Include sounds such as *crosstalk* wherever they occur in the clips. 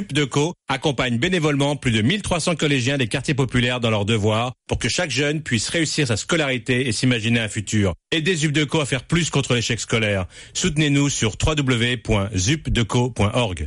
UPDECO accompagne bénévolement plus de 1300 collégiens des quartiers populaires dans leurs devoirs pour que chaque jeune puisse réussir sa scolarité et s'imaginer un futur. Aidez UPDECO à faire plus contre l'échec scolaire. Soutenez-nous sur www.zupdeco.org.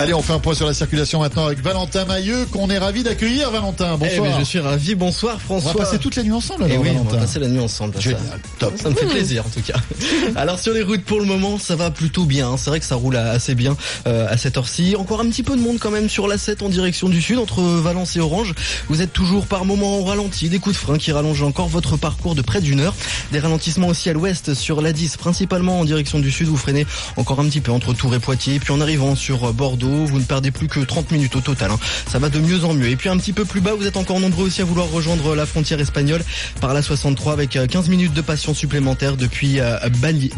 Allez, on fait un point sur la circulation maintenant avec Valentin Mailleux, qu'on est ravi d'accueillir. Valentin, bonsoir. Eh ben, je suis ravi. Bonsoir, François. On va passer toute la nuit ensemble, alors, Eh oui, on Valentin. va passer la nuit ensemble. Génial, ça, top. Ça me fait plaisir, en tout cas. *laughs* Alors, sur les routes, pour le moment, ça va plutôt bien. C'est vrai que ça roule assez bien euh, à cette heure-ci. Encore un petit peu de monde quand même sur la 7 en direction du sud, entre Valence et Orange. Vous êtes toujours par moment en ralenti. Des coups de frein qui rallongent encore votre parcours de près d'une heure. Des ralentissements aussi à l'ouest sur la 10, principalement en direction du sud. Vous freinez encore un petit peu entre Tours et Poitiers. Puis en arrivant sur Bordeaux, vous ne perdez plus que 30 minutes au total. hein. Ça va de mieux en mieux. Et puis un petit peu plus bas, vous êtes encore nombreux aussi à vouloir rejoindre la frontière espagnole par la 63 avec euh, 15 minutes de patience supplémentaire depuis euh,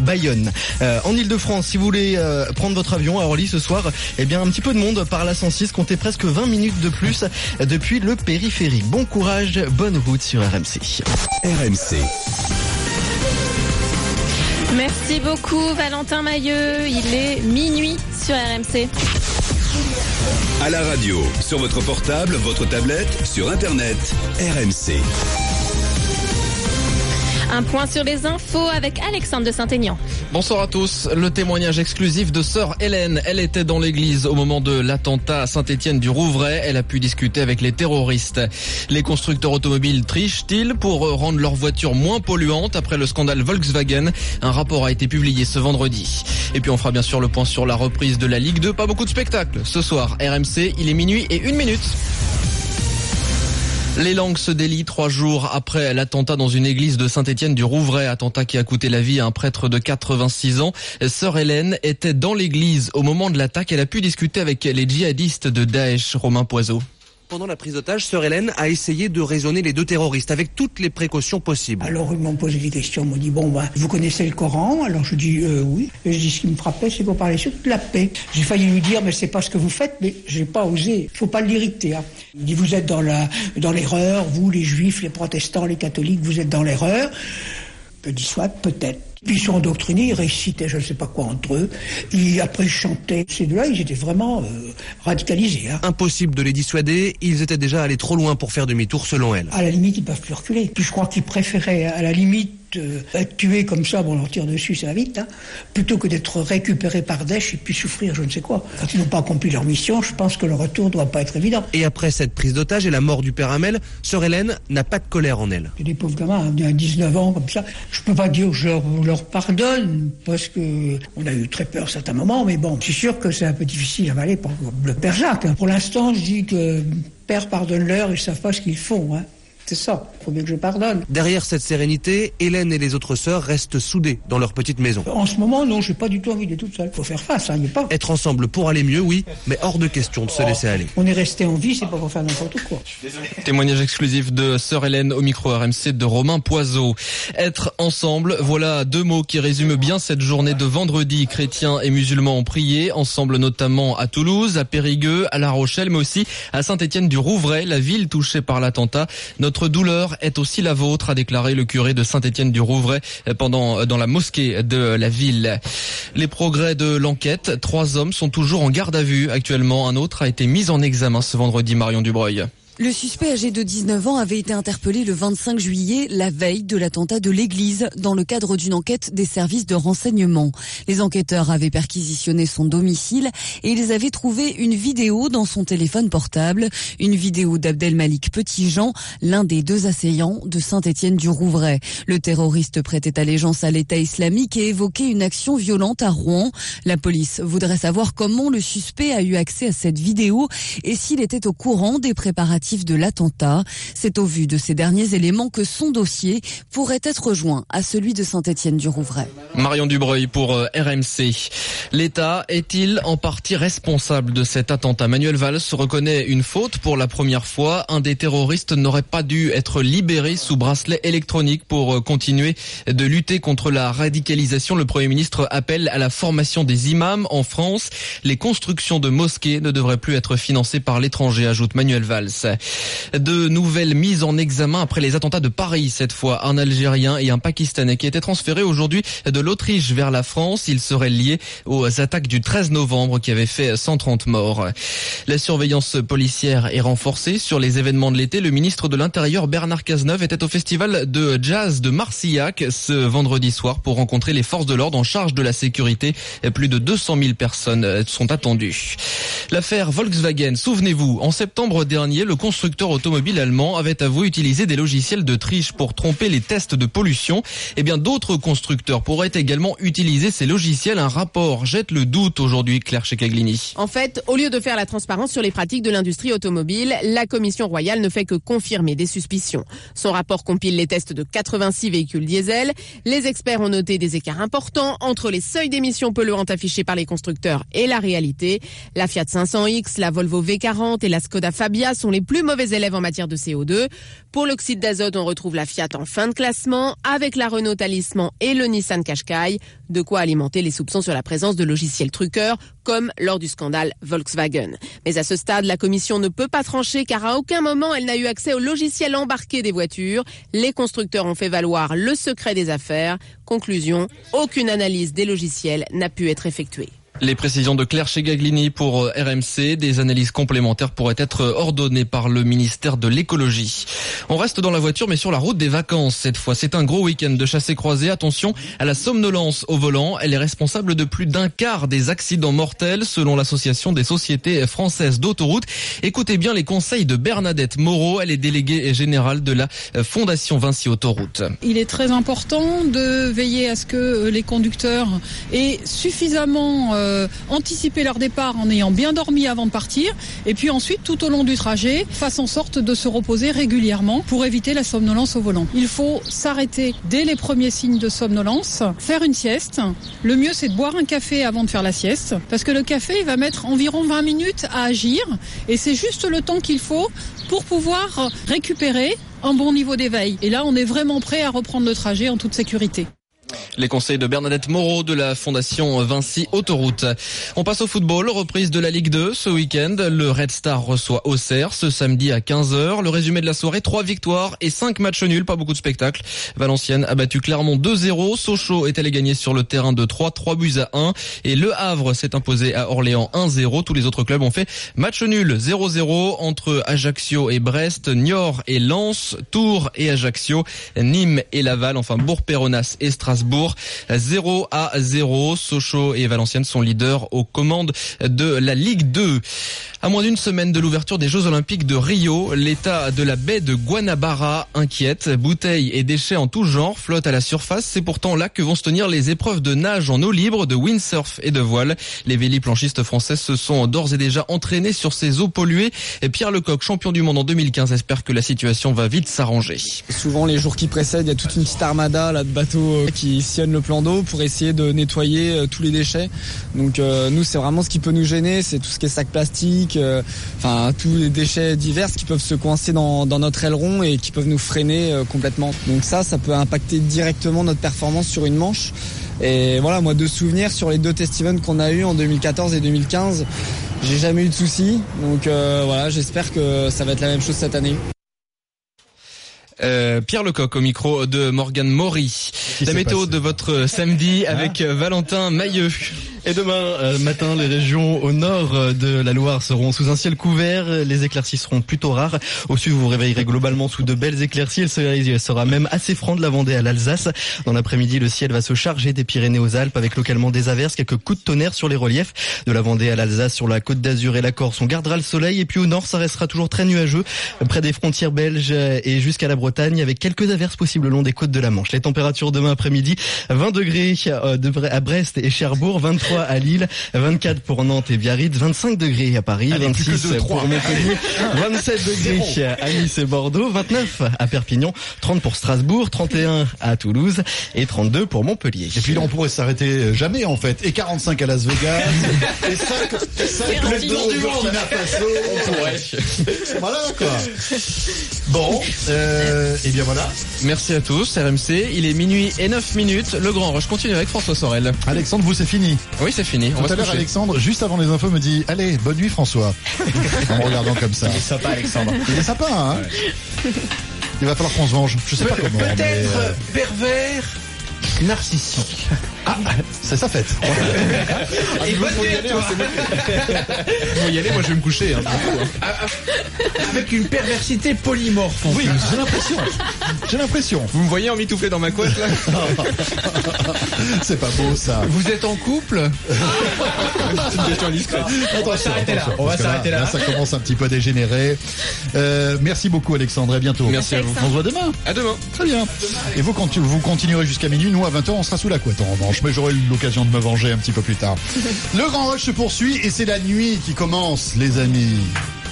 Bayonne. Euh, en Ile-de-France, si vous voulez euh, prendre votre avion à Orly ce soir, eh bien un petit peu de monde par la 106, comptez presque 20 minutes de plus depuis le périphérique. Bon courage, bonne route sur RMC. RMC. Merci beaucoup Valentin Mailleux. Il est minuit sur RMC. À la radio, sur votre portable, votre tablette, sur Internet, RMC. Un point sur les infos avec Alexandre de Saint-Aignan. Bonsoir à tous. Le témoignage exclusif de sœur Hélène. Elle était dans l'église au moment de l'attentat à Saint-Étienne du Rouvray. Elle a pu discuter avec les terroristes. Les constructeurs automobiles trichent-ils pour rendre leurs voitures moins polluantes après le scandale Volkswagen? Un rapport a été publié ce vendredi. Et puis on fera bien sûr le point sur la reprise de la Ligue 2. Pas beaucoup de spectacles. Ce soir, RMC, il est minuit et une minute. Les langues se délient trois jours après l'attentat dans une église de Saint-Étienne du Rouvray, attentat qui a coûté la vie à un prêtre de 86 ans. Sœur Hélène était dans l'église au moment de l'attaque. Elle a pu discuter avec les djihadistes de Daesh, Romain Poiseau. Pendant la prise d'otage, Sœur Hélène a essayé de raisonner les deux terroristes avec toutes les précautions possibles. Alors ils m'ont posé des questions, ils m'ont dit bon bah vous connaissez le Coran? Alors je dis euh, oui. Et je dis ce qui me frappait c'est qu'on parlait surtout de la paix. J'ai failli lui dire mais c'est pas ce que vous faites, mais j'ai pas osé. Faut pas l'irriter. Hein. Il dit vous êtes dans la dans l'erreur, vous les juifs, les protestants, les catholiques, vous êtes dans l'erreur. Je dis soit peut-être. Ils sont endoctrinés, ils récitaient je ne sais pas quoi entre eux. Et après ils chantaient. Ces deux-là ils étaient vraiment euh, radicalisés. Hein. Impossible de les dissuader, ils étaient déjà allés trop loin pour faire demi-tour selon elle. À la limite, ils peuvent plus reculer. Puis je crois qu'ils préféraient, à la limite, euh, être tués comme ça, bon, on leur tire dessus, ça va vite, hein, plutôt que d'être récupérés par Daesh et puis souffrir je ne sais quoi. Quand ils n'ont pas accompli leur mission, je pense que le retour doit pas être évident. Et après cette prise d'otage et la mort du père Hamel, Sœur Hélène n'a pas de colère en elle. Des pauvres gamins, hein, à 19 ans, comme ça. Je peux pas dire que je leur, pardonne, parce que on a eu très peur à certains moments, mais bon, c'est sûr que c'est un peu difficile à avaler pour le père Jacques. hein. Pour l'instant, je dis que père pardonne-leur, ils savent pas ce qu'ils font, hein. C'est ça. Faut bien que je pardonne. Derrière cette sérénité, Hélène et les autres sœurs restent soudées dans leur petite maison. En ce moment, non, j'ai pas du tout envie d'être toute seule. Faut faire face, hein, y a pas. Être ensemble pour aller mieux, oui, mais hors de question de se laisser aller. On est resté en vie, c'est pas pour faire n'importe quoi. Témoignage exclusif de sœur Hélène au micro RMC de Romain Poiseau. Être ensemble, voilà deux mots qui résument bien cette journée de vendredi. Chrétiens et musulmans ont prié ensemble notamment à Toulouse, à Périgueux, à La Rochelle, mais aussi à Saint-Étienne du Rouvray, la ville touchée par l'attentat. Notre douleur est aussi la vôtre, a déclaré le curé de Saint-Étienne du Rouvray pendant dans la mosquée de la ville. Les progrès de l'enquête, trois hommes sont toujours en garde à vue actuellement. Un autre a été mis en examen ce vendredi, Marion Dubreuil. Le suspect âgé de 19 ans avait été interpellé le 25 juillet, la veille de l'attentat de l'église, dans le cadre d'une enquête des services de renseignement. Les enquêteurs avaient perquisitionné son domicile et ils avaient trouvé une vidéo dans son téléphone portable, une vidéo d'Abdelmalik Petitjean, l'un des deux assaillants de Saint-Étienne du Rouvray. Le terroriste prêtait allégeance à l'État islamique et évoquait une action violente à Rouen. La police voudrait savoir comment le suspect a eu accès à cette vidéo et s'il était au courant des préparatifs de l'attentat. C'est au vu de ces derniers éléments que son dossier pourrait être joint à celui de Saint-Étienne du Rouvray. Marion Dubreuil pour euh, RMC. L'État est-il en partie responsable de cet attentat? Manuel Valls reconnaît une faute pour la première fois. Un des terroristes n'aurait pas dû être libéré sous bracelet électronique pour euh, continuer de lutter contre la radicalisation. Le Premier ministre appelle à la formation des imams en France. Les constructions de mosquées ne devraient plus être financées par l'étranger, ajoute Manuel Valls. De nouvelles mises en examen après les attentats de Paris cette fois. Un Algérien et un Pakistanais qui étaient transférés aujourd'hui de l'Autriche vers la France. Ils seraient liés aux attaques du 13 novembre qui avaient fait 130 morts. La surveillance policière est renforcée sur les événements de l'été. Le ministre de l'Intérieur Bernard Cazeneuve était au festival de jazz de Marcillac ce vendredi soir pour rencontrer les forces de l'ordre en charge de la sécurité. Plus de 200 000 personnes sont attendues. L'affaire Volkswagen, souvenez-vous, en septembre dernier, le constructeur automobile allemand avait avoué utiliser des logiciels de triche pour tromper les tests de pollution. Eh bien, d'autres constructeurs pourraient également utiliser ces logiciels. Un rapport jette le doute aujourd'hui, Claire Checaglini. En fait, au lieu de faire la transparence sur les pratiques de l'industrie automobile, la Commission royale ne fait que confirmer des suspicions. Son rapport compile les tests de 86 véhicules diesel. Les experts ont noté des écarts importants entre les seuils d'émissions polluantes affichés par les constructeurs et la réalité. La Fiat 500X, la Volvo V40 et la Skoda Fabia sont les plus mauvais élèves en matière de CO2. Pour l'oxyde d'azote, on retrouve la Fiat en fin de classement avec la Renault Talisman et le Nissan Qashqai. De quoi alimenter les soupçons sur la présence de logiciels truqueurs comme lors du scandale Volkswagen. Mais à ce stade, la commission ne peut pas trancher car à aucun moment elle n'a eu accès au logiciel embarqué des voitures. Les constructeurs ont fait valoir le secret des affaires. Conclusion, aucune analyse des logiciels n'a pu être effectuée. Les précisions de Claire Chegaglini pour euh, RMC, des analyses complémentaires pourraient être ordonnées par le ministère de l'écologie. On reste dans la voiture mais sur la route des vacances cette fois. C'est un gros week-end de chassé croisé. Attention à la somnolence au volant. Elle est responsable de plus d'un quart des accidents mortels selon l'association des sociétés françaises d'autoroutes. Écoutez bien les conseils de Bernadette Moreau. Elle est déléguée générale de la Fondation Vinci Autoroute. Il est très important de veiller à ce que les conducteurs aient suffisamment euh, anticiper leur départ en ayant bien dormi avant de partir et puis ensuite tout au long du trajet fassent en sorte de se reposer régulièrement pour éviter la somnolence au volant. Il faut s'arrêter dès les premiers signes de somnolence, faire une sieste. Le mieux c'est de boire un café avant de faire la sieste parce que le café il va mettre environ 20 minutes à agir et c'est juste le temps qu'il faut pour pouvoir récupérer un bon niveau d'éveil. Et là on est vraiment prêt à reprendre le trajet en toute sécurité. Les conseils de Bernadette Moreau de la Fondation Vinci Autoroute. On passe au football, reprise de la Ligue 2 ce week-end. Le Red Star reçoit Auxerre ce samedi à 15h. Le résumé de la soirée, 3 victoires et 5 matchs nuls, pas beaucoup de spectacles. Valenciennes a battu Clermont 2-0. Sochaux est allé gagner sur le terrain de 3, 3 buts à 1. Et Le Havre s'est imposé à Orléans 1-0. Tous les autres clubs ont fait match nul 0-0 entre Ajaccio et Brest, Niort et Lens, Tours et Ajaccio, Nîmes et Laval, enfin Bourg-Péronas et Strasbourg. 0 à 0. Sochaux et Valenciennes sont leaders aux commandes de la Ligue 2. À moins d'une semaine de l'ouverture des Jeux Olympiques de Rio, l'état de la baie de Guanabara inquiète. Bouteilles et déchets en tout genre flottent à la surface. C'est pourtant là que vont se tenir les épreuves de nage en eau libre, de windsurf et de voile. Les véliplanchistes français se sont d'ores et déjà entraînés sur ces eaux polluées. Et Pierre Lecoq, champion du monde en 2015, espère que la situation va vite s'arranger. Souvent, les jours qui précèdent, il y a toute une petite armada là, de bateaux qui sillonnent le plan d'eau pour essayer de nettoyer euh, tous les déchets. Donc euh, nous, c'est vraiment ce qui peut nous gêner, c'est tout ce qui est sac plastique, euh, enfin tous les déchets divers qui peuvent se coincer dans, dans notre aileron et qui peuvent nous freiner complètement. Donc ça, ça peut impacter directement notre performance sur une manche. Et voilà, moi, de souvenirs sur les deux test events qu'on a eu en 2014 et 2015, j'ai jamais eu de soucis. Donc euh, voilà, j'espère que ça va être la même chose cette année. Euh, Pierre Lecoq au micro de Morgane Maury. La météo de votre samedi avec euh, Valentin Mailleux. Et demain euh, matin, les régions au nord euh, de la Loire seront sous un ciel couvert. Les éclaircies seront plutôt rares. Au sud, vous vous réveillerez globalement sous de belles éclaircies. Le soleil sera même assez franc de la Vendée à l'Alsace. Dans l'après-midi, le ciel va se charger des Pyrénées aux Alpes avec localement des averses, quelques coups de tonnerre sur les reliefs. De la Vendée à l'Alsace, sur la côte d'Azur et la Corse, on gardera le soleil. Et puis au nord, ça restera toujours très nuageux près des frontières belges et jusqu'à la Bretagne avec quelques averses possibles le long des côtes de la Manche. Les températures demain après-midi, 20 degrés à Brest et Cherbourg, 23 à Lille, 24 pour Nantes et Biarritz, 25 degrés à Paris, Allez, plus que 26 deux, pour. Montpellier, 27 degrés à Nice et Bordeaux, 29 à Perpignan, 30 pour Strasbourg, 31 à Toulouse et 32 pour Montpellier. Et puis là, on pourrait s'arrêter jamais, en fait. Et 45 à Las Vegas. *laughs* et 5, 52 au Burkina Faso. Voilà, quoi. Bon, euh, et bien voilà. Merci à tous, RMC. Il est minuit et 9 minutes. Le Grand Rush continue avec François Sorel. Alexandre, vous, c'est fini. Oui, c'est fini. On Tout va à l'heure. Alexandre, juste avant les infos, me dit Allez, bonne nuit, François. *laughs* en me regardant comme ça. Il est sympa, Alexandre. Il est sympa, hein Il va falloir qu'on se venge. Je sais pas comment. Peut-être euh, pervers narcissique. Ah, c'est sa fête. Et bonne nuit à toi. Faut *laughs* y aller, moi je vais me coucher. hein, hein. Avec une perversité polymorphe. en Oui, plus. j'ai l'impression. J'ai l'impression. Vous me voyez en mitouflé dans ma couette là *laughs* C'est pas beau ça. Vous êtes en couple? C'est une question indiscrète. On va s'arrêter là. On va parce que s'arrêter là. Ça commence un petit peu à dégénérer. Euh, merci beaucoup Alexandre. À bientôt. Merci à vous. On se voit demain. À demain. Très bien. Et vous, vous continuerez jusqu'à minuit, nous à 20h, on sera sous la couette en revanche. Mais j'aurai l'occasion de me venger un petit peu plus tard. *laughs* Le grand rush se poursuit et c'est la nuit qui commence, les amis.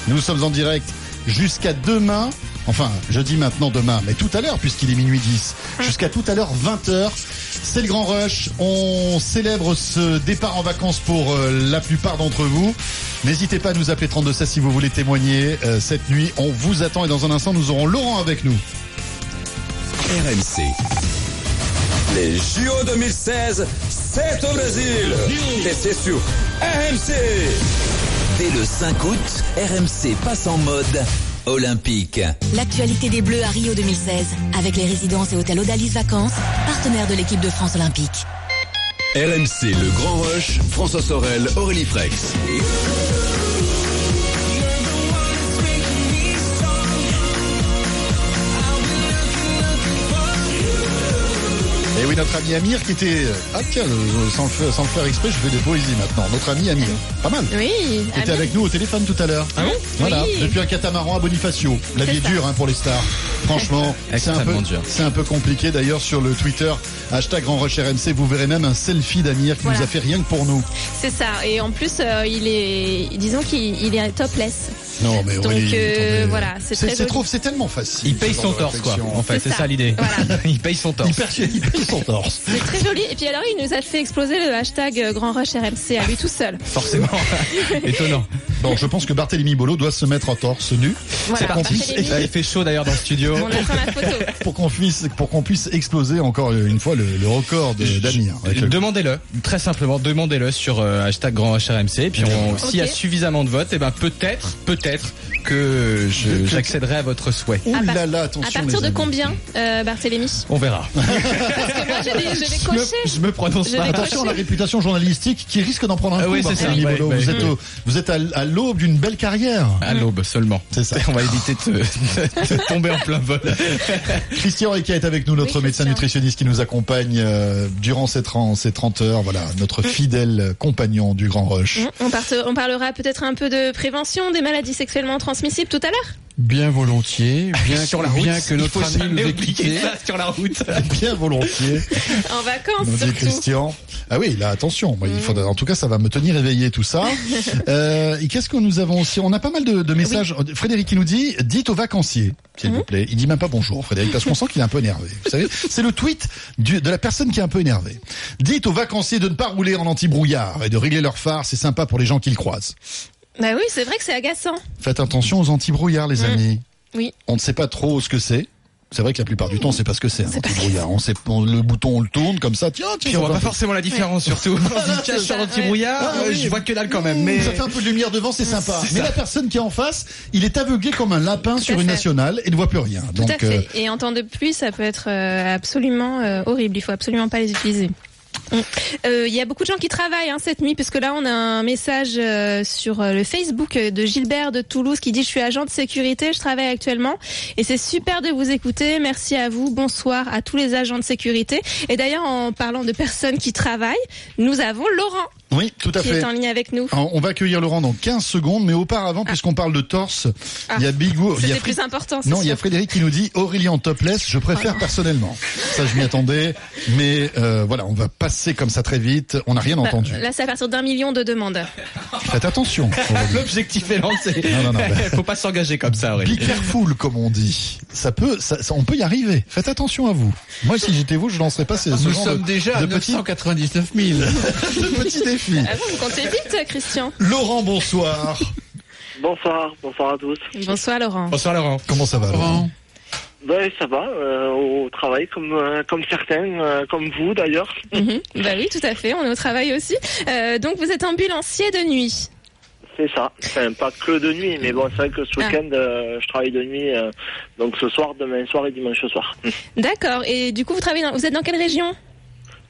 Nous sommes en direct jusqu'à demain. Enfin, je dis maintenant demain, mais tout à l'heure, puisqu'il est minuit 10. Jusqu'à tout à l'heure, 20h. C'est le grand rush. On célèbre ce départ en vacances pour euh, la plupart d'entre vous. N'hésitez pas à nous appeler 3216 si vous voulez témoigner euh, cette nuit. On vous attend et dans un instant, nous aurons Laurent avec nous. RMC. Les JO 2016, c'est au Brésil. Et c'est sur RMC. Dès le 5 août, RMC passe en mode olympique. L'actualité des Bleus à Rio 2016, avec les résidences et hôtels Odalis Vacances, partenaires de l'équipe de France Olympique. RMC, le grand rush, François Sorel, Aurélie Frex. Et oui, notre ami Amir qui était... Ah tiens, le- sans le, faire, sans le faire exprès, je fais des poésies maintenant. Notre ami Amir. Pas mal. Oui. Qui était avec nous au téléphone tout à l'heure. Ah bon Voilà, Oui. depuis un catamaran à Bonifacio. La vie est dure hein, pour les stars. Franchement, *laughs* c'est un, peu, Extrêmement dur. c'est un peu compliqué. D'ailleurs, sur le Twitter, hashtag Grand Rush RMC, vous verrez même un selfie d'Amir qui Voilà. nous a fait rien que pour nous. C'est ça. Et en plus, euh, il est, disons qu'il il est topless. Non, mais Donc, Aurélie, euh, voilà, c'est très trop, c'est tellement facile. Il paye son torse quoi. En fait, C'est c'est ça. ça l'idée. Voilà. *laughs* Il paye son torse. Il paye, il paye son torse. C'est très joli. Et puis alors, il nous a fait exploser le hashtag euh, Grand Rush RMC à lui tout seul. Forcément. *laughs* Étonnant. Bon, je pense que Barthélemy Bolo doit se mettre en torse nu Voilà. qu'on puisse- Barthélémy, Là, il fait chaud d'ailleurs dans le studio. on attend la photo. pour qu'on puisse, pour qu'on puisse exploser encore une fois le, le record de- d'Amir. Demandez-le, très simplement, demandez-le sur euh, hashtag grand HRMC. Et puis on- s'il y a suffisamment de votes, et ben peut-être, peut-être que j'accéderai à votre souhait. Ouh là là, À partir les de amis. combien, euh, Barthélémy On verra. Parce que moi, je vais, je vais Je me, cocher. je me prononce Je pas. Attention à la réputation journalistique qui risque d'en prendre un Ah coup. oui, c'est ça. Ouais, Bolo. ouais. vous êtes, au- vous êtes à, à l'aube d'une belle carrière. À l'aube seulement. C'est ça. On va éviter de, de- de tomber en plein vol. Christian Rica est avec nous, notre Oui, médecin nutritionniste qui nous accompagne euh, durant ces 30, ces 30 heures. Voilà, notre fidèle compagnon du Grand Rush. Mm, On, parlera peut-être un peu de prévention des maladies sexuellement transmissibles tout à l'heure. Bien volontiers, *laughs* bien, sur la route. bien que notre ami nous ait ça sur la route. *laughs* Bien volontiers. En vacances nous dit surtout. Christian. Ah oui, là, attention. Moi, il faudra, en tout cas, ça va me tenir éveillé tout ça. *laughs* Euh, qu'est-ce que nous avons aussi On a pas mal de, de messages. Frédéric qui nous dit dites aux vacanciers, s'il vous plaît. Il dit même pas bonjour, Frédéric, parce qu'on sent qu'il est un peu énervé. Vous savez, c'est le tweet du- de la personne qui est un peu énervée. Dites aux vacanciers de ne pas rouler en anti-brouillard et de régler leur phare. C'est sympa pour les gens qui le croisent. Bah oui, c'est vrai que c'est agaçant. Faites attention aux anti-brouillards, les amis. Oui. On ne sait pas trop ce que c'est. C'est vrai que la plupart du temps, on sait pas ce que c'est un anti-brouillard. On sait, on- le bouton, on le tourne comme ça. Tiens, tiens. Puis on voit pas forcément la différence surtout. *laughs* On se dit, tiens, je suis en anti-brouillard, Ah, oui. je vois que dalle quand même. Mais Ça fait un peu de lumière devant, c'est sympa. C'est Mais ça. la personne qui est en face, il est aveuglé comme un lapin sur une nationale et ne voit plus rien. Tout Donc, à fait. euh, Et en temps de pluie, ça peut être euh, absolument euh, horrible. Il faut absolument pas les utiliser. Euh, Il y a beaucoup de gens qui travaillent hein, cette nuit, puisque là on a un message euh, sur euh, le Facebook de Gilbert de Toulouse qui dit je suis agent de sécurité, je travaille actuellement et c'est super de vous écouter. Merci à vous, bonsoir à tous les agents de sécurité. Et d'ailleurs en parlant de personnes qui travaillent, nous avons Laurent oui, tout à qui fait. est en ligne avec nous. Alors, On va accueillir Laurent dans 15 secondes, mais auparavant, puisqu'on parle de torse, Ah. il y a Bigou, il y a C'était Fri- plus important. c'est non, il y a. Frédéric qui nous dit Aurélie en topless, je préfère Oh. personnellement. Ça, je m'y attendais, mais euh, voilà, on va passer comme ça très vite. On n'a rien Bah, entendu. Là, c'est à partir d'un million de demandes. Faites attention. L'objectif est lancé. Non, non, non, bah. *laughs* Faut pas s'engager comme ça, Be Aurélie. careful, comme on dit. Ça peut, ça, ça- on peut y arriver. Faites attention à vous. Moi, si j'étais vous, je lancerais pas ces, ce Nous genre sommes de, déjà à *laughs* de petits, 999 000. de petits défis. Ah bon, vous comptez vite, Christian Laurent, bonsoir. *laughs* Bonsoir, bonsoir à tous. Bonsoir Laurent. Bonsoir Laurent. Comment ça va, Laurent Ben, ça va, euh, au travail, comme, euh, comme certains, euh, comme vous d'ailleurs. Mhm. Bah oui, tout à fait, on est au travail aussi. Euh, donc vous êtes ambulancier de nuit. C'est ça. Enfin, pas que de nuit, mais bon, c'est vrai que ce Ah. week-end, euh, je travaille de nuit, euh, donc ce soir, demain soir et dimanche soir. D'accord. Et du coup, vous travaillez dans... vous êtes dans quelle région?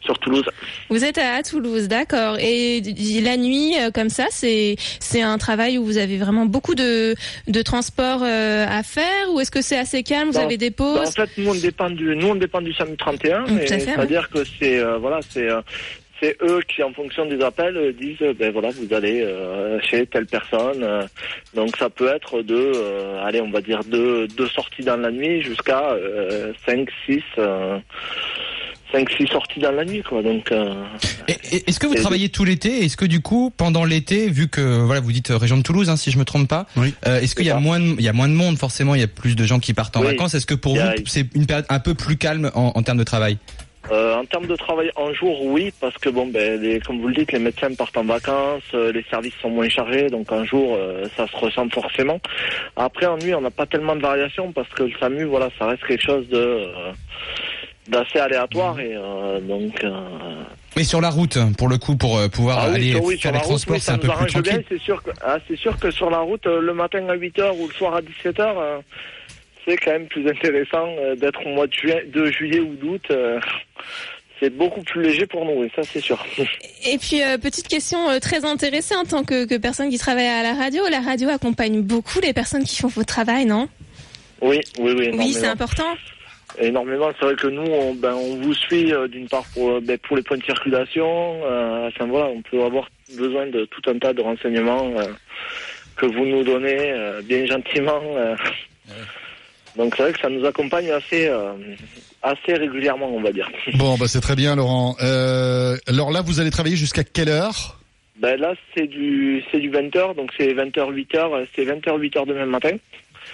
Sur Toulouse. Vous êtes à Toulouse, d'accord. Et la nuit, euh, comme ça, c'est c'est un travail où vous avez vraiment beaucoup de de transport euh, à faire, ou est-ce que c'est assez calme? Vous Non. avez des Ben, en pauses? fait, nous on dépend du, nous on dépend du SAMU 31, Mm, c'est-à-dire que c'est, euh, voilà, c'est, euh, c'est eux qui, en fonction des appels, disent, ben voilà, vous allez euh, chez telle personne. euh, donc ça peut être de, euh, allez, on va dire deux, deux sorties dans la nuit jusqu'à euh, 5, 6, 5, 6 sorties dans la nuit, quoi. Donc. euh, Et- Est-ce que vous travaillez tout l'été? Est-ce que du coup, pendant l'été, vu que voilà, vous dites euh, région de Toulouse, hein, si je me trompe pas, euh, est-ce qu'il y a moins, de, il y a moins de monde forcément Il y a plus de gens qui partent en Oui. vacances? Est-ce que pour vous, a- c'est une période un peu plus calme en, en termes de travail? Euh, en termes de travail en jour, oui, parce que bon, ben, les- comme vous le dites, les médecins partent en vacances, euh, les services sont moins chargés, donc en jour, euh, ça se ressent forcément. Après, en nuit, on n'a pas tellement de variations parce que le SAMU, voilà, ça reste quelque chose de euh, d'assez aléatoire et euh, donc. euh, Mais sur la route, pour le coup, pour euh, pouvoir ah oui, aller sur, oui, faire les transports, oui, c'est un peu plus tranquille. C'est sûr que ah, c'est sûr que sur la route, euh, le matin à 8h ou le soir à 17h, c'est quand même plus intéressant euh, d'être au mois de, juin, de juillet ou d'août. euh, c'est beaucoup plus léger pour nous, et ça c'est sûr. Et puis euh, petite question euh, très intéressée en tant que, que personne qui travaille à la radio. La radio accompagne beaucoup les personnes qui font votre travail, non? Oui, oui, oui. Oui, c'est important. Énormément. C'est vrai que nous, on, ben, on vous suit euh, d'une part pour, euh, ben, pour les points de circulation. Euh, enfin voilà, on peut avoir besoin de tout un tas de renseignements euh, que vous nous donnez euh, bien gentiment. euh. Donc c'est vrai que ça nous accompagne assez, euh, assez régulièrement, on va dire. *laughs* Bon, bah c'est très bien, Laurent. Euh, alors là, vous allez travailler jusqu'à quelle heure? Ben là, c'est du, c'est du 20h, donc c'est 20h, 8h, c'est 20h, 8h demain matin.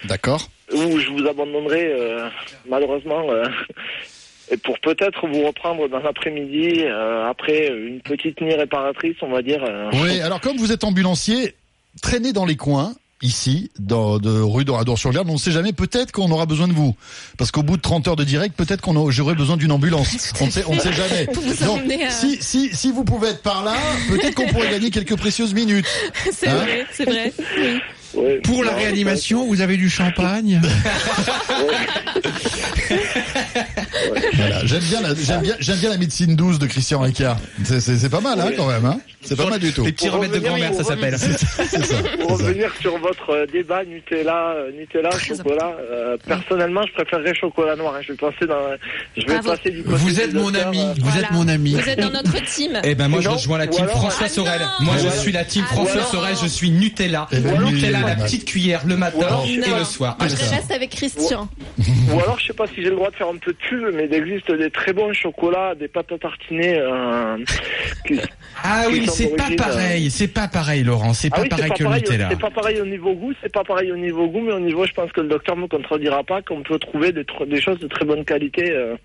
D'accord. Où je vous abandonnerai, euh, malheureusement, euh, *laughs* et pour peut-être vous reprendre dans l'après-midi, euh, après une petite nuit réparatrice, on va dire. euh. Oui, alors comme vous êtes ambulancier, traînez dans les coins. Ici, dans, de rue d'Oradour-sur-Glane, on ne sait jamais, peut-être qu'on aura besoin de vous. Parce qu'au bout de 30 heures de direct, peut-être qu'on j'aurai besoin d'une ambulance. *laughs* On ne sait, on ne sait jamais. Pour vous Donc, emmener à- si, si, si vous pouvez être par là, peut-être qu'on pourrait gagner quelques précieuses minutes. *laughs* c'est Hein vrai, c'est vrai. Oui. Pour la réanimation, vous avez du champagne *laughs* Voilà, j'aime bien, bien, bien la médecine douce de Christian Ricard. C'est, pas mal, hein, quand même, hein. C'est pas mal du tout. Les petits remèdes de grand-mère, ça s'appelle. *laughs* Pour revenir sur votre euh, débat Nutella, euh, Nutella, chocolat, euh, personnellement, je préférerais chocolat noir. hein. Je vais passer dans, je vais passer du côté Vous êtes mon docteur, ami, euh, vous êtes mon ami. Vous êtes dans notre team. Eh ben moi je rejoins la team alors- François Ah Sorel. Moi je suis la team alors- François alors- Sorel, je suis Nutella. Nutella, la petite cuillère le matin et le soir. Ah, je reste avec Christian. Ou alors, je sais pas si j'ai le droit de faire un peu de pub, mais il existe des très bons chocolats, des pâtes à tartiner. Euh, qui- *laughs* Ah qui oui, c'est pas d'origine, euh, pareil, c'est pas pareil Laurent, c'est Ah pas oui, pareil pas que le pareil, Nutella. c'est pas pareil au niveau goût, c'est pas pareil au niveau goût, mais au niveau, je pense que le docteur me contredira pas qu'on peut trouver des, tr- des choses de très bonne qualité. euh.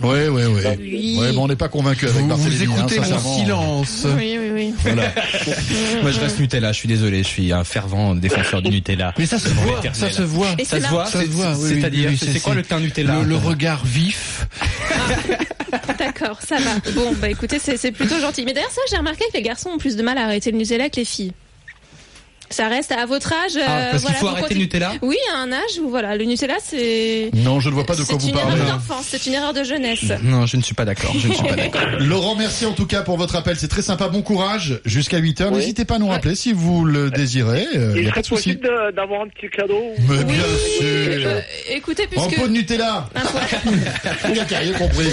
Ouais, ouais, ouais. Oui. Ouais, bon, on n'est pas convaincu avec Vous, Barthélémy. vous écoutez hein, mon silence. Oui, oui, oui. Voilà. *laughs* Moi je reste Nutella, je suis désolé, je suis un fervent défenseur du Nutella. Mais ça se voit, ça se voit. Et Ça c'est se voit, Ça se c'est- voit, oui, oui, c'est-à-dire, oui, c'est quoi le teint Nutella Le, le regard vif. *laughs* D'accord, ça va. Bon, bah écoutez, c'est c'est plutôt gentil. Mais d'ailleurs, ça, j'ai remarqué que les garçons ont plus de mal à arrêter le Nutella que les filles. Ça reste à votre âge. Ah, euh, parce qu'il voilà, faut vous arrêter le Nutella Oui, à un âge où voilà, le Nutella, c'est. Non, je ne vois pas de quoi C'est vous une parlez. erreur d'enfance, c'est une erreur de jeunesse. Non, je ne suis pas d'accord, je ne suis pas d'accord. *laughs* Laurent, merci en tout cas pour votre appel. C'est très sympa. Bon courage jusqu'à 8 heures. Oui. N'hésitez pas à nous rappeler si vous le désirez. Il Il n'y a pas de souci. d'avoir un petit cadeau Mais bien Euh, sûr. écoutez, Un puisque. pot de Nutella. Un pot- *laughs* Il a compris.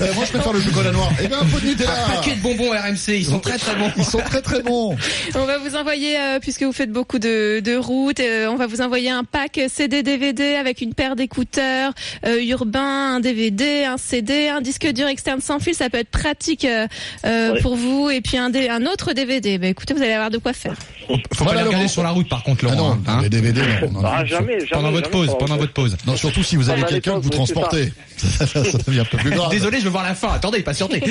Euh, moi, je préfère le chocolat noir. Eh ben, un pot de Nutella. Un paquet de bonbons RMC, ils sont très très bons. Ils sont très très bons. On va vous envoyer, euh, puisque vous faites beaucoup de, de routes, euh, on va vous envoyer un pack CD-DVD avec une paire d'écouteurs euh, urbains, un DVD, un CD, un disque dur externe sans fil. Ça peut être pratique euh, euh, Ouais. pour vous. Et puis un, dé- un autre DVD. Bah, écoutez, vous allez avoir de quoi faire. *laughs* Faut pas Voilà, les regarder Laurent. sur la route par contre Ah Laurent. non, hein. les DVD, non. non, non. Ah, jamais, jamais. Pendant votre jamais, pause, pendant votre pause. Non, surtout si vous avez quelqu'un que vous transportez. *laughs* Ça devient un peu plus *laughs* grave. Désolé, je veux voir la fin. Attendez, patientez.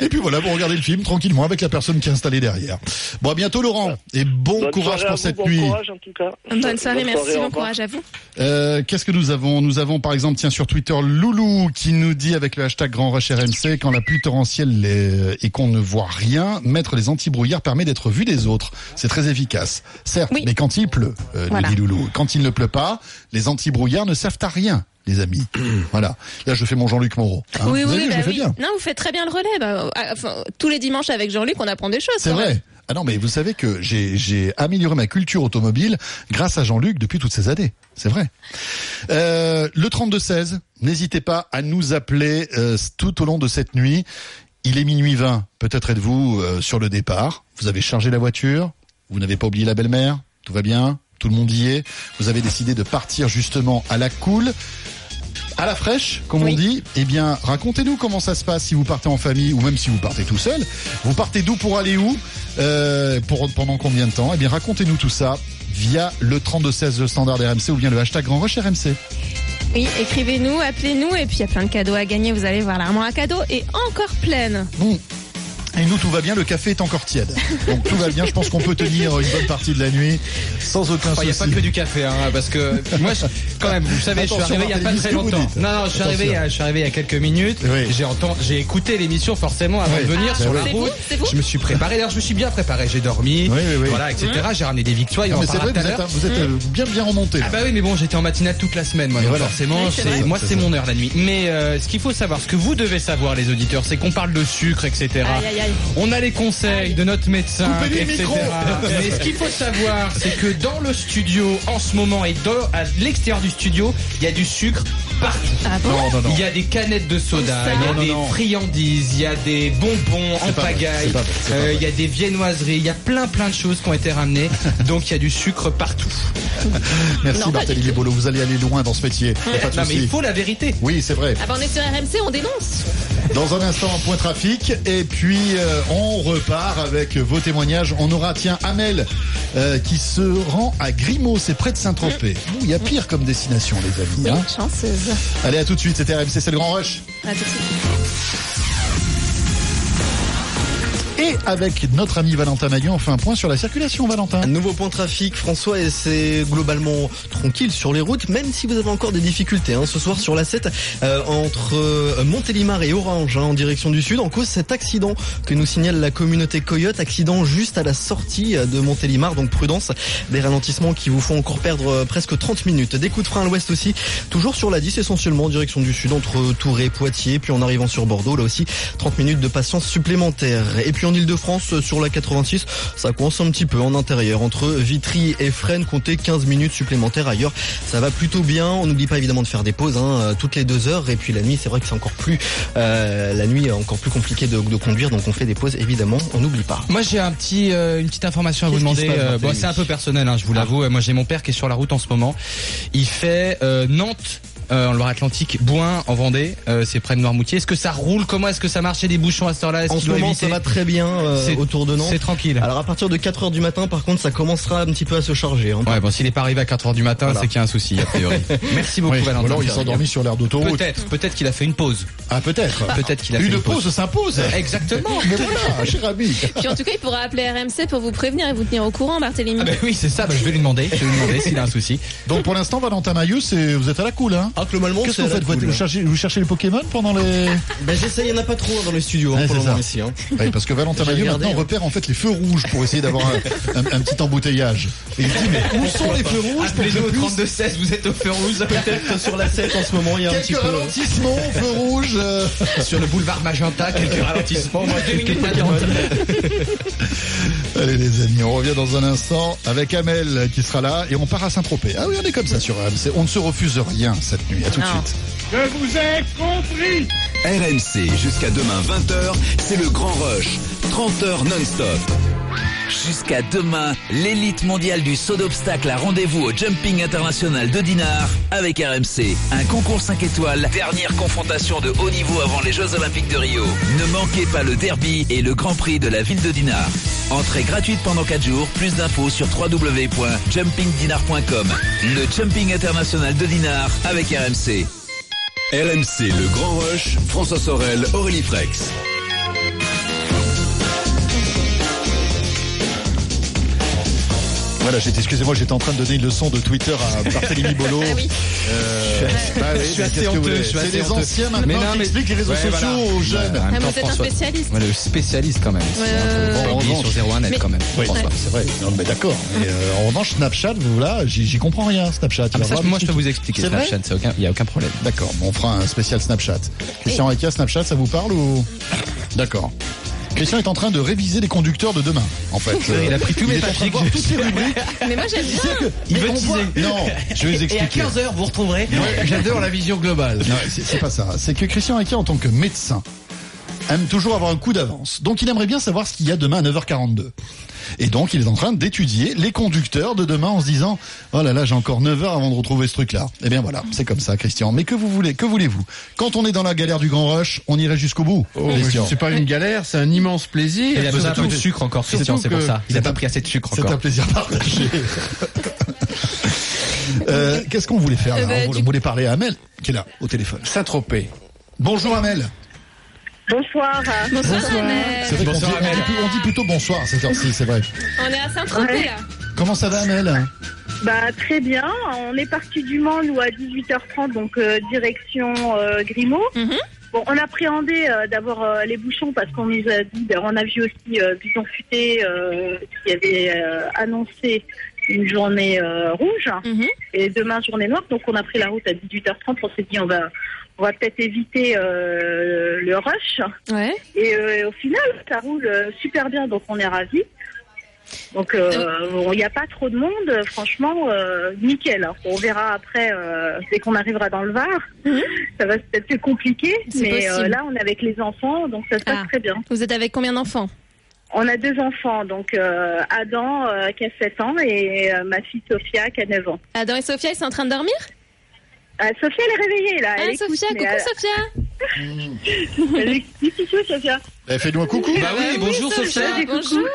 Et puis voilà, vous regardez le film tranquillement avec la personne qui est installée derrière. Bon, à bientôt Laurent. Et bon Bonne courage pour vous, cette bon nuit. courage en tout cas. Bonne soirée, Bonne merci, bon courage à vous. Euh, Qu'est-ce que nous avons? Nous avons par exemple, tiens, sur Twitter, Loulou qui nous dit avec le hashtag Grand Rush RMC, quand la pluie torrentielle est- et qu'on ne voit rien, mettre les antibrouillards permet d'être vu des autres. C'est très efficace. Certes, mais quand il pleut, euh, nous dit Loulou. Quand il ne pleut pas, les antibrouillards ne servent à rien. Les amis, *clears throat* voilà. Là, je fais mon Jean-Luc Moreau. hein. oui, Vous oui, bah je fais oui. bien. Non, vous faites très bien le relais. Bah, euh, enfin, tous les dimanches avec Jean-Luc, on apprend des choses. C'est vrai. même. Ah non, mais vous savez que j'ai amélioré ma culture automobile grâce à Jean-Luc depuis toutes ces années. C'est vrai. Euh, le 32-16, n'hésitez pas à nous appeler euh, tout au long de cette nuit. Il est minuit 20. Peut-être êtes-vous euh, sur le départ. Vous avez chargé la voiture. Vous n'avez pas oublié la belle-mère. Tout va bien. Tout le monde y est. Vous avez décidé de partir justement à la cool. À la fraîche, comme on dit, eh bien, racontez-nous comment ça se passe si vous partez en famille ou même si vous partez tout seul. Vous partez d'où pour aller où euh, pour, Pendant combien de temps? Eh bien, racontez-nous tout ça via le 3216 le standard RMC ou bien le hashtag Grand Rush RMC. Oui, écrivez-nous, appelez-nous, et puis il y a plein de cadeaux à gagner. Vous allez voir, l'armoire à cadeaux est encore pleine. Bon. Et nous, tout va bien, le café est encore tiède. Donc tout va bien, je pense qu'on peut tenir une bonne partie de la nuit sans aucun Il n'y souci. a pas que du café, hein, parce que moi, je- quand même, vous savez, je suis arrivé il y a pas très longtemps. Non, non, je suis arrivé, il y a- je suis arrivé il y a quelques minutes. J'ai entendu, j'ai écouté l'émission forcément avant Oui. de venir Ah, sur la oui. route. Vous, vous Je me suis préparé. D'ailleurs, je me suis bien préparé. J'ai dormi, voilà, etc. J'ai ramené des victoires. Non, on mais en c'est parlera vrai, tout vous êtes, vous êtes euh, bien bien remonté. Ah bah oui mais bon j'étais en matinale toute la semaine moi Et donc voilà. forcément Oui, c'est moi C'est mon heure la nuit mais euh, ce qu'il faut savoir ce que vous devez savoir les auditeurs c'est qu'on parle de sucre etc On a les conseils de notre médecin etc. mais ce qu'il faut savoir c'est que dans le studio en ce moment et dans, à l'extérieur du studio il y a du sucre partout bon Non, non, non. il y a des canettes de soda il y a des non. friandises il y a des bonbons en vrai, pagaille vrai, euh, il y a des viennoiseries il y a plein plein de choses qui ont été ramenées *laughs* donc il y a du sucre partout *laughs* Merci Barthélémy Bolo, vous allez aller loin dans ce métier. *laughs* Pas de non mais il faut la vérité Oui, c'est vrai. Ah bah on est sur RMC, on dénonce. Dans un instant, un point trafic. Et puis, euh, on repart avec vos témoignages. On aura, tiens, Amel, euh, qui se rend à Grimaud, c'est près de Saint-Tropez. Ouh, Il y a pire comme destination, les amis. hein. Chanceuse. Allez, à tout de suite. C'était RMC, c'est le Grand Rush. À tout de suite. Et avec notre ami Valentin Maillon, on fait un point sur la circulation, Valentin. Nouveau point de trafic, François, et c'est globalement tranquille sur les routes, même si vous avez encore des difficultés. hein. Ce soir sur la 7, euh, entre euh, Montélimar et Orange, hein, en direction du sud, en cause cet accident que nous signale la communauté Coyote, accident juste à la sortie euh, de Montélimar, donc prudence, des ralentissements qui vous font encore perdre euh, presque 30 minutes. Des coups de frein à l'ouest aussi, toujours sur la 10 essentiellement en direction du sud, entre Tours et Poitiers, puis en arrivant sur Bordeaux, là aussi 30 minutes de patience supplémentaire. En Ile-de-France, sur la 86, ça coince un petit peu en intérieur. Entre Vitry et Fresnes, comptez 15 minutes supplémentaires ailleurs. Ça va plutôt bien. On n'oublie pas évidemment de faire des pauses hein, euh, toutes les deux heures. Et puis la nuit, c'est vrai que c'est encore plus euh, la nuit est encore plus compliqué de, de conduire. Donc on fait des pauses évidemment. On n'oublie pas. Moi j'ai un petit, euh, une petite information à vous demander. Euh, bon, c'est un peu personnel, hein, je vous l'avoue. Euh, Moi j'ai mon père qui est sur la route en ce moment. Il fait euh, Nantes. Euh, en Loire-Atlantique, Bouin en Vendée, euh, c'est près de Noirmoutier. Est-ce que ça roule? Comment est-ce que ça marche Il y a des bouchons à cette heure-là? Est-ce En ce moment, éviter? ça va très bien euh, C'est- autour de Nantes. C'est tranquille. Alors à partir de 4 heures du matin, par contre, ça commencera un petit peu à se charger. Hein. Ouais, bon, s'il est pas arrivé à 4 heures du matin, Voilà. c'est qu'il y a un souci, a priori. *laughs* Merci beaucoup, Oui, Valentin. alors il s'est endormi sur l'air d'autoroute. Peut-être, peut-être qu'il a fait une pause. Ah, peut-être. Peut-être qu'il a fait Une une pause s'impose. Exactement. Mais voilà, cher ami. Puis en tout cas, il pourra appeler RMC pour vous prévenir et vous tenir au courant, Barthélémy. Ah ben oui, c'est ça. Bah, je vais lui demander. Je vais lui demander s'il a un souci. Donc pour l'instant, Valentin Maillot, vous êtes à la cool, hein Ah, globalement, Qu'est-ce que vous faites vous, cool, vous cherchez, vous cherchez les Pokémon pendant les. Ben j'essaye, il n'y en a pas trop dans les studios hein, pour le moment ici. Hein. *laughs* Oui, parce que Valentin Maillot maintenant hein. repère en fait les feux rouges pour essayer d'avoir un, un- un petit embouteillage. Et il se dit mais où sont les feux rouges pour que au puisse 32 16, vous êtes au feu rouge. Peut-être sur la 7 en ce moment, il y a un petit Quelques peu. ralentissements, feux rouges. euh. Sur le boulevard Magenta, quelques ralentissements. *laughs* Moi, d'attente. *laughs* Allez les amis, on revient dans un instant avec Amel qui sera là et on part à Saint-Tropez. Ah oui, on est comme ça sur RMC. On ne se refuse rien cette nuit. À tout de suite. Je vous ai compris RMC, jusqu'à demain 20h, c'est le grand rush. 30 heures non-stop. Jusqu'à demain, l'élite mondiale du saut d'obstacle a rendez-vous au Jumping International de Dinard avec RMC. Un concours 5 étoiles, dernière confrontation de haut niveau avant les Jeux Olympiques de Rio. Ne manquez pas le derby et le Grand Prix de la ville de Dinard. Entrée gratuite pendant 4 jours, plus d'infos sur www.jumpingdinar.com. Le Jumping International de Dinard avec RMC. RMC, le grand rush. François Sorel, Aurélie Frex. Voilà, j'étais, excusez-moi, j'étais en train de donner une leçon de Twitter à *laughs* Barthélémy Bolo. Ah oui. Euh, bah oui, Je suis mais assez vous honteux, C'est les honteux. anciens Mais maintenant non, qui mais- expliquent les réseaux Ouais, sociaux voilà. aux jeunes. Ouais, même Ah, temps, vous êtes un François- spécialiste. Ouais, le spécialiste quand même. Ouais, Faut pas en revanche- sur 01 net Mais- quand même. Oui, François. c'est vrai. Non, mais d'accord. Mais, euh, en revanche, Snapchat, vous là, j'y comprends rien, Snapchat. Ah, mais ça, voir moi, je peux vous expliquer C'est vrai Snapchat, aucun- il n'y a aucun problème. D'accord, bon, on fera un spécial Snapchat. Christian Rekia, Snapchat, ça vous parle ou? D'accord. Christian est en train de réviser les conducteurs de demain, en fait. *laughs* Il a pris tous mes papiers toutes les rubriques. *laughs* Mais moi j'aime bien. Il veut Non, je vais vous Et à expliquer. 15h, vous retrouverez. J'adore la vision globale. Non, c'est pas ça. C'est que Christian Rekia, en tant que médecin, aime toujours avoir un coup d'avance. Donc il aimerait bien savoir ce qu'il y a demain à 9h42. Et donc il est en train d'étudier les conducteurs de demain en se disant "Oh là là, j'ai encore 9 heures avant de retrouver ce truc-là." Eh bien voilà, c'est comme ça Christian. Mais que vous voulez Que voulez-vous? Quand on est dans la galère du grand rush, on irait jusqu'au bout. Oh, c'est pas une galère, c'est un immense plaisir. Il a besoin d'un peu de sucre encore, Christian, c'est pour ça. Il n'a c'est pas pris assez de sucre C'est encore. un plaisir partagé. *laughs* Euh, Qu'est-ce qu'on voulait faire là? Euh, bah, On voulait- du- on voulait parler à Amel, qui est là, au téléphone. Saint-Tropez. Bonjour Amel. Bonsoir. Bonsoir, C'est vrai on dit Amel. plus- on dit plutôt bonsoir à cette heure-ci, *laughs* c'est vrai. On est à Saint-Tropez Ouais. là. Comment ça va Amel Bah très bien. On est parti du Mans nous à 18h30 donc euh, direction euh, Grimaud. Mhm. Bon, on appréhendait euh, d'abord euh, les bouchons parce qu'on nous a dit, ben, on a vu aussi euh, Bison Futé euh, qui avait euh, annoncé une journée euh, rouge Mhm. et demain journée noire. Donc on a pris la route à 18h30. On s'est dit on va on va peut-être éviter euh, le rush. Ouais. Et euh, au final, ça roule euh, super bien, donc on est ravis. Donc euh, il n'y a pas trop de monde, euh, franchement, euh, nickel. On verra après, euh, dès qu'on arrivera dans le Var. Mhm. Ça va peut-être être compliqué, mais euh, là on est avec les enfants, donc ça se passe Ah. très bien. Vous êtes avec combien d'enfants? On a deux enfants, donc euh, Adam euh, qui a 7 ans et euh, ma fille Sophia qui a 9 ans. Adam et Sophia, ils sont en train de dormir? Euh, Sophia elle est réveillée là. Ah, elle écoute, Sophia, coucou elle- Sophia. *laughs* elle est- Dis coucou, Sophia. Eh, Fais-nous un coucou. Bah oui, bonjour Sophia. Coucou. Bonjour.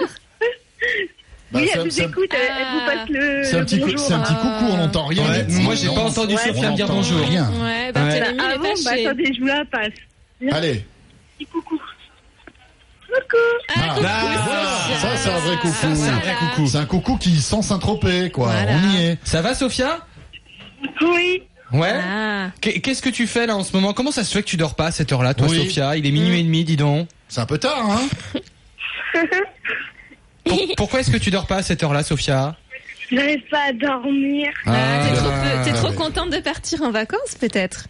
Bah, oui, elle vous écoute, elle, elle vous passe le, C'est un le petit, coup- bonjour. c'est un petit coucou, on n'entend rien. Ouais, mais- moi, j'ai pas entendu on Sophia me dire bonjour. Rien. Ouais, Barthélemy, Ah il est bon, bah attendez, je vous la passe. Allez. Petit coucou. Coucou. Ah, coucou, Voilà, Sophia. ça c'est un vrai coucou. C'est un vrai coucou. C'est un coucou qui sent Saint-Tropez, quoi. Voilà. On y est. Ça va Sophia? Oui. Ouais. Ah. Qu'est- Qu'est-ce que tu fais là en ce moment? Comment ça se fait que tu dors pas à cette heure-là, toi Oui. Sophia? Il est minuit et demi, dis donc. C'est un peu tard, hein? *laughs* Pour- pourquoi est-ce que tu dors pas à cette heure-là, Sophia? J'arrive pas à dormir. Ah, t'es trop, peu- t'es Ah, trop contente de partir en vacances, peut-être?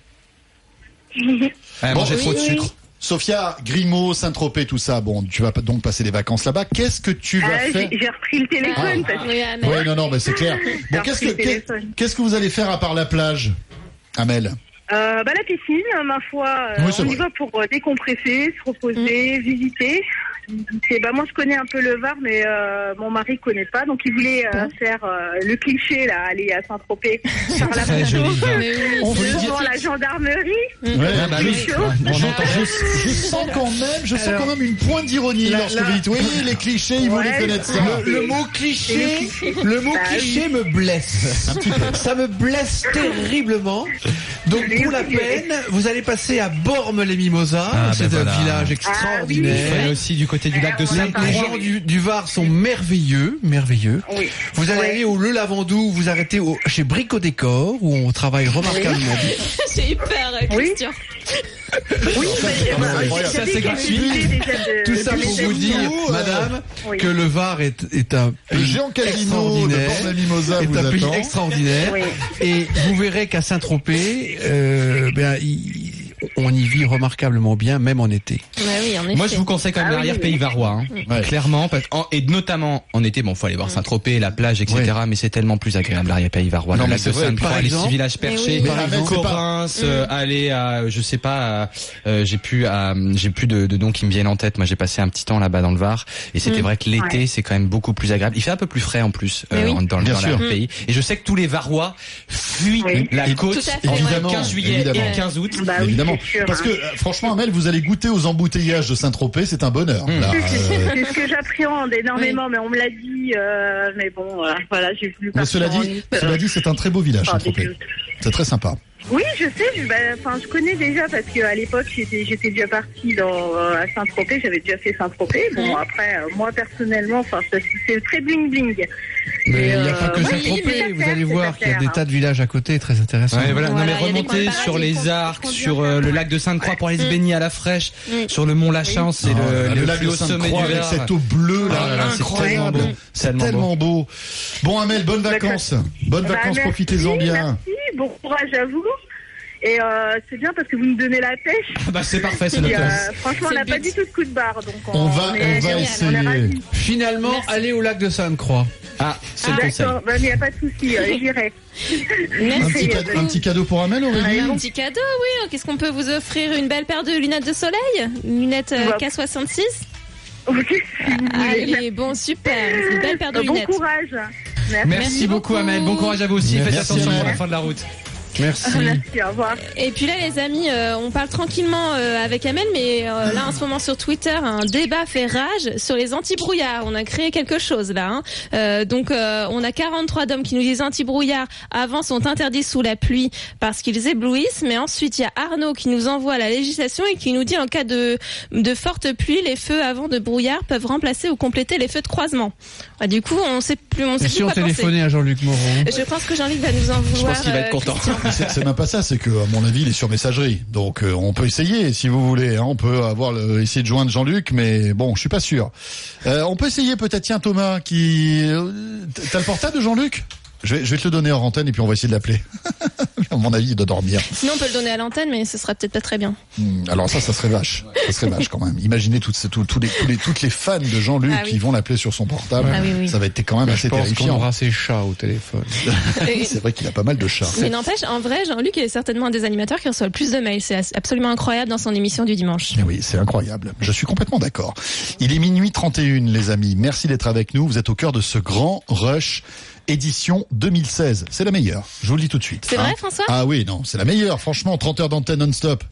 Elle Bon, trop de oui, sucre. Sophia, Grimaud, Saint-Tropez, tout ça. Bon, tu vas pas- donc passer des vacances là-bas. Qu'est-ce que tu vas Ah, faire j'ai repris le téléphone Ah. parce que Oui, Amel. Oui, non, non, mais c'est clair. *laughs* Bon, qu'est-ce que le qu'est- téléphone. qu'est-ce que vous allez faire à part la plage, Amel? Euh, bah, la piscine, ma foi, euh, Oui, c'est on y vrai. va pour euh, décompresser, se reposer, visiter. Et bah, moi, je connais un peu le Var, mais euh, mon mari connaît pas, donc il voulait euh, faire euh, le cliché, là, aller à Saint-Tropez, *laughs* faire la Très joli On veut dire- devant la gendarmerie. Ouais, Ah bah oui. chaud. On entend je, je sens quand même, je sens Alors, quand même une pointe d'ironie la- lorsque la- vous dites oui, les clichés, ils voulaient Ouais, connaître ça. Le, le mot cliché, le mot Bah cliché me blesse. Ça me blesse terriblement. Donc Oui, pour la oui. peine, vous allez passer à Bormes-les-Mimosas. Ah, C'est ben un voilà. village Il extraordinaire. fallait aussi du côté du lac de Les, les gens du, du Var sont merveilleux, merveilleux. Oui. Vous allez Ouais. aller au Le Lavandou, vous arrêtez au, chez Brico Décor où on travaille remarquablement bien. J'ai eu peur, euh, Oui. Christian. Oui, mais, Ça, c'est gratuit. Tout ça pour vous dire, euh, madame, Oui. que le Var est, est un pays casino de. Port-la-Mimosa est vous un pays extraordinaire. Oui. Et vous verrez qu'à Saint-Tropez, euh, ben, il- on y vit remarquablement bien, même en été. Bah oui, en. Moi, je vous conseille quand même Ah oui, l'arrière-pays oui. varois, hein. Ouais. clairement, parce, en- et notamment en été. Bon, faut aller voir Saint-Tropez, la plage, etc. Mais c'est tellement plus agréable l'arrière-pays varois. Non, mais c'est vrai, les petits villages perchés, pas- Corins, euh, aller à, je sais pas, à, euh, j'ai plus, à, j'ai plus de, de noms qui me viennent en tête. Moi, j'ai passé un petit temps là-bas dans le Var, et c'était Mm. vrai que l'été, Ouais. c'est quand même beaucoup plus agréable. Il fait un peu plus frais en plus en- dans, le- sûr. l'arrière-pays. Et je sais que tous les Varois fuient Oui. la côte 15 juillet et évidemment. le 15 août. Bah Évidemment. Sûr, Parce hein. que euh, franchement, Amel, vous allez goûter aux embouteillages de Saint-Tropez, c'est un bonheur. Mmh. Là, euh, C'est ce que j'appréhende énormément, mais on me l'a dit, euh, mais bon, euh, voilà, j'ai voulu mais cela dit, cela dit, c'est un très beau village, Saint-Tropez. C'est très sympa. Oui, je sais. je- bah, Enfin, je connais déjà parce qu'à l'époque, j'étais, j'étais déjà partie dans, euh, à Saint-Tropez. J'avais déjà fait Saint-Tropez. Bon, après, euh, moi personnellement, enfin, c'est, très bling bling. Mais il n'y a euh, pas que oui, Saint-Tropez, vous allez voir qu'il y a des hein. tas de villages à côté très intéressants. Ouais, voilà. non mais coins sur les arcs, sur euh, le lac de Sainte-Croix pour aller se baigner à la fraîche, Mm. sur le mont Lachance, c'est Ah, le, là, le le lac de haut sommet du Sainte-Croix avec cette eau bleue là, Ah là là, c'est incroyable. tellement beau. C'est Tellement tellement beau. Bon Amel, bonnes vacances. Bonnes Bah, vacances, profitez-en bien. Merci, bon courage à vous. Et euh, c'est bien parce que vous nous donnez la pêche. Ah bah c'est parfait, c'est notre euh, franchement, on n'a pas du tout de coup de barre. Donc On va, est- on va essayer. Finalement, Merci. allez au lac de Sainte-Croix. Ah, c'est le conseil. D'accord, bah, il n'y a pas de souci, euh, *laughs* j'irai. Un Merci. petit, cadeau, un petit cadeau pour Amel, Aurélie Un petit cadeau, oui. Qu'est-ce qu'on peut vous offrir? Une belle paire de lunettes de soleil? Lunettes euh, Bah. K66? Ok, voulez. Allez, bon, super. Une belle paire de Euh, Bon lunettes. courage. Merci. Merci beaucoup Amel, bon courage à vous aussi, faites attention Amel. pour la fin de la route. Merci. Merci, au revoir. Et puis là, les amis, euh, on parle tranquillement euh, avec Amel, mais euh, là, en ce moment sur Twitter, un débat fait rage sur les anti-brouillards. On a créé quelque chose là. hein. Euh, donc, euh, on a 43 d'hommes qui nous disent anti-brouillards avant sont interdits sous la pluie parce qu'ils éblouissent, mais ensuite il y a Arnaud qui nous envoie la législation et qui nous dit en cas de de forte pluie, les feux avant de brouillard peuvent remplacer ou compléter les feux de croisement. Ah, du coup, on sait plus, on sait plus sûr, quoi penser. téléphoner à Jean-Luc Moreau. Je pense que Jean-Luc va nous en vouloir. qu'il va être euh, content. C'est même pas ça, c'est que à mon avis, il est sur messagerie. Donc euh, on peut essayer si vous voulez. hein. On peut avoir le, essayer de joindre Jean-Luc, mais bon, je suis pas sûr. Euh, on peut essayer peut-être tiens Thomas qui euh, t'as le portable de Jean-Luc? Je vais, je vais te le donner en antenne et puis on va essayer de l'appeler. *laughs* à mon avis, il doit dormir. Sinon, on peut le donner à l'antenne, mais ce sera peut-être pas très bien. Hmm, Alors ça, ça serait vache. Ça serait vache quand même. Imaginez toutes, ces- tous, tous les, tous les, toutes les fans de Jean-Luc Ah oui. qui vont l'appeler sur son portable. Ah oui, oui. Ça va être quand même Je assez pense qu'on terrifiant. aura ses chats au téléphone. *laughs* c'est vrai qu'il a pas mal de chats. Mais n'empêche, en vrai, Jean-Luc est certainement un des animateurs qui reçoit le plus de mails. C'est absolument incroyable dans son émission du dimanche. Eh oui, c'est incroyable. Je suis complètement d'accord. Il est minuit 31, les amis. Merci d'être avec nous. Vous êtes au cœur de ce grand rush édition 2016. C'est la meilleure. Je vous le dis tout de suite. C'est vrai, hein. François? Ah oui, non, c'est la meilleure. Franchement, 30 heures d'antenne non-stop.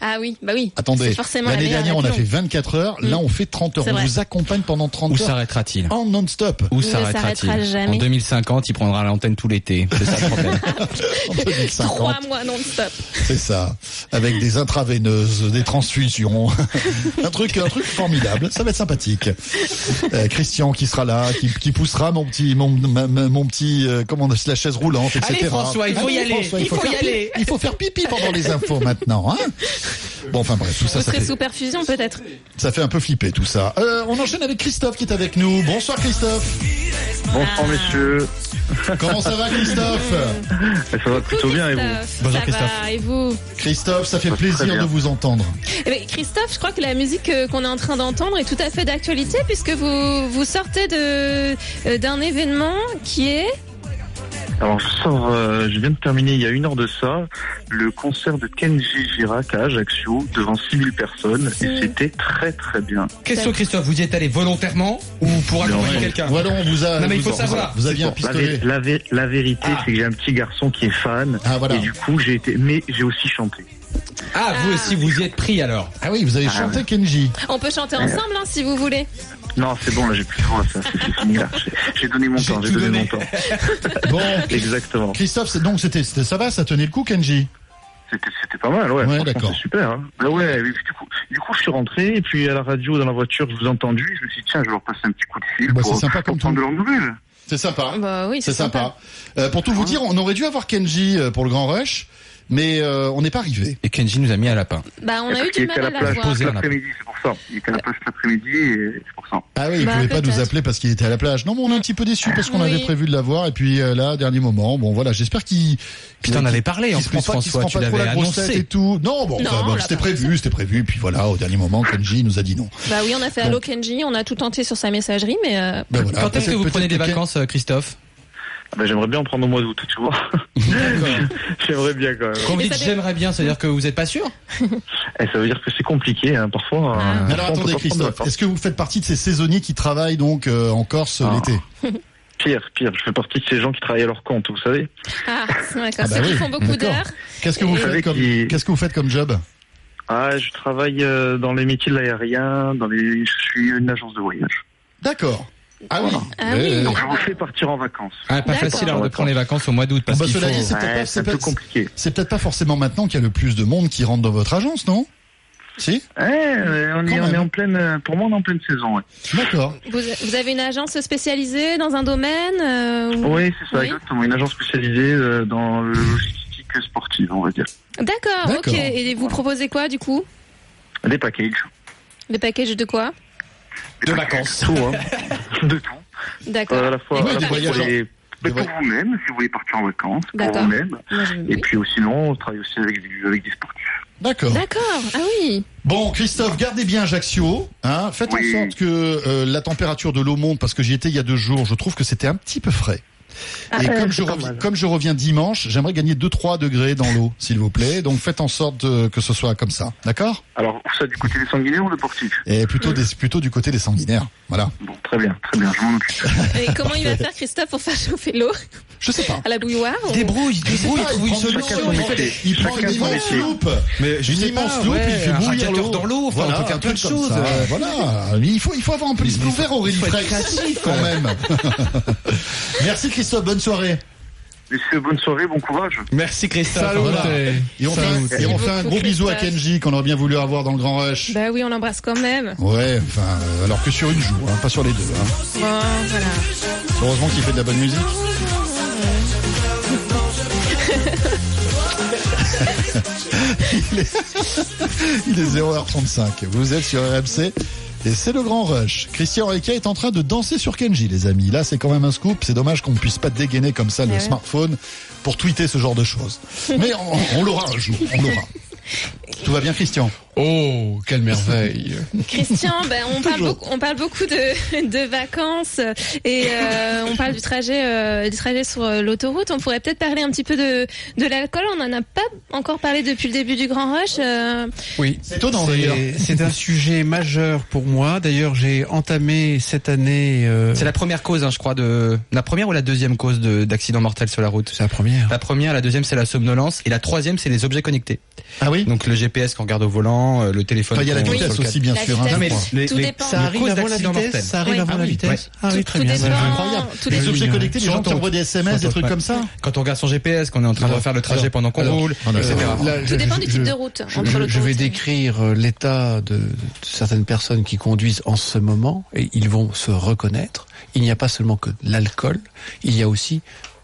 Ah oui, bah oui. Attendez, l'année dernière, on a fait 24 heures. Là, on fait 30 heures. On vrai. vous accompagne pendant 30 Où heures. s'arrêtera-t-il En non-stop. Où s'arrêtera-t-il. En 2050, il prendra l'antenne tout l'été. C'est ça le *laughs* problème. En 2050. Trois mois non-stop. C'est ça. Avec des intraveineuses, des transfusions. un truc, un truc formidable. Ça va être sympathique. Euh, Christian qui sera là, qui, qui poussera mon petit, mon, ma- ma- mon petit, euh, comment on dit, la chaise roulante, etc. Allez, François, il faut y aller. François, Il faut y aller. Il faut faire pipi pendant les infos maintenant, hein. *laughs* Bon, enfin bref, tout ça, Vous ça serez fait, sous perfusion peut-être. ça fait un peu flipper tout ça. Euh, on enchaîne avec Christophe qui est avec nous. Bonsoir Christophe. Bonsoir messieurs. Comment ça va Christophe Ça va plutôt bien et vous? Christophe, Bonjour, ça Christophe. va, et vous? Christophe, ça fait plaisir de vous entendre. Eh Christophe, je crois que la musique euh, qu'on est en train d'entendre est tout à fait d'actualité puisque vous vous sortez de euh, d'un événement qui est Alors je sors, euh, je viens de terminer il y a une heure de ça, le concert de Kenji Girac à Ajaccio devant 6000 personnes et c'était très très bien. Question Christophe, vous y êtes allé volontairement ou pour accompagner quelqu'un on vous a. Non mais il faut savoir. Vous aviez un La, pistolet. vé- la vé- la vérité c'est que j'ai un petit garçon qui est fan Ah, voilà. et du coup j'ai été, mais j'ai aussi chanté. Ah, vous aussi, vous y êtes pris alors. Ah oui, vous avez Ah, chanté. Kenji. On peut chanter ensemble hein, si vous voulez. Non c'est bon là j'ai plus de voix ça, c'est c'est fini là. J'ai- J'ai donné mon J'ai temps, j'ai tout donné, donné. mon temps. *laughs* Bon, Exactement. Christophe, c'est- donc c'était, c'était- ça va, ça tenait le coup, Kenji? C'était c'était pas mal, ouais. Ouais, franchement, d'accord. C'est super. Hein. Bah ouais. et puis, Du coup, du coup, je suis rentré et puis à la radio, dans la voiture, je vous ai entendu. Je me suis dit tiens, je vais leur passer un petit coup de fil Bah, pour, c'est sympa pour comme prendre de leurs nouvelles. C'est sympa. Bah oui, C'est sympa. Euh, pour tout vous dire, on aurait dû avoir Kenji euh, pour le Grand Rush, mais euh, on n'est pas arrivé. Et Kenji nous a mis à lapin. Bah on a eu du mal à à la la plage l'après-midi, c'est pour ça. Il était à la plage l'après-midi et c'est pour ça. Ah oui, il Bah, pouvait pas nous appeler parce qu'il était à la plage. Non, mais on est un petit peu déçus parce qu'on Oui. avait prévu de l'avoir et puis euh, là, dernier moment. Bon, voilà, j'espère qu'il. Puis t'en qu'il- avais parlé, en plus, François, tu l'avais annoncé. et tout. Non, bon, c'était prévu, c'était prévu. Et puis voilà, au dernier moment, Kenji nous a dit non. Bah oui, on a fait Allo Kenji, on a tout tenté sur sa messagerie, mais euh, Ben Quand est-ce que vous prenez des vacances, euh, Christophe? Ah ben, j'aimerais bien en prendre au mois d'août, tu vois. *laughs* j'aimerais bien quand même. Quand vous dites ça j'aimerais bien, c'est-à-dire que vous n'êtes pas sûr Et ça veut dire que c'est compliqué, hein, parfois. Ah. euh, Alors attendez, Christophe, est-ce que vous faites partie de ces saisonniers qui travaillent donc euh, en Corse Ah. l'été *laughs* Pire, pire. Je fais partie de ces gens qui travaillent à leur compte, vous savez. ah, d'accord, *laughs* Ah bah ceux qui font beaucoup d'heures. Qu'est-ce que vous Et- faites comme qui- Qu'est-ce que vous faites comme job Ah, je travaille euh, dans les métiers de l'aérien, dans les. Je suis une agence de voyage. D'accord. Ah oui. Ah oui. Donc je vous fais partir en vacances. Ah, pas D'accord. facile alors de prendre les vacances au mois d'août parce Bah, qu'il cela faut. dit, c'est peut-être Ouais, pas, peut- compliqué. c'est peut-être pas forcément maintenant qu'il y a le plus de monde qui rentre dans votre agence, non? Si? Ouais, on, est, on même. est en pleine, pour moi on est en pleine saison. Ouais. D'accord. Vous, vous avez une agence spécialisée dans un domaine euh, ou- Oui, c'est ça, Oui. exactement. Une agence spécialisée euh, dans le logistique sportive, on va dire. D'accord, ok. Et vous proposez quoi du coup? Des packages. Le package de quoi? De vacances. Tout, hein. *laughs* de tout. D'accord. Euh, à la fois, à la pour, les- vous-même, si vous voulez partir en vacances, pour vous-même. Et oui. puis sinon, on travaille aussi avec, des sportifs. D'accord. D'accord, ah oui. Bon, Christophe, gardez bien Ajaccio. Hein, faites Oui. en sorte que euh, la température de l'eau monte, parce que j'y étais il y a deux jours. Je trouve que c'était un petit peu frais. Ah, Et euh, comme, je reviens, comme je reviens dimanche, j'aimerais gagner 2-3 degrés dans l'eau, *laughs* s'il vous plaît. Donc faites en sorte euh, que ce soit comme ça. D'accord? Alors, ça du côté des sanguinaires ou des sportifs Et plutôt, des, plutôt du côté des sanguinaires. Voilà. Bon, très bien, très bien, je m'en occupe. *laughs* Et comment il va faire Christophe pour faire chauffer l'eau? Je sais pas. à la bouilloire ou- Débrouille, débrouille, trouve il une prend, solution. il il prend une immense loupe. Mais je une immense loupe, ouais, il fait bouillir l'eau. dans l'eau, enfin, voilà, un truc, un truc peu de choses. Voilà. Il faut, il faut avoir un peu l'esprit ouvert, Aurélie faut être créatif. Quand même. *laughs* Merci Christophe, bonne soirée. Messieurs, bonne soirée, bon courage. Merci Christophe. Voilà. Et on fait, un- et on fait un gros bisou à Kenji qu'on aurait bien voulu avoir dans le Grand Rush. Bah oui, on l'embrasse quand même. Ouais, enfin, euh, alors que sur une joue, hein, pas sur les deux. Hein. Bon, voilà. Heureusement qu'il fait de la bonne musique. *laughs* *laughs* il, est... il est 0h35. Vous êtes sur RMC. Et c'est le grand rush. Christian Requet est en train de danser sur Kenji, les amis. Là, c'est quand même un scoop. C'est dommage qu'on ne puisse pas dégainer comme ça le Ouais. smartphone pour tweeter ce genre de choses. Mais on, on l'aura un jour. On l'aura. *laughs* Tout va bien, Christian? Oh, quelle merveille *laughs* Christian, ben, on, parle beaucoup, on parle beaucoup de, *laughs* de vacances et euh, on parle du trajet, euh, du trajet sur euh, l'autoroute. On pourrait peut-être parler un petit peu de, de l'alcool. On n'en a pas encore parlé depuis le début du Grand Rush. euh. Oui, C'est étonnant, d'ailleurs. C'est un sujet majeur pour moi. D'ailleurs, j'ai entamé cette année. euh, C'est la première cause, hein, je crois, de la première ou la deuxième cause de- d'accident mortel sur la route? C'est la première. La première, la deuxième, c'est la somnolence, et la troisième, c'est les objets connectés. Ah oui? Donc le GPS qu'on regarde au volant, euh, le téléphone. Il y a la vitesse aussi, bien sûr. hein, Tout dépend. Ça arrive avant la vitesse. Ça arrive avant Ah la vitesse. Ah oui, très bien. je- Incroyable. Tout Les objets connectés, les gens qui J'entends. envoient des SMS, des trucs comme ça Quand on regarde son GPS, qu'on est en train de refaire le trajet pendant qu'on roule, etc. Tout je- dépend du type de route Je, entre je- vais décrire euh, l'état de, de certaines personnes qui conduisent en ce moment et ils vont se reconnaître. Il n'y a pas seulement que l'alcool, il y a aussi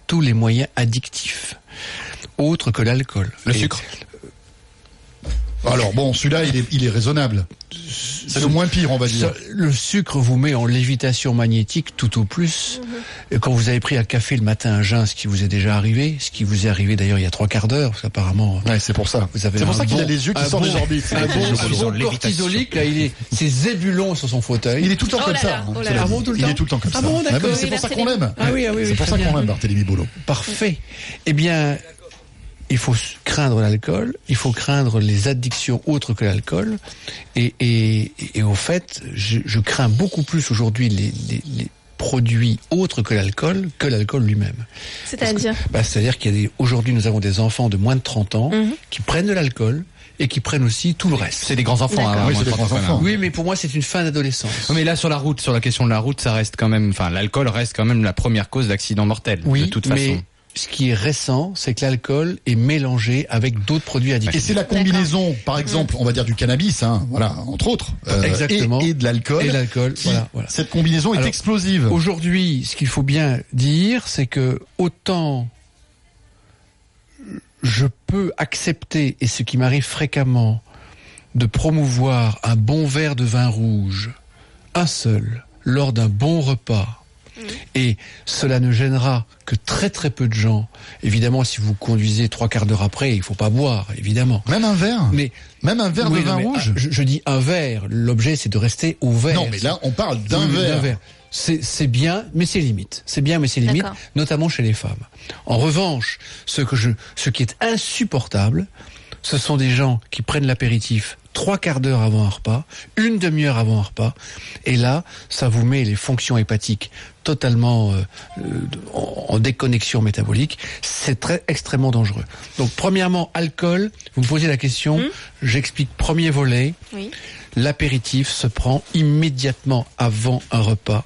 tous les moyens addictifs, autres que l'alcool. Le Et sucre. Alors bon, celui-là, il est, il est raisonnable. C'est le moins pire, on va dire. Le sucre vous met en lévitation magnétique tout au plus. Et quand vous avez pris un café le matin à jeun, ce qui vous est déjà arrivé, ce qui vous est arrivé d'ailleurs il y a trois quarts d'heure, parce qu'apparemment Ouais, c'est pour ça. vous avez C'est pour ça qu'il bon- a les yeux qui sortent bon- des orbites. Un bon, bon cortisolique, là, il est, c'est zébulon sur son fauteuil. Il est tout le temps Oh comme là ça. là, hein, oh là là. Ah bon, tout le il est tout le temps comme Ah ça. bon, Ah d'accord. oui, c'est pour ça qu'on l'aime. Ah oui, ah oui, C'est pour ça qu'on l'aime, Barthélémy Boulot. Parfait. Eh bien, il faut craindre l'alcool, il faut craindre les addictions autres que l'alcool. Et, et, et au fait, je, je crains beaucoup plus aujourd'hui les, les, les produits autres que l'alcool que l'alcool lui-même. C'est-à-dire Bah, C'est-à-dire qu'il y a des, aujourd'hui, nous avons des enfants de moins de 30 ans Mhm. qui prennent de l'alcool et qui prennent aussi tout le reste. C'est des grands enfants. Hein, Oui, des 30 grands enfants. Oui, mais pour moi, c'est une fin d'adolescence. Mais là, sur la route, sur la question de la route, ça reste quand même, enfin, l'alcool reste quand même la première cause d'accident mortel. Oui, de toute mais façon. Ce qui est récent, c'est que l'alcool est mélangé avec d'autres produits Et addictifs. c'est la combinaison, par exemple, on va dire du cannabis, hein, voilà, entre autres, euh, Exactement. et, et de l'alcool. Et l'alcool, voilà, voilà. Cette combinaison est Alors, explosive. Aujourd'hui, ce qu'il faut bien dire, c'est que autant je peux accepter, et ce qui m'arrive fréquemment, de promouvoir un bon verre de vin rouge, un seul, lors d'un bon repas, et cela ne gênera que très très peu de gens. Évidemment, si vous conduisez trois quarts d'heure après, il faut pas boire, évidemment. Même un verre Mais Même un verre Oui, de vin mais, rouge ah, je, je dis un verre. L'objet, c'est de rester au verre. Non, mais là, on parle d'un Oui, verre. C'est c'est bien, mais c'est limite. C'est bien, mais c'est limite, notamment chez les femmes. En revanche, ce que je, ce qui est insupportable, ce sont des gens qui prennent l'apéritif trois quarts d'heure avant un repas, une demi-heure avant un repas, et là, ça vous met les fonctions hépatiques totalement euh, euh, en, en déconnexion métabolique. C'est très extrêmement dangereux. Donc, premièrement, alcool. Vous me posez la question. J'explique premier volet Oui. l'apéritif se prend immédiatement avant un repas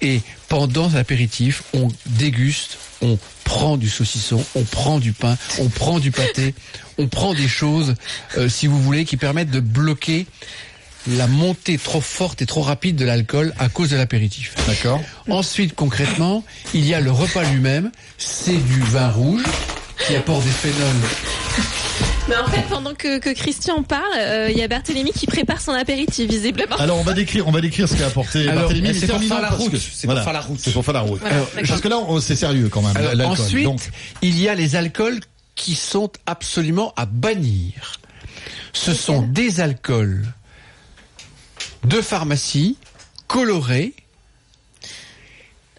Et pendant l'apéritif, on déguste, on prend du saucisson, on prend du pain, on prend du pâté, on prend des choses, euh, si vous voulez, qui permettent de bloquer la montée trop forte et trop rapide de l'alcool à cause de l'apéritif. D'accord. Ensuite, concrètement, il y a le repas lui-même, c'est du vin rouge qui apporte des phénols Mais en fait, pendant que, que Christian parle, euh, il y a Barthélémy qui prépare son apéritif, visiblement. Alors on va décrire, on va décrire ce qu'a apporté Alors, Barthélémy. c'est mais pour faire la route. C'est pour faire la route. C'est pour faire la route. Voilà, parce que là, on- c'est sérieux quand même. Alors, ensuite, Donc, il y a les alcools qui sont absolument à bannir. Ce sont des alcools de pharmacie colorés.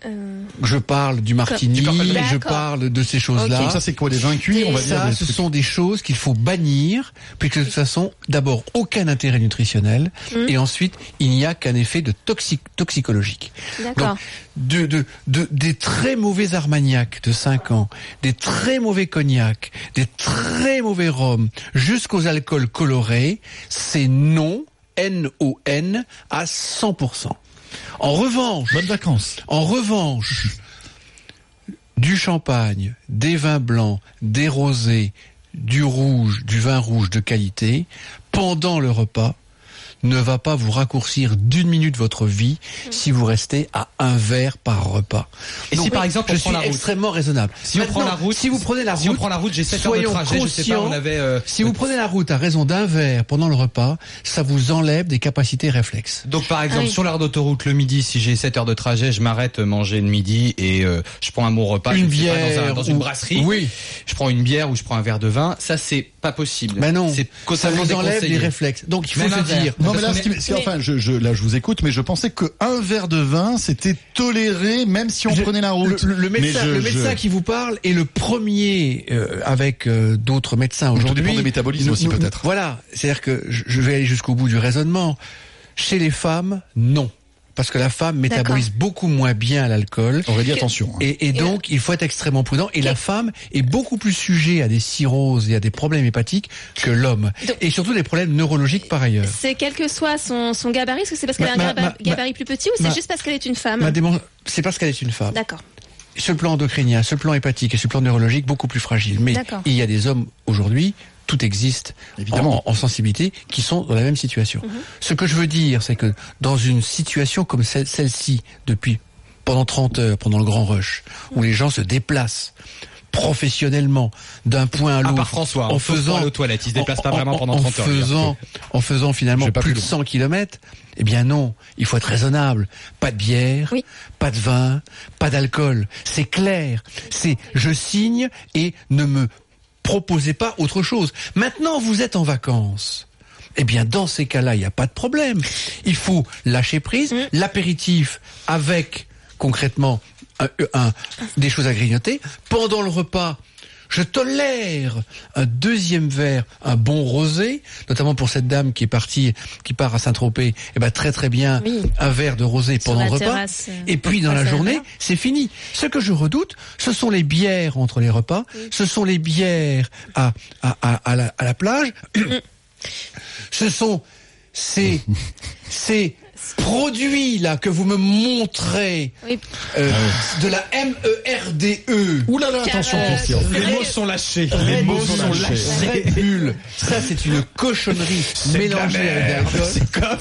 Euh, Je parle du martini, je parle de ces choses-là. Ça, c'est quoi, des vins cuits, on va dire, Ça, des ce trucs- sont des choses qu'il faut bannir, puisque de toute façon, d'abord, aucun intérêt nutritionnel, Mm. et ensuite, il n'y a qu'un effet de toxic- toxicologique. D'accord. Donc, de, de, de- des très mauvais armagnacs de 5 ans, des très mauvais cognacs, des très mauvais rhums, jusqu'aux alcools colorés, c'est non, N-O-N, à 100%. En revanche, bonnes vacances. En revanche, du champagne, des vins blancs, des rosés, du rouge, du vin rouge de qualité, pendant le repas, ne va pas vous raccourcir d'une minute votre vie si vous restez à un verre par repas. Et si, par exemple, je suis la route extrêmement raisonnable. Si on prend la route, si vous prenez la route, si on prend la route, j'ai sept heures de trajet, je sais pas, conscients, on avait, euh, si vous prenez la route à raison d'un verre pendant le repas, ça vous enlève des capacités réflexes. Donc par exemple Ah oui. sur l'aire d'autoroute le midi, si j'ai 7 heures de trajet, je m'arrête manger le midi et euh, je prends un bon repas. Une je sais pas, bière dans, un- dans une ou- brasserie. Oui. Je prends une bière ou je prends un verre de vin. Ça c'est pas possible. Ben non, c'est ça vous enlève les réflexes. Donc il faut Même se dire. Non mais là, ce qui, est- ce qui- enfin, je, je, là, je vous écoute, mais je pensais qu'un verre de vin, c'était toléré, même si on Je- prenait la route. Le, médecin, je- le médecin qui vous parle est le premier euh, avec euh, d'autres médecins Tout aujourd'hui. dépend des métabolismes aussi, peut-être. Voilà, c'est-à-dire que je je vais aller jusqu'au bout du raisonnement. Chez les femmes, non. Parce que la femme métabolise beaucoup moins bien l'alcool. Aurélie, attention. hein. Et, et donc, il faut être extrêmement prudent. Et la femme est beaucoup plus sujet à des cirrhoses et à des problèmes hépatiques que l'homme. Et surtout des problèmes neurologiques par ailleurs. C'est quel que soit son, son gabarit, est-ce que c'est parce qu'elle a un Ma- gabarit plus petit ou c'est juste parce qu'elle est une femme C'est parce qu'elle est une femme. D'accord. Sur le plan endocrinien, sur le plan hépatique et sur le plan neurologique, beaucoup plus fragile. Mais D'accord. il y a des hommes aujourd'hui, tout existe Évidemment. En, en sensibilité, qui sont dans la même situation. Mhm. Ce que je veux dire, c'est que dans une situation comme celle- celle-ci, depuis pendant 30 heures, pendant le grand rush, où les gens se déplacent professionnellement d'un point à À l'autre François, en faisant il se déplace pas en- vraiment en- pendant en 30 heures, lui, hein. faisant en faisant finalement pas plus plus de long. 100 km eh bien non, il faut être raisonnable. Pas de bière, pas de vin, pas d'alcool. C'est clair. C'est je signe et ne me proposez pas autre chose. Maintenant, vous êtes en vacances. Eh bien, dans ces cas-là, il n'y a pas de problème. Il faut lâcher prise, l'apéritif avec concrètement un- un- des choses à grignoter. Pendant le repas, je tolère un deuxième verre, un bon rosé, notamment pour cette dame qui est partie, qui part à Saint-Tropez, eh ben très très bien, Oui. un verre de rosé Sur pendant le repas. terrasse, euh, Et puis dans la journée, c'est fini. Ce que je redoute, ce sont les bières entre les repas, ce sont les bières à, à, à, à la, à la plage, ce sont ces, *laughs* ces produits là que vous me montrez euh, de la M-E-R-D-E. Ouh là là, attention, Christian. Les mots sont lâchés. Les Les mots mots sont lâchés. lâchés. Red Bull, ça c'est une cochonnerie mélangée avec l'alcool.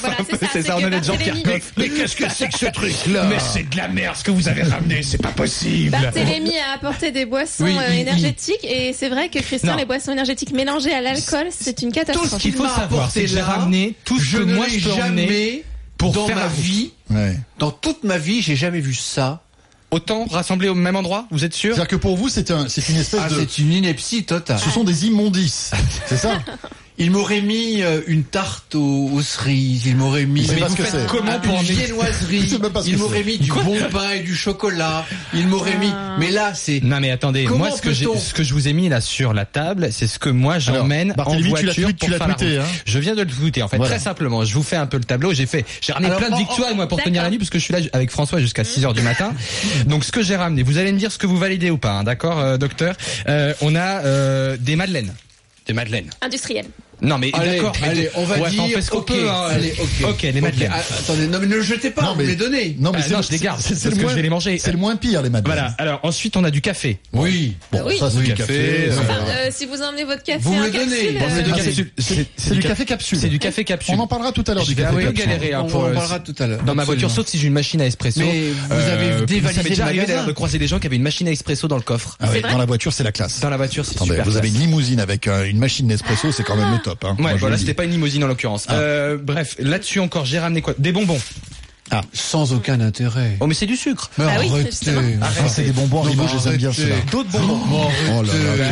C'est ça, on a des gens qui. Mais qu'est-ce que c'est que ce truc-là Mais c'est de la merde ce que vous avez ramené, c'est pas possible. Barthélémy a apporté des boissons Oui, euh, énergétiques et c'est vrai que Christian, Non. les boissons énergétiques mélangées à l'alcool, c'est une Tout catastrophe. ce qu'il faut savoir, c'est que j'ai là, ramené tout ce je que ne moi je peux jamais pour dans faire ma vie, Ouais. dans toute ma vie, j'ai jamais vu ça. Autant rassemblés au même endroit, vous êtes sûr? C'est-à-dire que pour vous, c'est un, c'est une espèce Ah, de, c'est une ineptie totale. ce sont des immondices. *laughs* C'est ça? Il m'aurait mis euh, une tarte aux, aux cerises, il m'aurait mis Mais vous faites comment pour une viennoiserie, *laughs* il m'aurait mis du bon pain et du chocolat, il m'aurait mis mais là c'est Non mais attendez, Comment moi ce que, ce je vous ai mis là sur la table, c'est ce que moi j'emmène en tu voiture tweet- pour tu la tweeté, route. hein. Je viens de le tweeter en fait, Voilà. très simplement. Je vous fais un peu le tableau. J'ai fait, j'ai ramené Alors, plein de victoires oh, moi pour tenir la nuit parce que je suis là avec François jusqu'à 6 heures du matin. Donc ce que j'ai ramené, vous allez me dire ce que vous validez ou pas, hein, d'accord, euh, docteur. Euh, on a euh, des madeleines, des madeleines. Non mais d'accord. Allez, on va ouais, dire. Parce qu'on hein, ok. Ok, les madeleines. Ah, attendez, non mais ne le jetez pas. Non, mais, les données. Non mais ah, je les garde. C'est je vais les manger. C'est le moins pire les madeleines. Voilà. Alors ensuite on a du café. Oui. Ah bon, ça c'est du café. Euh, euh, si vous emmenez votre café vous en le donnez euh, C'est du café capsule. C'est du café capsule. On en parlera tout à l'heure du café capsule. galérer. Hein, on en parlera tout à l'heure. Dans ma voiture, sauf si j'ai une machine à espresso. Vous avez dévalisé. Déjà arrivé d'ailleurs de croiser des gens qui avaient une machine à espresso dans le coffre. Dans la voiture, c'est la classe. Dans la voiture, c'est super. Vous avez une limousine avec une machine d'espresso, c'est quand même le Ouais, voilà, c'était pas une limousine en l'occurrence. Euh, bref, là-dessus encore, j'ai ramené quoi? Des bonbons. Ah. Sans aucun intérêt. Oh, mais c'est du sucre. Mais bah arrêtez. Oui, arrêtez. Ah, ah, c'est des bonbons Haribo, je bien ceux-là. D'autres bonbons. Oh, oh là là, là,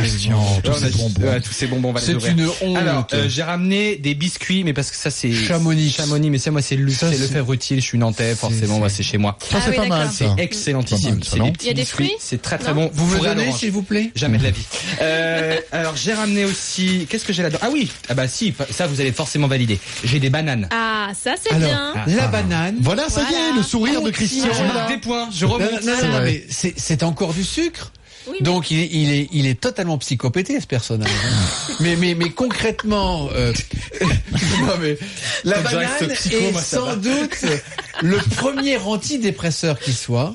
tous, ces bonbons. Ouais, tous ces bonbons. C'est une honte. Alors, euh, j'ai ramené des biscuits, mais parce que ça, c'est. Chamonix. Chamonix, mais c'est moi, c'est le, c'est le Je suis nantais, forcément, c'est chez moi. Ça, ah c'est pas mal. C'est excellentissime. Il y a des fruits. C'est très, très bon. Vous me donnez, s'il vous plaît? Jamais de la vie. *laughs* Euh, alors, j'ai ramené aussi, qu'est-ce que j'ai là-dedans? Ah oui. Ah bah, si, ça, vous allez forcément valider. J'ai des bananes. Ah. Ah, ça c'est bien. La ah. banane. Voilà, ça Voilà. y est, le sourire de Christian. Je marque des points, je remonte. c'est encore du sucre. Donc il est, totalement psychopété ce personnage. *laughs* mais mais mais concrètement, euh, *laughs* non, mais la banane est sans doute le premier antidépresseur qui soit.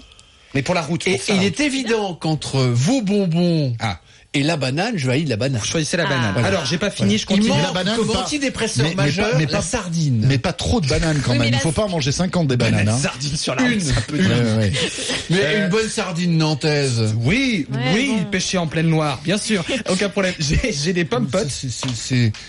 Mais pour la route, Et il hein. est évident qu'entre vos bonbons Ah et la banane, je valide la banane. Vous choisissez la banane. Alors, j'ai pas fini, je continue. Il la banane, comme antidépresseur mais, majeur, mais pas, sardine. Mais pas trop de bananes quand même. Il faut pas manger 50 des bananes. Hein. Sardine sur la une, route, un peu Mais euh. une bonne sardine nantaise. Oui, oui, pêchée en pleine noire, bien sûr. Aucun problème. J'ai des pommes potes.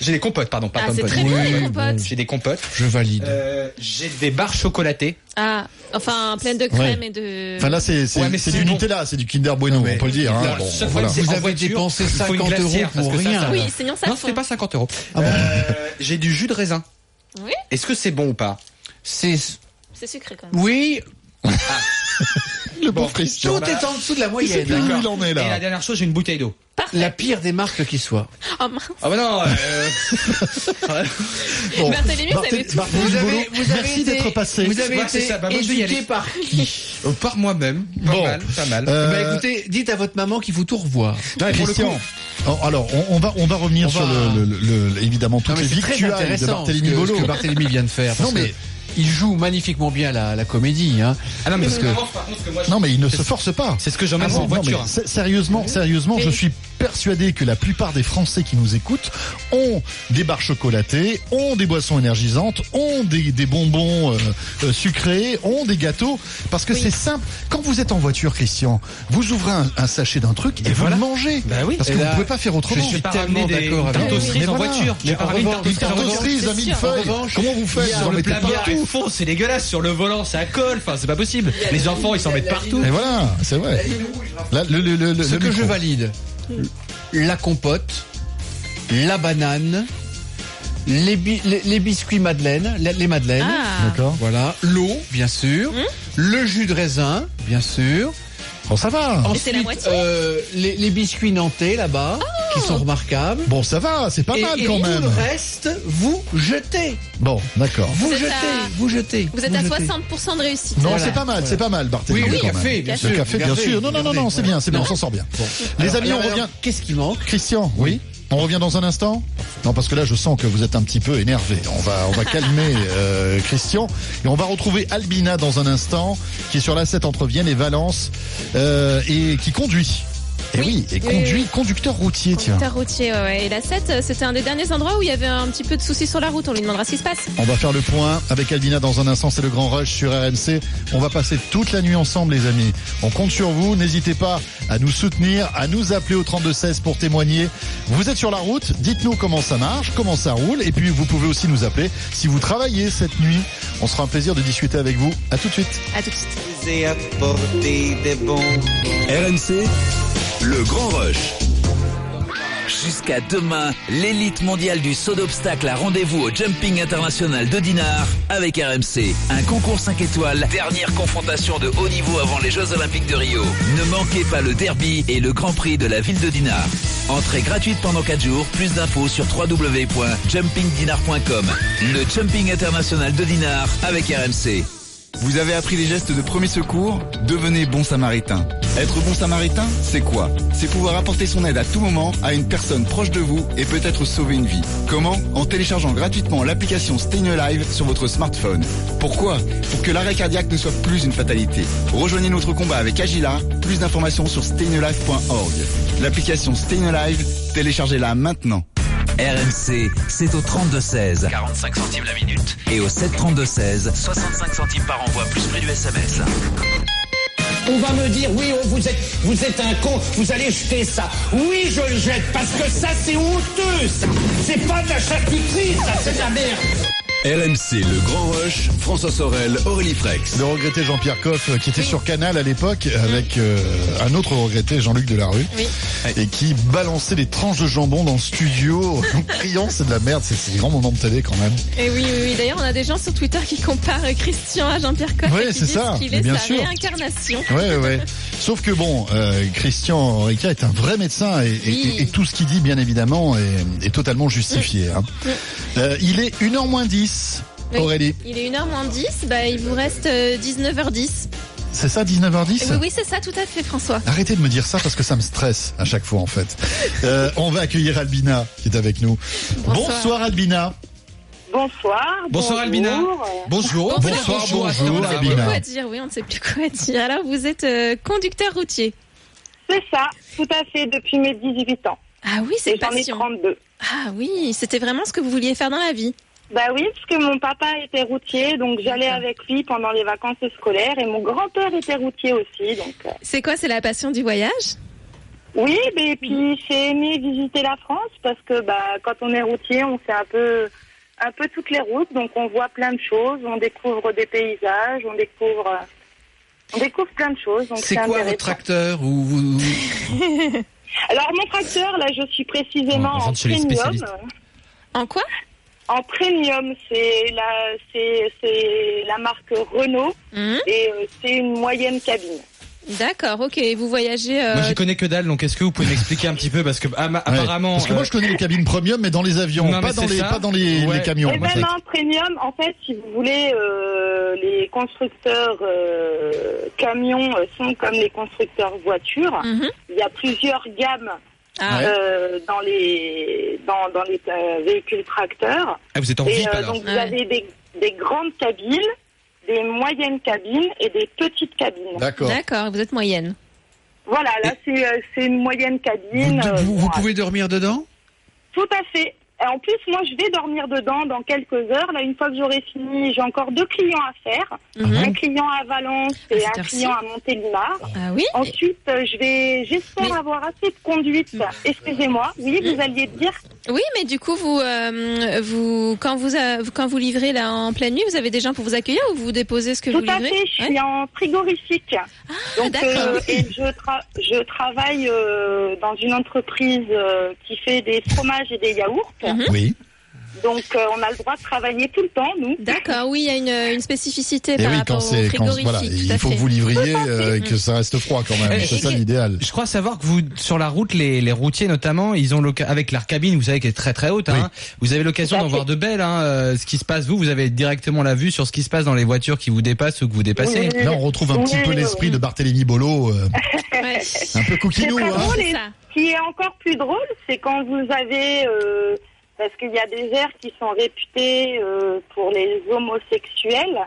J'ai des compotes, pardon, pas ah, pommes potes. J'ai des compotes. Je valide. Euh, j'ai des barres chocolatées. Ah, enfin, pleine de crème et de. Enfin là, c'est du. Nutella, c'est du Kinder Bueno, on peut le dire. Hein. Bon. Vous avez dépensé 50 euros pour rien. Ça, oui, c'est Non, c'était pas 50 euros. Ah euh, j'ai du jus de raisin. Oui. Est-ce que c'est bon ou pas? C'est. C'est sucré quand même. Oui. *laughs* Ah le bon, Christian. Tout est en dessous de la moyenne. Il en hein. est là. Et la dernière chose, j'ai une bouteille d'eau. Parfait. La pire des marques qui soit. Oh mince. Ah bah non. Euh... *laughs* bon. Barthélémy, vous avez tout. Vous avez, vous avez Merci d'être passé. Vous avez été ça. Bah, éduqué par qui euh, Par moi-même. Pas bon. mal, pas mal. Euh... Bah écoutez, dites à votre maman qu'il faut tout revoir. Non, Christian. Le coup... Oh, alors, on, on, va on va revenir on sur va... Le, le, le, évidemment toutes non, les victoires de Barthélémy Bolo. que Barthélémy vient de faire. Non mais il joue magnifiquement bien la, comédie. Hein. Ah non, mais. Non, mais il ne se force pas. C'est ce que j'emmène ah en voiture. Hein. Sérieusement, sérieusement, je suis persuadé que la plupart des Français qui nous écoutent ont des barres chocolatées, ont des boissons énergisantes, ont des, bonbons euh, euh, sucrés, ont des gâteaux. Parce que c'est simple. Quand vous êtes en voiture, Christian, vous ouvrez un, sachet d'un truc et, vous le mangez. Bah Parce et que vous ne pouvez pas faire autrement. Je suis tellement d'accord avec tarte aux en voiture. Mais en revanche, une tarte feuilles. Comment vous faites Sur le partout. c'est dégueulasse. Sur le volant, ça colle. Enfin, c'est pas possible. Les enfants, ils s'en mettent partout. Et voilà, c'est vrai. Ce que je valide, la compote, la banane, les, biscuits madeleine, les, madeleines, ah. voilà, l'eau bien sûr, hmm. le jus de raisin bien sûr, Bon, ça va. La moitié. Euh, les, biscuits nantais là-bas, qui sont remarquables. Bon, ça va, c'est pas mal quand et même. Tout le reste, vous jetez. Bon, d'accord. Vous, jetez, vous jetez. Vous êtes à 60% de réussite. Non, c'est pas mal, c'est pas mal, Barthélémy. Oui, oui, café, bien sûr. Café, bien sûr. Non, non, non, non, c'est bien, c'est bien, on s'en sort bien. Les amis, on revient. Qu'est-ce qui manque? Christian, oui. On revient dans un instant Non, parce que là, je sens que vous êtes un petit peu énervé. On va, on va calmer *laughs* euh, Christian. Et on va retrouver Albina dans un instant, qui est sur la 7 entre Vienne et Valence, euh, et qui conduit eh et oui, et conduit, conducteur routier, tiens. Conducteur routier, ouais. Et la 7, euh, c'était un des derniers endroits où il y avait un petit peu de soucis sur la route. On lui demandera ce qui se passe. On va faire le point avec Alvina dans un instant. C'est le grand rush sur RMC. On va passer toute la nuit ensemble, les amis. On compte sur vous. N'hésitez pas à nous soutenir, à nous appeler au 3216 pour témoigner. Vous êtes sur la route. Dites-nous comment ça marche, comment ça roule. Et puis, vous pouvez aussi nous appeler si vous travaillez cette nuit. On sera un plaisir de discuter avec vous. À tout de suite. À tout de suite. RMC. Le Grand Rush. Jusqu'à demain, l'élite mondiale du saut d'obstacle a rendez-vous au Jumping International de Dinard avec RMC. Un concours 5 étoiles, dernière confrontation de haut niveau avant les Jeux Olympiques de Rio. Ne manquez pas le derby et le Grand Prix de la ville de Dinard. Entrée gratuite pendant 4 jours, plus d'infos sur www.jumpingdinar.com. Le Jumping International de Dinard avec RMC. Vous avez appris les gestes de premier secours? Devenez bon samaritain. Être bon samaritain, c'est quoi? C'est pouvoir apporter son aide à tout moment à une personne proche de vous et peut-être sauver une vie. Comment? En téléchargeant gratuitement l'application Stay Live sur votre smartphone. Pourquoi? Pour que l'arrêt cardiaque ne soit plus une fatalité. Rejoignez notre combat avec Agila. Plus d'informations sur staynolive.org. L'application Stay Live, téléchargez-la maintenant. RMC, c'est au 32-16. 45 centimes la minute. Et au 732-16. 65 centimes par envoi, plus prix du SMS. On va me dire, oui, oh, vous êtes, vous êtes un con, vous allez jeter ça. Oui, je le jette, parce que ça, c'est honteux, ça. C'est pas de la charcuterie, ça, c'est de la merde. RMC, le Grand Rush, François Sorel, Aurélie Frex. Le regretté Jean-Pierre Coff, euh, qui était sur Canal à l'époque, avec euh, un autre regretté, Jean-Luc Delarue, et qui balançait des tranches de jambon dans le studio, *laughs* en criant c'est de la merde, c'est des grands moments de télé quand même. Et oui, oui, oui. D'ailleurs, on a des gens sur Twitter qui comparent Christian à Jean-Pierre Coff. Qui c'est disent ça, qu'il est bien sa sûr. réincarnation. Ouais, ouais. *laughs* Sauf que bon, euh, Christian Ricard est un vrai médecin et, et- Oui. et tout ce qu'il dit, bien évidemment, est, est totalement justifié. hein. Euh, il est 1h moins 10, Oui. Aurélie. Il est 1h moins 10, bah, il vous reste euh, 19h10. C'est ça, 19h10 Oui, oui, c'est ça, tout à fait, François. Arrêtez de me dire ça parce que ça me stresse à chaque fois en fait. *laughs* Euh, on va accueillir Albina qui est avec nous. Bonsoir. Bonsoir Albina. Bonsoir. Bonsoir, Albina. Bonjour. Bonsoir, bonjour, On ne sait plus Albina. quoi dire, oui, on ne sait plus quoi dire. Alors, vous êtes euh, conducteur routier. C'est ça, tout à fait, depuis mes 18 ans. Ah oui, c'est Et j'en ai passion. 32. Ah oui, c'était vraiment ce que vous vouliez faire dans la vie. Bah oui, parce que mon papa était routier, donc j'allais avec lui pendant les vacances scolaires, et mon grand-père était routier aussi, donc... euh, C'est quoi, c'est la passion du voyage? Oui, mais et puis j'ai aimé visiter la France, parce que bah, quand on est routier, on fait un peu, un peu toutes les routes, donc on voit plein de choses, on découvre des paysages, on découvre... On découvre plein de choses. C'est quoi votre tracteur ou vous... *laughs* Alors mon tracteur, là, je suis précisément On en premium. En quoi? En premium, c'est la, c'est, c'est la marque Renault Mhm. et euh, c'est une moyenne cabine. D'accord, ok. Vous voyagez. euh, Moi, j'y connais que dalle, donc est-ce que vous pouvez m'expliquer un petit peu parce que ah, Ouais. apparemment. Parce que moi euh, je connais les cabines premium mais dans les avions, Non, pas, dans les, ça. pas dans les, Ouais. les camions. Et en fait. un premium, en fait, si vous voulez, euh, les constructeurs euh, camions sont comme les constructeurs voitures. Mhm. Il y a plusieurs gammes. Ah. euh, dans les dans, dans les euh, véhicules tracteurs. Ah, vous êtes en Et VIP euh, alors. donc vous avez des, des grandes cabines, des moyennes cabines et des petites cabines. D'accord. D'accord, vous êtes moyenne. Voilà, là c'est euh, c'est une moyenne cabine. Vous, euh, vous- vous voilà. pouvez dormir dedans? Tout à fait. Et en plus, moi, je vais dormir dedans dans quelques heures. Là, une fois que j'aurai fini, j'ai encore deux clients à faire. Mhm. Un client à Valence et un client à Montélimar. Ah oui Ensuite, euh, je vais, j'espère Mais- avoir assez de conduite. Excusez-moi. Oui, vous alliez dire. Oui, mais du coup, vous, euh, vous, quand vous, euh, quand vous livrez là en pleine nuit, vous avez des gens pour vous accueillir ou vous déposez ce que Tout vous à livrez fait. Je Ouais. suis en frigorifique. Donc, d'accord. euh, et je, tra- je travaille euh, dans une entreprise euh, qui fait des fromages et des yaourts. Mhm. Oui. Donc, euh, on a le droit de travailler tout le temps, nous. D'accord, oui, il y a une, une spécificité Et par Eh oui, rapport quand c'est au quand voilà, il faut fait. que vous livriez euh, et que ça reste froid quand même. Et- C'est ça l'idéal. Je crois savoir que vous, sur la route, les, les routiers notamment, ils ont avec leur cabine, vous savez, qui est très très haute, hein, vous avez l'occasion d'en voir de belles. Hein, euh, ce qui se passe, vous, vous avez directement la vue sur ce qui se passe dans les voitures qui vous dépassent ou que vous dépassez. Oui. Là, on retrouve un petit Oui, peu oui, l'esprit de Barthélemy Bolo, euh, Ouais. un peu coquinou. Hein. ce qui est encore plus drôle, c'est quand vous avez, euh, parce qu'il y a des aires qui sont réputées euh, pour les homosexuels,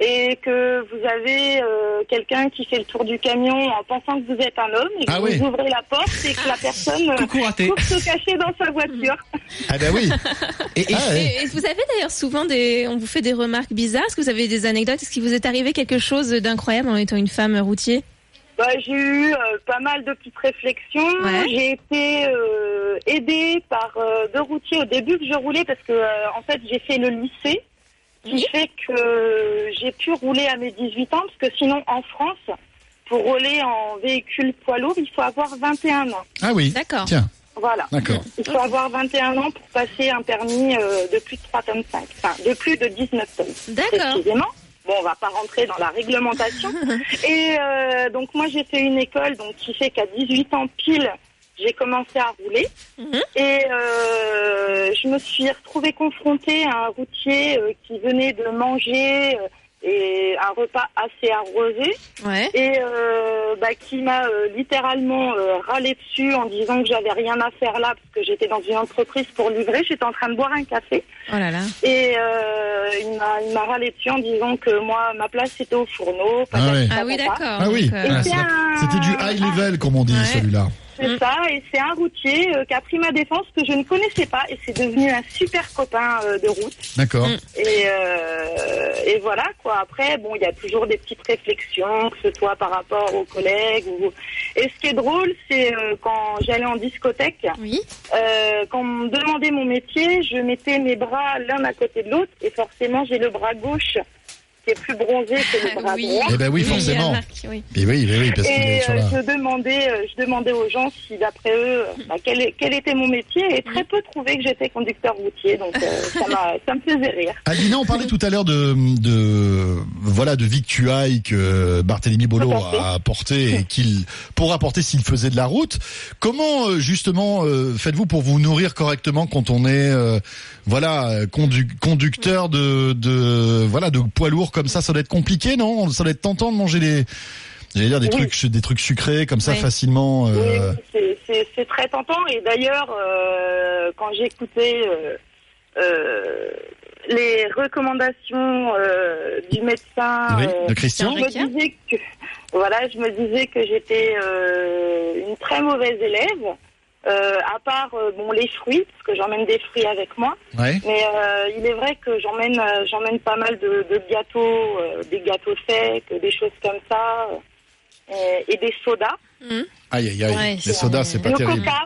et que vous avez euh, quelqu'un qui fait le tour du camion en pensant que vous êtes un homme, et que Ah vous oui. ouvrez la porte et que la personne *laughs* euh, court se cacher dans sa voiture. Ah ben oui. Et, et- Ah, ouais. Et, et vous avez d'ailleurs souvent des, on vous fait des remarques bizarres. Est-ce que vous avez des anecdotes? Est-ce qu'il vous est arrivé quelque chose d'incroyable en étant une femme routier? Bah, j'ai eu euh, pas mal de petites réflexions. Ouais. J'ai été euh, aidée par euh, deux routiers au début que je roulais parce que euh, en fait j'ai fait le lycée, qui Oui. fait que j'ai pu rouler à mes 18 ans parce que sinon en France, pour rouler en véhicule poids lourd, il faut avoir 21 ans. Ah oui. D'accord. Tiens, Voilà. d'accord. Il faut avoir 21 ans pour passer un permis euh, de plus de 3 tonnes 5, enfin de plus de 19 tonnes. D'accord. Précisément. Bon, on va pas rentrer dans la réglementation. *laughs* Et euh, donc moi j'ai fait une école donc qui fait qu'à 18 ans pile, j'ai commencé à rouler. Mhm. Et euh, je me suis retrouvée confrontée à un routier euh, qui venait de manger et un repas assez arrosé. Ouais. Et euh, bah, qui m'a euh, littéralement euh, râlé dessus en disant que j'avais rien à faire là parce que j'étais dans une entreprise pour livrer. J'étais en train de boire un café. Oh là là. Et euh, il m'a il m'a râlé dessus en disant que moi, ma place c'était au fourneau. Ah ouais. Ah oui, d'accord. Ah oui, euh, Ah, un- c'était du high level comme on dit celui-là. C'est ça, et c'est un routier euh, qui a pris ma défense que je ne connaissais pas et c'est devenu un super copain euh, de route. D'accord. Et, euh, et voilà quoi. Après, bon, il y a toujours des petites réflexions, que ce soit par rapport aux collègues. Ou... Et ce qui est drôle, c'est quand j'allais en discothèque, euh, quand on me demandait mon métier, je mettais mes bras l'un à côté de l'autre et forcément j'ai le bras gauche qui est plus bronzé que le bras droit. Eh ben oui, forcément. oui. Et oui, oui, parce Et est sur euh, la... je demandais, euh, je demandais aux gens si d'après eux, bah, quel, était mon métier, et très peu trouvaient que j'étais conducteur routier, donc euh, ça, m'a- *laughs* ça me faisait rire. Albina, on parlait tout à l'heure de, de voilà de victuailles que Barthélemy Bolo a apporté et *laughs* qu'il pour apporter s'il faisait de la route. Comment justement faites-vous pour vous nourrir correctement quand on est euh, voilà condu- conducteur de, de voilà de poids lourds comme ça Ça doit être compliqué, non? Ça doit être tentant de manger des j'allais dire des Oui. trucs des trucs sucrés comme ça Oui. facilement. euh, C'est- C'est c'est très tentant, et d'ailleurs, euh, quand j'écoutais euh, euh, les recommandations euh, du médecin, Oui, euh, de Christian. je me disais que voilà, je me disais que j'étais euh, une très mauvaise élève. Euh, à part euh, bon les fruits parce que j'emmène des fruits avec moi Ouais. mais euh, il est vrai que j'emmène euh, j'emmène pas mal de, de gâteaux euh, des gâteaux secs des choses comme ça euh, et des sodas Aïe aïe aïe. Ouais, les sodas, c'est pas le terrible. coca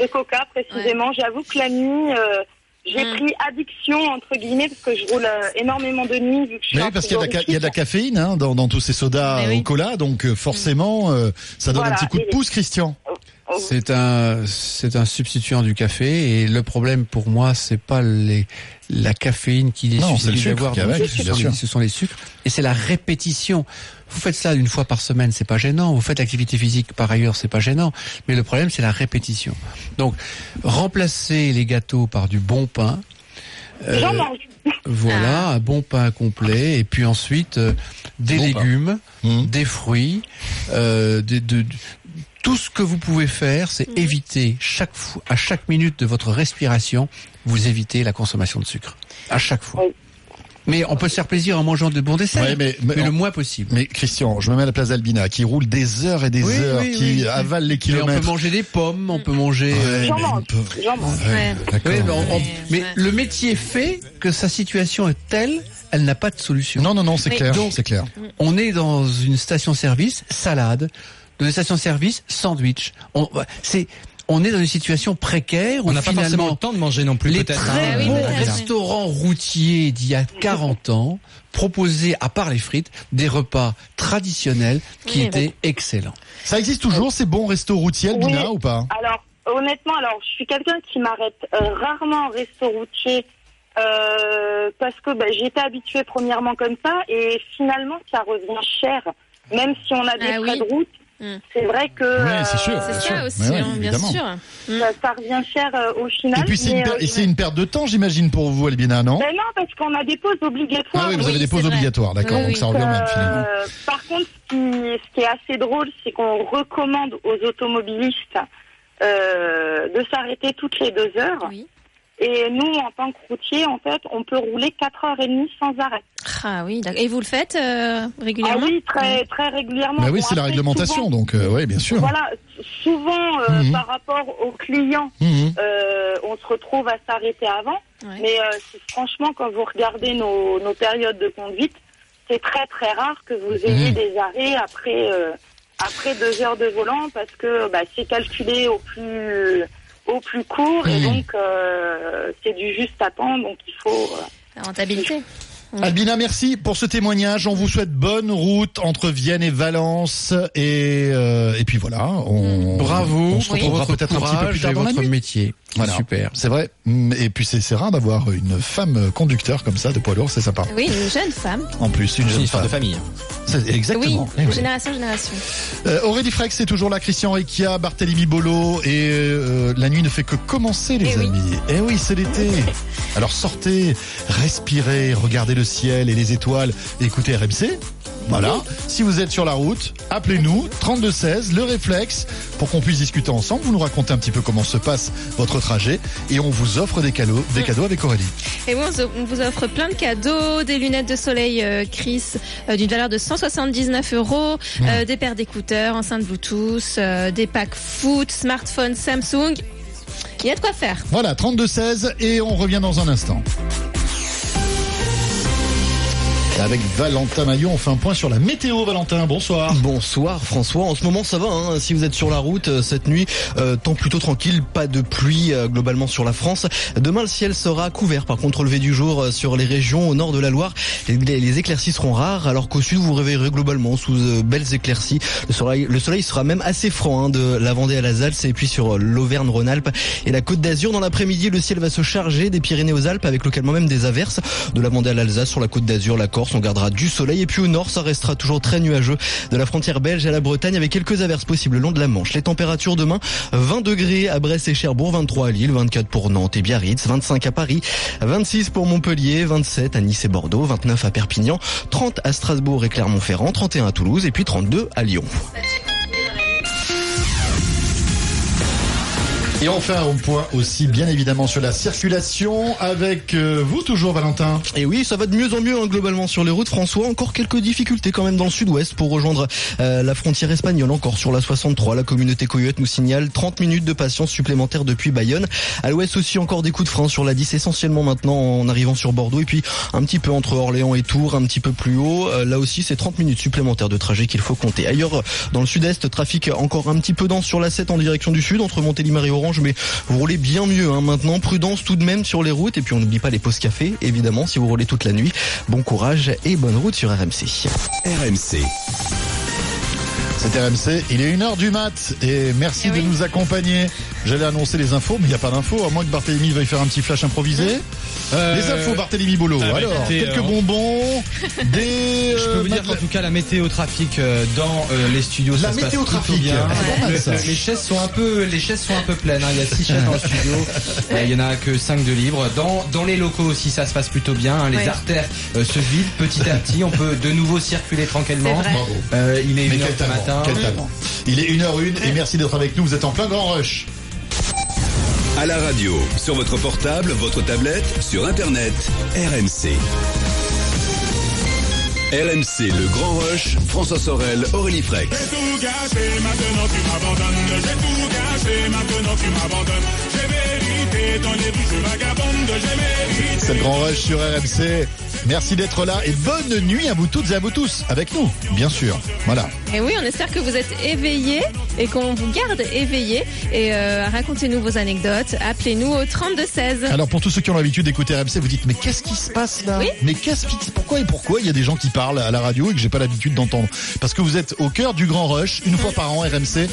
le coca précisément j'avoue que la nuit j'ai pris addiction entre guillemets parce que je roule euh, énormément de nuit vu que je suis Mais en oui, parce qu'il y a de la, ca- frigo il y a de la caféine hein, dans, dans tous ces sodas oui. au cola, donc euh, forcément, euh, ça donne Voilà, un petit coup de pouce, Christian. C'est un, c'est un substituant du café et le problème pour moi, c'est pas les, la caféine qu'il est Non, susceptible sucre d'avoir, ce sont les sucres et c'est la répétition. Vous faites ça une fois par semaine, c'est pas gênant. Vous faites l'activité physique par ailleurs, c'est pas gênant. Mais le problème, c'est la répétition. Donc, remplacer les gâteaux par du bon pain. euh, J'en mange. Voilà, un bon pain complet et puis ensuite euh, des légumes, des fruits, euh, des- de, de- tout ce que vous pouvez faire, c'est éviter chaque fois, à chaque minute de votre respiration, vous évitez la consommation de sucre. À chaque fois. Mais on peut se faire plaisir en mangeant de bons desserts, Ouais, mais, mais le on- moins possible. Mais Christian, je me mets à la place d'Albina, qui roule des heures et des Oui, heures, oui, qui oui, oui. avale les Mais kilomètres. on peut manger des pommes, on peut manger. J'en mange. J'en mange. D'accord. Oui, mais on- on- mais le métier fait que sa situation est telle, elle n'a pas de solution. Non, non, non, c'est clair, c'est clair. On est dans une station-service, salade. Dans une station-service, sandwich. On, c'est, on est dans une situation précaire. où On n'a pas forcément le temps de manger non plus, Les très oui, bons peut-être. restaurants routiers d'il y a 40 ans proposaient, à part les frites, des repas traditionnels qui Oui, étaient excellents. Ça existe toujours, ces bons restos routiers, Albina, Oui. ou pas? Alors, honnêtement, alors je suis quelqu'un qui m'arrête euh, rarement en resto routier euh, parce que bah, j'ai été habituée premièrement comme ça et finalement ça revient cher. Même si on a des Ah frais oui. de route, c'est vrai que Ouais, c'est sûr, euh, c'est C'est sûr. ça aussi, ouais, hein, bien sûr. ça, ça revient cher euh, au final. Et puis c'est mais, une, per- euh, c'est une perte de temps, j'imagine, pour vous, Albina, non? Ben non, parce qu'on a des pauses obligatoires. Ah oui, vous avez des pauses vrai. obligatoires, d'accord, donc ça revient même finalement. Par contre, ce qui, ce qui est assez drôle, c'est qu'on recommande aux automobilistes euh, de s'arrêter toutes les deux heures. Et nous, en tant que routier, en fait, on peut rouler 4h30 sans arrêt. Ah oui, d'accord. Et vous le faites euh, Ah régulièrement oui, très, très régulièrement. Bah oui, Bon, c'est la réglementation, souvent- donc euh, oui, bien sûr. Voilà, souvent euh, Mhm. par rapport aux clients, Mhm. euh, on se retrouve à s'arrêter avant. Mais euh, franchement, quand vous regardez nos, nos périodes de conduite, c'est très très rare que vous ayez Mhm. des arrêts après euh, après deux heures de volant parce que bah, c'est calculé au plus au plus court et donc euh, c'est du juste à temps. Donc il faut euh, La rentabilité. Albina, merci pour ce témoignage. On vous souhaite bonne route entre Vienne et Valence. Et, euh, et puis voilà, on, Bravo on se retrouvera peut-être un petit peu plus tard et dans la votre nuit. métier. Voilà. Super. C'est vrai. Mm, Et puis c'est rare d'avoir une femme conducteur comme ça de poids lourd, c'est sympa. Oui, une jeune femme. En plus, une jeune une histoire de femme. famille. C'est- Exactement. Oui, Eh oui. génération, génération. Euh, Aurélie Frex c'est toujours là, Christian Riccia, Barthélemy Bolo et euh, la nuit ne fait que commencer les Eh oui. amis. Eh oui, c'est l'été. *laughs* Alors sortez, respirez, regardez le le ciel et les étoiles, écoutez RMC. Voilà. Si vous êtes sur la route, appelez-nous 3216, le réflexe, pour qu'on puisse discuter ensemble. Vous nous racontez un petit peu comment se passe votre trajet et on vous offre des cadeaux, des cadeaux avec Aurélie. Et oui, on vous offre plein de cadeaux, des lunettes de soleil euh, Chris euh, d'une valeur de 179 euros, euh, des paires d'écouteurs, enceintes Bluetooth, euh, des packs foot, smartphone Samsung. Il y a de quoi faire. Voilà, 3216 et on revient dans un instant. Avec Valentin Maillot, on fait un point sur la météo, Valentin. Bonsoir. Bonsoir François. En ce moment ça va. Hein. Si vous êtes sur la route euh, cette nuit, euh, temps plutôt tranquille, pas de pluie euh, globalement sur la France. Demain le ciel sera couvert. Par contre, lever du jour sur les régions au nord de la Loire, les, éclaircies seront rares, alors qu'au sud vous réveillerez globalement sous belles éclaircies. Le soleil, le soleil sera même assez franc hein, de la Vendée à la Alsace et puis sur l'Auvergne-Rhône-Alpes et la Côte d'Azur. Dans l'après-midi, le ciel va se charger des Pyrénées aux Alpes avec localement même des averses. De la Vendée à l'Alsace sur la Côte d'Azur, la Corse, on gardera du soleil et puis au nord, ça restera toujours très nuageux de la frontière belge à la Bretagne avec quelques averses possibles le long de la Manche. Les températures demain 20 degrés à Brest et Cherbourg, 23 à Lille, 24 pour Nantes et Biarritz, 25 à Paris, 26 pour Montpellier, 27 à Nice et Bordeaux, 29 à Perpignan, 30 à Strasbourg et Clermont-Ferrand, 31 à Toulouse et puis 32 à Lyon. Et on point aussi, bien évidemment, sur la circulation avec euh, vous toujours, Valentin. Et oui, ça va de mieux en mieux hein, globalement sur les routes. François, encore quelques difficultés quand même dans le sud-ouest pour rejoindre euh, la frontière espagnole. Encore sur la 63, la communauté Coyote nous signale 30 minutes de patience supplémentaire depuis Bayonne. À l'ouest aussi encore des coups de frein sur la 10, essentiellement maintenant en arrivant sur Bordeaux. Et puis un petit peu entre Orléans et Tours, un petit peu plus haut. Euh, là aussi, c'est 30 minutes supplémentaires de trajet qu'il faut compter. Ailleurs, dans le sud-est, trafic encore un petit peu dense sur la 7 en direction du sud, entre Montélimar et Orange, mais vous roulez bien mieux hein, maintenant. Prudence tout de même sur les routes. Et puis on n'oublie pas les pauses café, évidemment, si vous roulez toute la nuit. Bon courage et bonne route sur RMC. RMC. C'est RMC, il est 1h du mat et merci Eh de nous accompagner. J'allais annoncer les infos, mais il n'y a pas d'infos, à moins que Barthélémy veuille faire un petit flash improvisé. Euh, Les infos, Barthélémy Boulot. ah Alors, quelques euh, bonbons, *laughs* des... Je peux euh, vous dire qu'en tout cas la météo trafic euh, dans euh, les studios La ça se passe météo plutôt trafic, bien. Le- le- les chaises sont un peu les chaises sont un peu pleines. hein. Il y a six chaises dans le studio. *laughs* Euh, Il y en a que 5 de libres. Dans dans les locaux aussi ça se passe plutôt bien. hein. Les Ouais. artères euh, se vident petit à petit. On peut de nouveau circuler tranquillement. Euh, il est Mais une heure quel du talent, matin. quel talent. Il est 1h01 et merci d'être avec nous, vous êtes en plein grand rush. À la radio, sur votre portable, votre tablette, sur Internet, RMC. RMC, le grand rush, François Sorel, Aurélie Frex. tout gâché, maintenant tu m'abandonnes. J'ai tout gâché, maintenant tu m'abandonnes. J'ai mérité dans les bouches vagabondes, j'ai mérité. C'est le grand rush sur RMC. Merci d'être là et bonne nuit à vous toutes et à vous tous avec nous, bien sûr. Voilà. Et oui, on espère que vous êtes éveillés et qu'on vous garde éveillés. Et euh, racontez-nous vos anecdotes. Appelez-nous au 3216. Alors pour tous ceux qui ont l'habitude d'écouter RMC, vous dites mais qu'est-ce qui se passe là Oui. Mais qu'est-ce qui pourquoi et pourquoi il y a des gens qui parlent à la radio et que j'ai pas l'habitude d'entendre? Parce que vous êtes au cœur du grand rush, une fois par an RMC.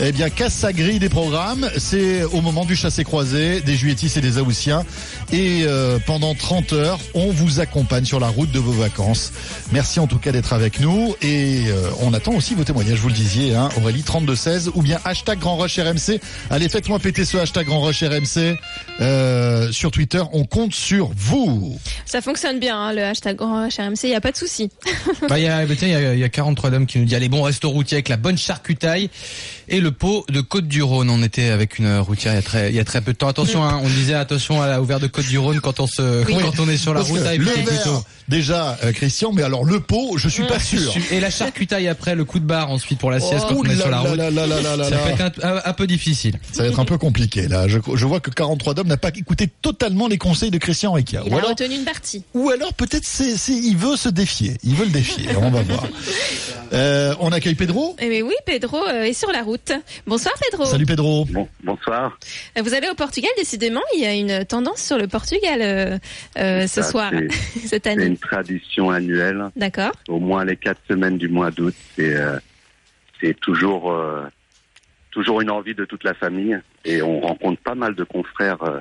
Eh bien casse sa grille des programmes, c'est au moment du chassé croisé des Juilletis et des Aoussiens et euh, pendant 30 heures, on vous accompagne sur la route de vos vacances. Merci en tout cas d'être avec nous et euh, on attend aussi vos témoignages, vous le disiez hein, Aurélie 3216 ou bien hashtag Grand Rush RMC. Allez, faites-moi péter ce hashtag Grand Rush RMC euh, sur Twitter. On compte sur vous. Ça fonctionne bien, hein, le hashtag grand RMC, il n'y a pas de souci. *laughs* Bah, il y a, bah, tiens, il y a, il y a 43 dames qui nous dit allez bon resto routier avec la bonne charcutaille et le pot de Côte du Rhône. On était avec une routière il y a très, il y a très peu de temps. Attention, *laughs* hein, on disait attention à la ouvert de Côte du Rhône quand on se, Oui. quand on est sur la route à le verre, plutôt. Déjà, euh, Christian, mais alors le pot, je suis pas sûr. Et la charcutaille après, le coup de barre ensuite pour la sieste quand Oh on est sur la route. là là là là là ça peut être un, un- un peu difficile. Ça va être un peu compliqué là. Je, je vois que 43 d'hommes n'a pas écouté totalement les conseils de Christian Ricard. Il Ou a alors, retenu une partie. ou alors peut-être c'est, il veut se défier. Il veut le défier. On va voir. *laughs* Euh, on accueille Pedro? Eh bien oui, Pedro euh, est sur la route. Bonsoir Pedro. Salut Pedro. Bon, bonsoir. Vous allez au Portugal, décidément, il y a une tendance sur le Portugal euh, euh, ce Ça, soir, *laughs* cette année. Tradition annuelle. D'accord. Au moins les quatre semaines du mois d'août. C'est euh, c'est toujours euh, toujours une envie de toute la famille et on rencontre pas mal de confrères euh,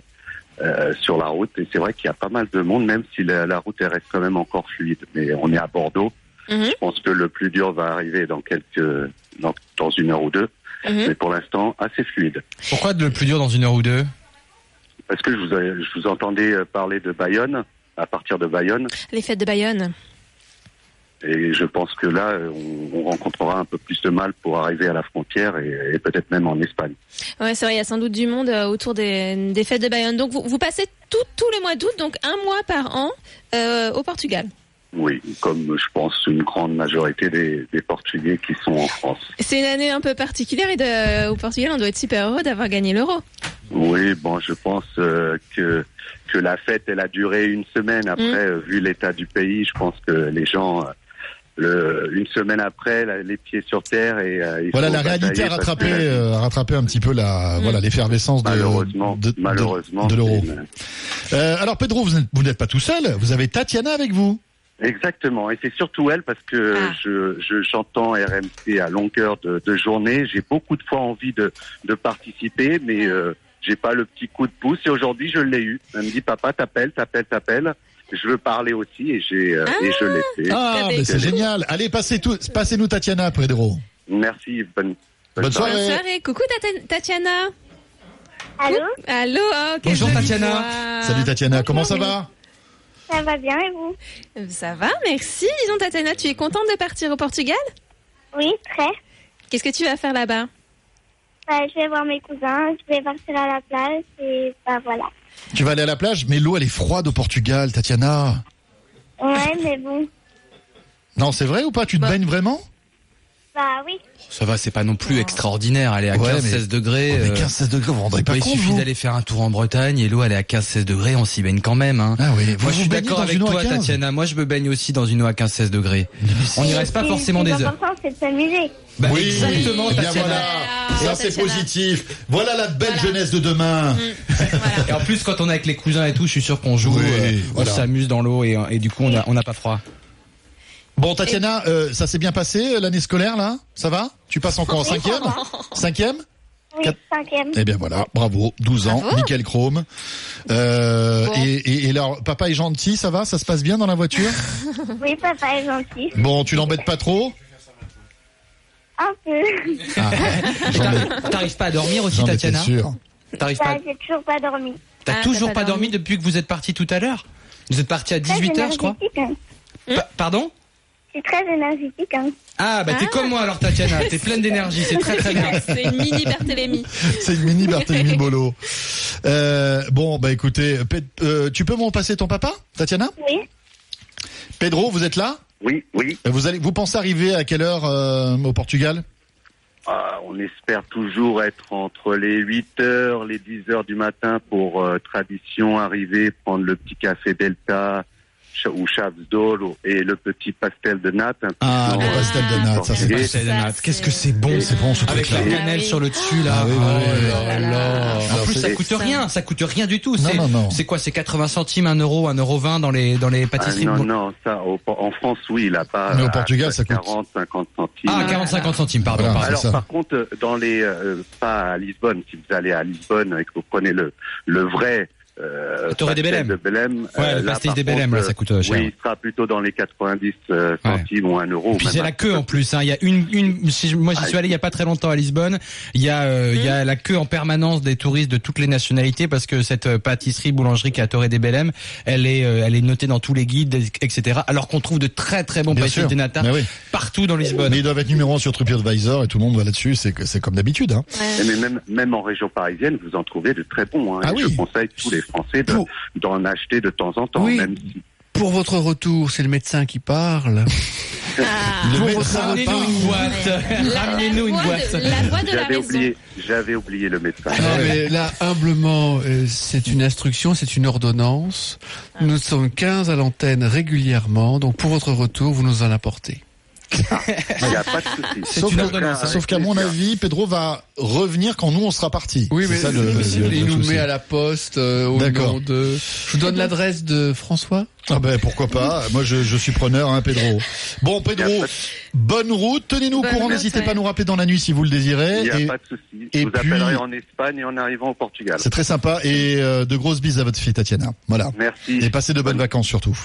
euh, sur la route et c'est vrai qu'il y a pas mal de monde même si la, la route elle reste quand même encore fluide. Mais on est à Bordeaux. Mhm. Je pense que le plus dur va arriver dans quelques dans, dans une heure ou deux. Mhm. Mais pour l'instant assez fluide. Pourquoi le plus dur dans une heure ou deux? Parce que je vous, je vous entendais parler de Bayonne. À partir de Bayonne. Les fêtes de Bayonne. Et je pense que là, on, on rencontrera un peu plus de mal pour arriver à la frontière et, et peut-être même en Espagne. Ouais, c'est vrai, il y a sans doute du monde euh, autour des, des fêtes de Bayonne. Donc vous, vous passez tout, les mois d'août, donc un mois par an, euh, au Portugal. Oui, comme je pense une grande majorité des, des Portugais qui sont en France. C'est une année un peu particulière et de, au Portugal, on doit être super heureux d'avoir gagné l'euro. Oui, bon, je pense euh, que que la fête, elle a duré une semaine. Après, Mm. euh, vu l'état du pays, je pense que les gens, euh, le, une semaine après, la- les pieds sur terre et euh, il Voilà, la réalité a rattrapé, que- euh, a rattrapé un petit peu la, voilà, l'effervescence de, Malheureusement, de, de- malheureusement, de l'euro. une- Euh, alors Pedro, vous n'êtes, vous n'êtes pas tout seul, vous avez Tatiana avec vous. Exactement, et c'est surtout elle parce que Ah. je je- j'entends RMC à longueur de, de journée. J'ai beaucoup de fois envie de, de participer, mais euh, j'ai pas le petit coup de pouce. Et aujourd'hui, je l'ai eu. Elle me dit papa, t'appelles, t'appelles, t'appelles. Je veux parler aussi, et j'ai euh, et je l'ai fait. Ah, mais c'est génial. Allez, passez tout, passez-nous Tatiana, Pedro. Merci, bonne, Bonne soirée. Bonne soirée. Coucou Tatiana. Allô Allô. oh, Bonjour, Tatiana. Salut Tatiana, comment ça va? Ça va bien et vous? Ça va, merci. Disons Tatiana, tu es contente de partir au Portugal? Oui, très. Qu'est-ce que tu vas faire là-bas? Bah, je vais voir mes cousins, je vais partir à la plage et bah voilà. Tu vas aller à la plage, mais l'eau elle est froide au Portugal, Tatiana. Ouais, mais bon, Non, c'est vrai ou pas? Tu te baignes vraiment? Bah oui. Ça va, c'est pas non plus extraordinaire. Elle est à Ouais, 15-16 mais- degrés. Mais euh, 15-16 degrés, vous vous rendrez pas compte, Il suffit d'aller faire un tour en Bretagne et l'eau elle est à 15-16 degrés, on s'y baigne quand même. Hein. Ah oui, vous Moi je vous suis d'accord avec toi 15? Tatiana, moi je me baigne aussi dans une eau à 15-16 degrés. On n'y reste pas forcément des est heures. c'est de s'amuser. Bah, Oui, exactement Eh bien Tatiana. voilà, ça c'est positif. Voilà la belle jeunesse de demain. Et en plus quand on est avec les cousins et tout, je suis sûr qu'on joue, Oui, euh, voilà. on s'amuse dans l'eau et, et du coup on on n'a pas froid. Bon, Tatiana, euh, ça s'est bien passé euh, l'année scolaire là? Ça va? Tu passes encore en cinquième? Cinquième? Oui, cinquième. Eh bien voilà, bravo, 12 ans, nickel chrome. Euh, Bon. et, et, et alors, papa est gentil, ça va? Ça se passe bien dans la voiture? *laughs* Oui, papa est gentil. Bon, tu l'embêtes pas trop? Un peu. *laughs* Et t'arrives- T'arrives pas à dormir aussi Tatiana sûr. T'arrives Bah, pas j'ai toujours pas dormi. T'as Ah, toujours pas pas dormi depuis que vous êtes parti tout à l'heure Vous êtes parti à Très 18h je crois hein. Pa- Pardon Je suis très énergétique. Hein. Ah bah t'es comme moi alors Tatiana, t'es pleine d'énergie, c'est très très bien. *laughs* C'est une mini Berthélémy. *laughs* C'est une mini Barthélemy Bolo. Euh, bon, bah écoutez, euh, tu peux m'en passer ton papa, Tatiana? Oui. Pedro, vous êtes là? Oui, oui. Euh, Vous allez, vous pensez arriver à quelle heure euh, au Portugal? Ah, on espère toujours être entre les 8 heures, les 10 heures du matin pour euh, tradition arriver, prendre le petit café Delta ou Chavsdol ou- et le petit pastel de natte. un Ah, le pastel de natte, ça, c'est. Pastel de natte, Qu'est-ce que c'est bon C'est bon ce Avec la cannelle sur le dessus là. Ah oui, oui, Oh oui. là là. En plus ça coûte rien, ça coûte rien du tout. Non, C'est non, non. c'est quoi C'est 80 centimes, 1 euro, 1 euro 20 dans les dans les Ah, pâtisseries. non, non, ça, au- en France, oui, là-bas. Mais au Portugal, ça coûte. 40, 50 centimes. Ah 40-50 centimes, pardon. Voilà. pardon. Alors, par contre, euh, dans les, euh, pas à Lisbonne, si vous allez à Lisbonne et que vous prenez le, le vrai, euh, Torre de pastel Belém. de Belém, Ouais, le là, pastis par de Belém, là, ça coûte, euh, cher. Oui, il sera plutôt dans les 90 euh, centimes ou 1 euro. Puis même c'est la queue en plus. Hein. Il y a une, une. si moi, j'y suis allé il y a pas très longtemps à Lisbonne. Il y a, euh, il y a la queue en permanence des touristes de toutes les nationalités parce que cette euh, pâtisserie boulangerie qui est à Torre des Belém, elle est, euh, elle est notée dans tous les guides, etc. Alors qu'on trouve de très très bons Bien pastis sûr. de nata oui. partout dans Lisbonne. Mais ils doivent être numéro un sur TripAdvisor et tout le monde va là-dessus. C'est que c'est comme d'habitude. Hein. Mais même, même en région parisienne, vous en trouvez de très bons. Hein. Ah Et oui. Je conseille tous les Français de- d'en acheter de temps en temps. Oui. Même si... Pour votre retour, c'est le médecin qui parle. Pour votre Ramenez-nous une boîte. Ramenez-nous une J'avais oublié, j'avais oublié le médecin. Non, mais là, humblement, euh, c'est une instruction, c'est une ordonnance. Nous sommes 15 à l'antenne régulièrement, donc pour votre retour, vous nous en apportez. Il n'y a pas de souci. C'est Sauf qu'à- ordonnance. Sauf qu'à mon avis, Pedro va revenir quand nous on sera partis. Oui, mais ça le, le- le il nous souci. met à la poste euh, au D'accord. nom de... Je vous donne l'adresse de François Ah ben pourquoi pas. Moi je, je suis preneur, hein, Pedro. Bon Pedro, bonne route. Tenez-nous au courant. N'hésitez ouais. pas à nous rappeler dans la nuit si vous le désirez. Il n'y a Et pas de souci. et Je vous puis- appellerai en Espagne et en arrivant au Portugal. C'est très sympa et euh, de grosses bises à votre fille Tatiana. Voilà. Merci. Et passez de bonnes vacances surtout.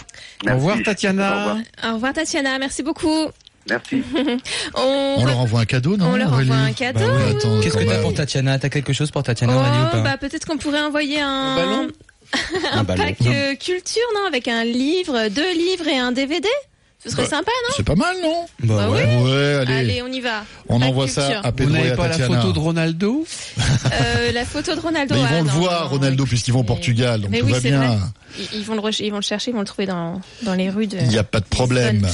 Merci. Au revoir Au Tatiana. revoir. Au revoir Tatiana, merci beaucoup. Merci. *laughs* On, On leur envoie un cadeau, non on leur Aurélie envoie un cadeau. Bah oui, Qu'est-ce que t'as même. pour Tatiana? T'as quelque chose pour Tatiana Oh, bah peut-être qu'on pourrait envoyer un, ballon? Un pack euh, culture, non Avec un livre, deux livres et un DVD Ce serait Bah, sympa, non C'est pas mal, non Bah oui. Ouais, allez. Allez, on y va. On Pack envoie ça à Vous Pedro et n'avez à pas la Tatiana. photo de Ronaldo? Euh, la photo de Ronaldo. Mais ils ah, vont le non, voir, non, Ronaldo, puisqu'ils vont au Portugal, donc Mais tout oui, va bien. vrai. Ils, ils vont le reche- ils vont le chercher, ils vont le trouver dans, dans les rues de. Il n'y a pas de problème.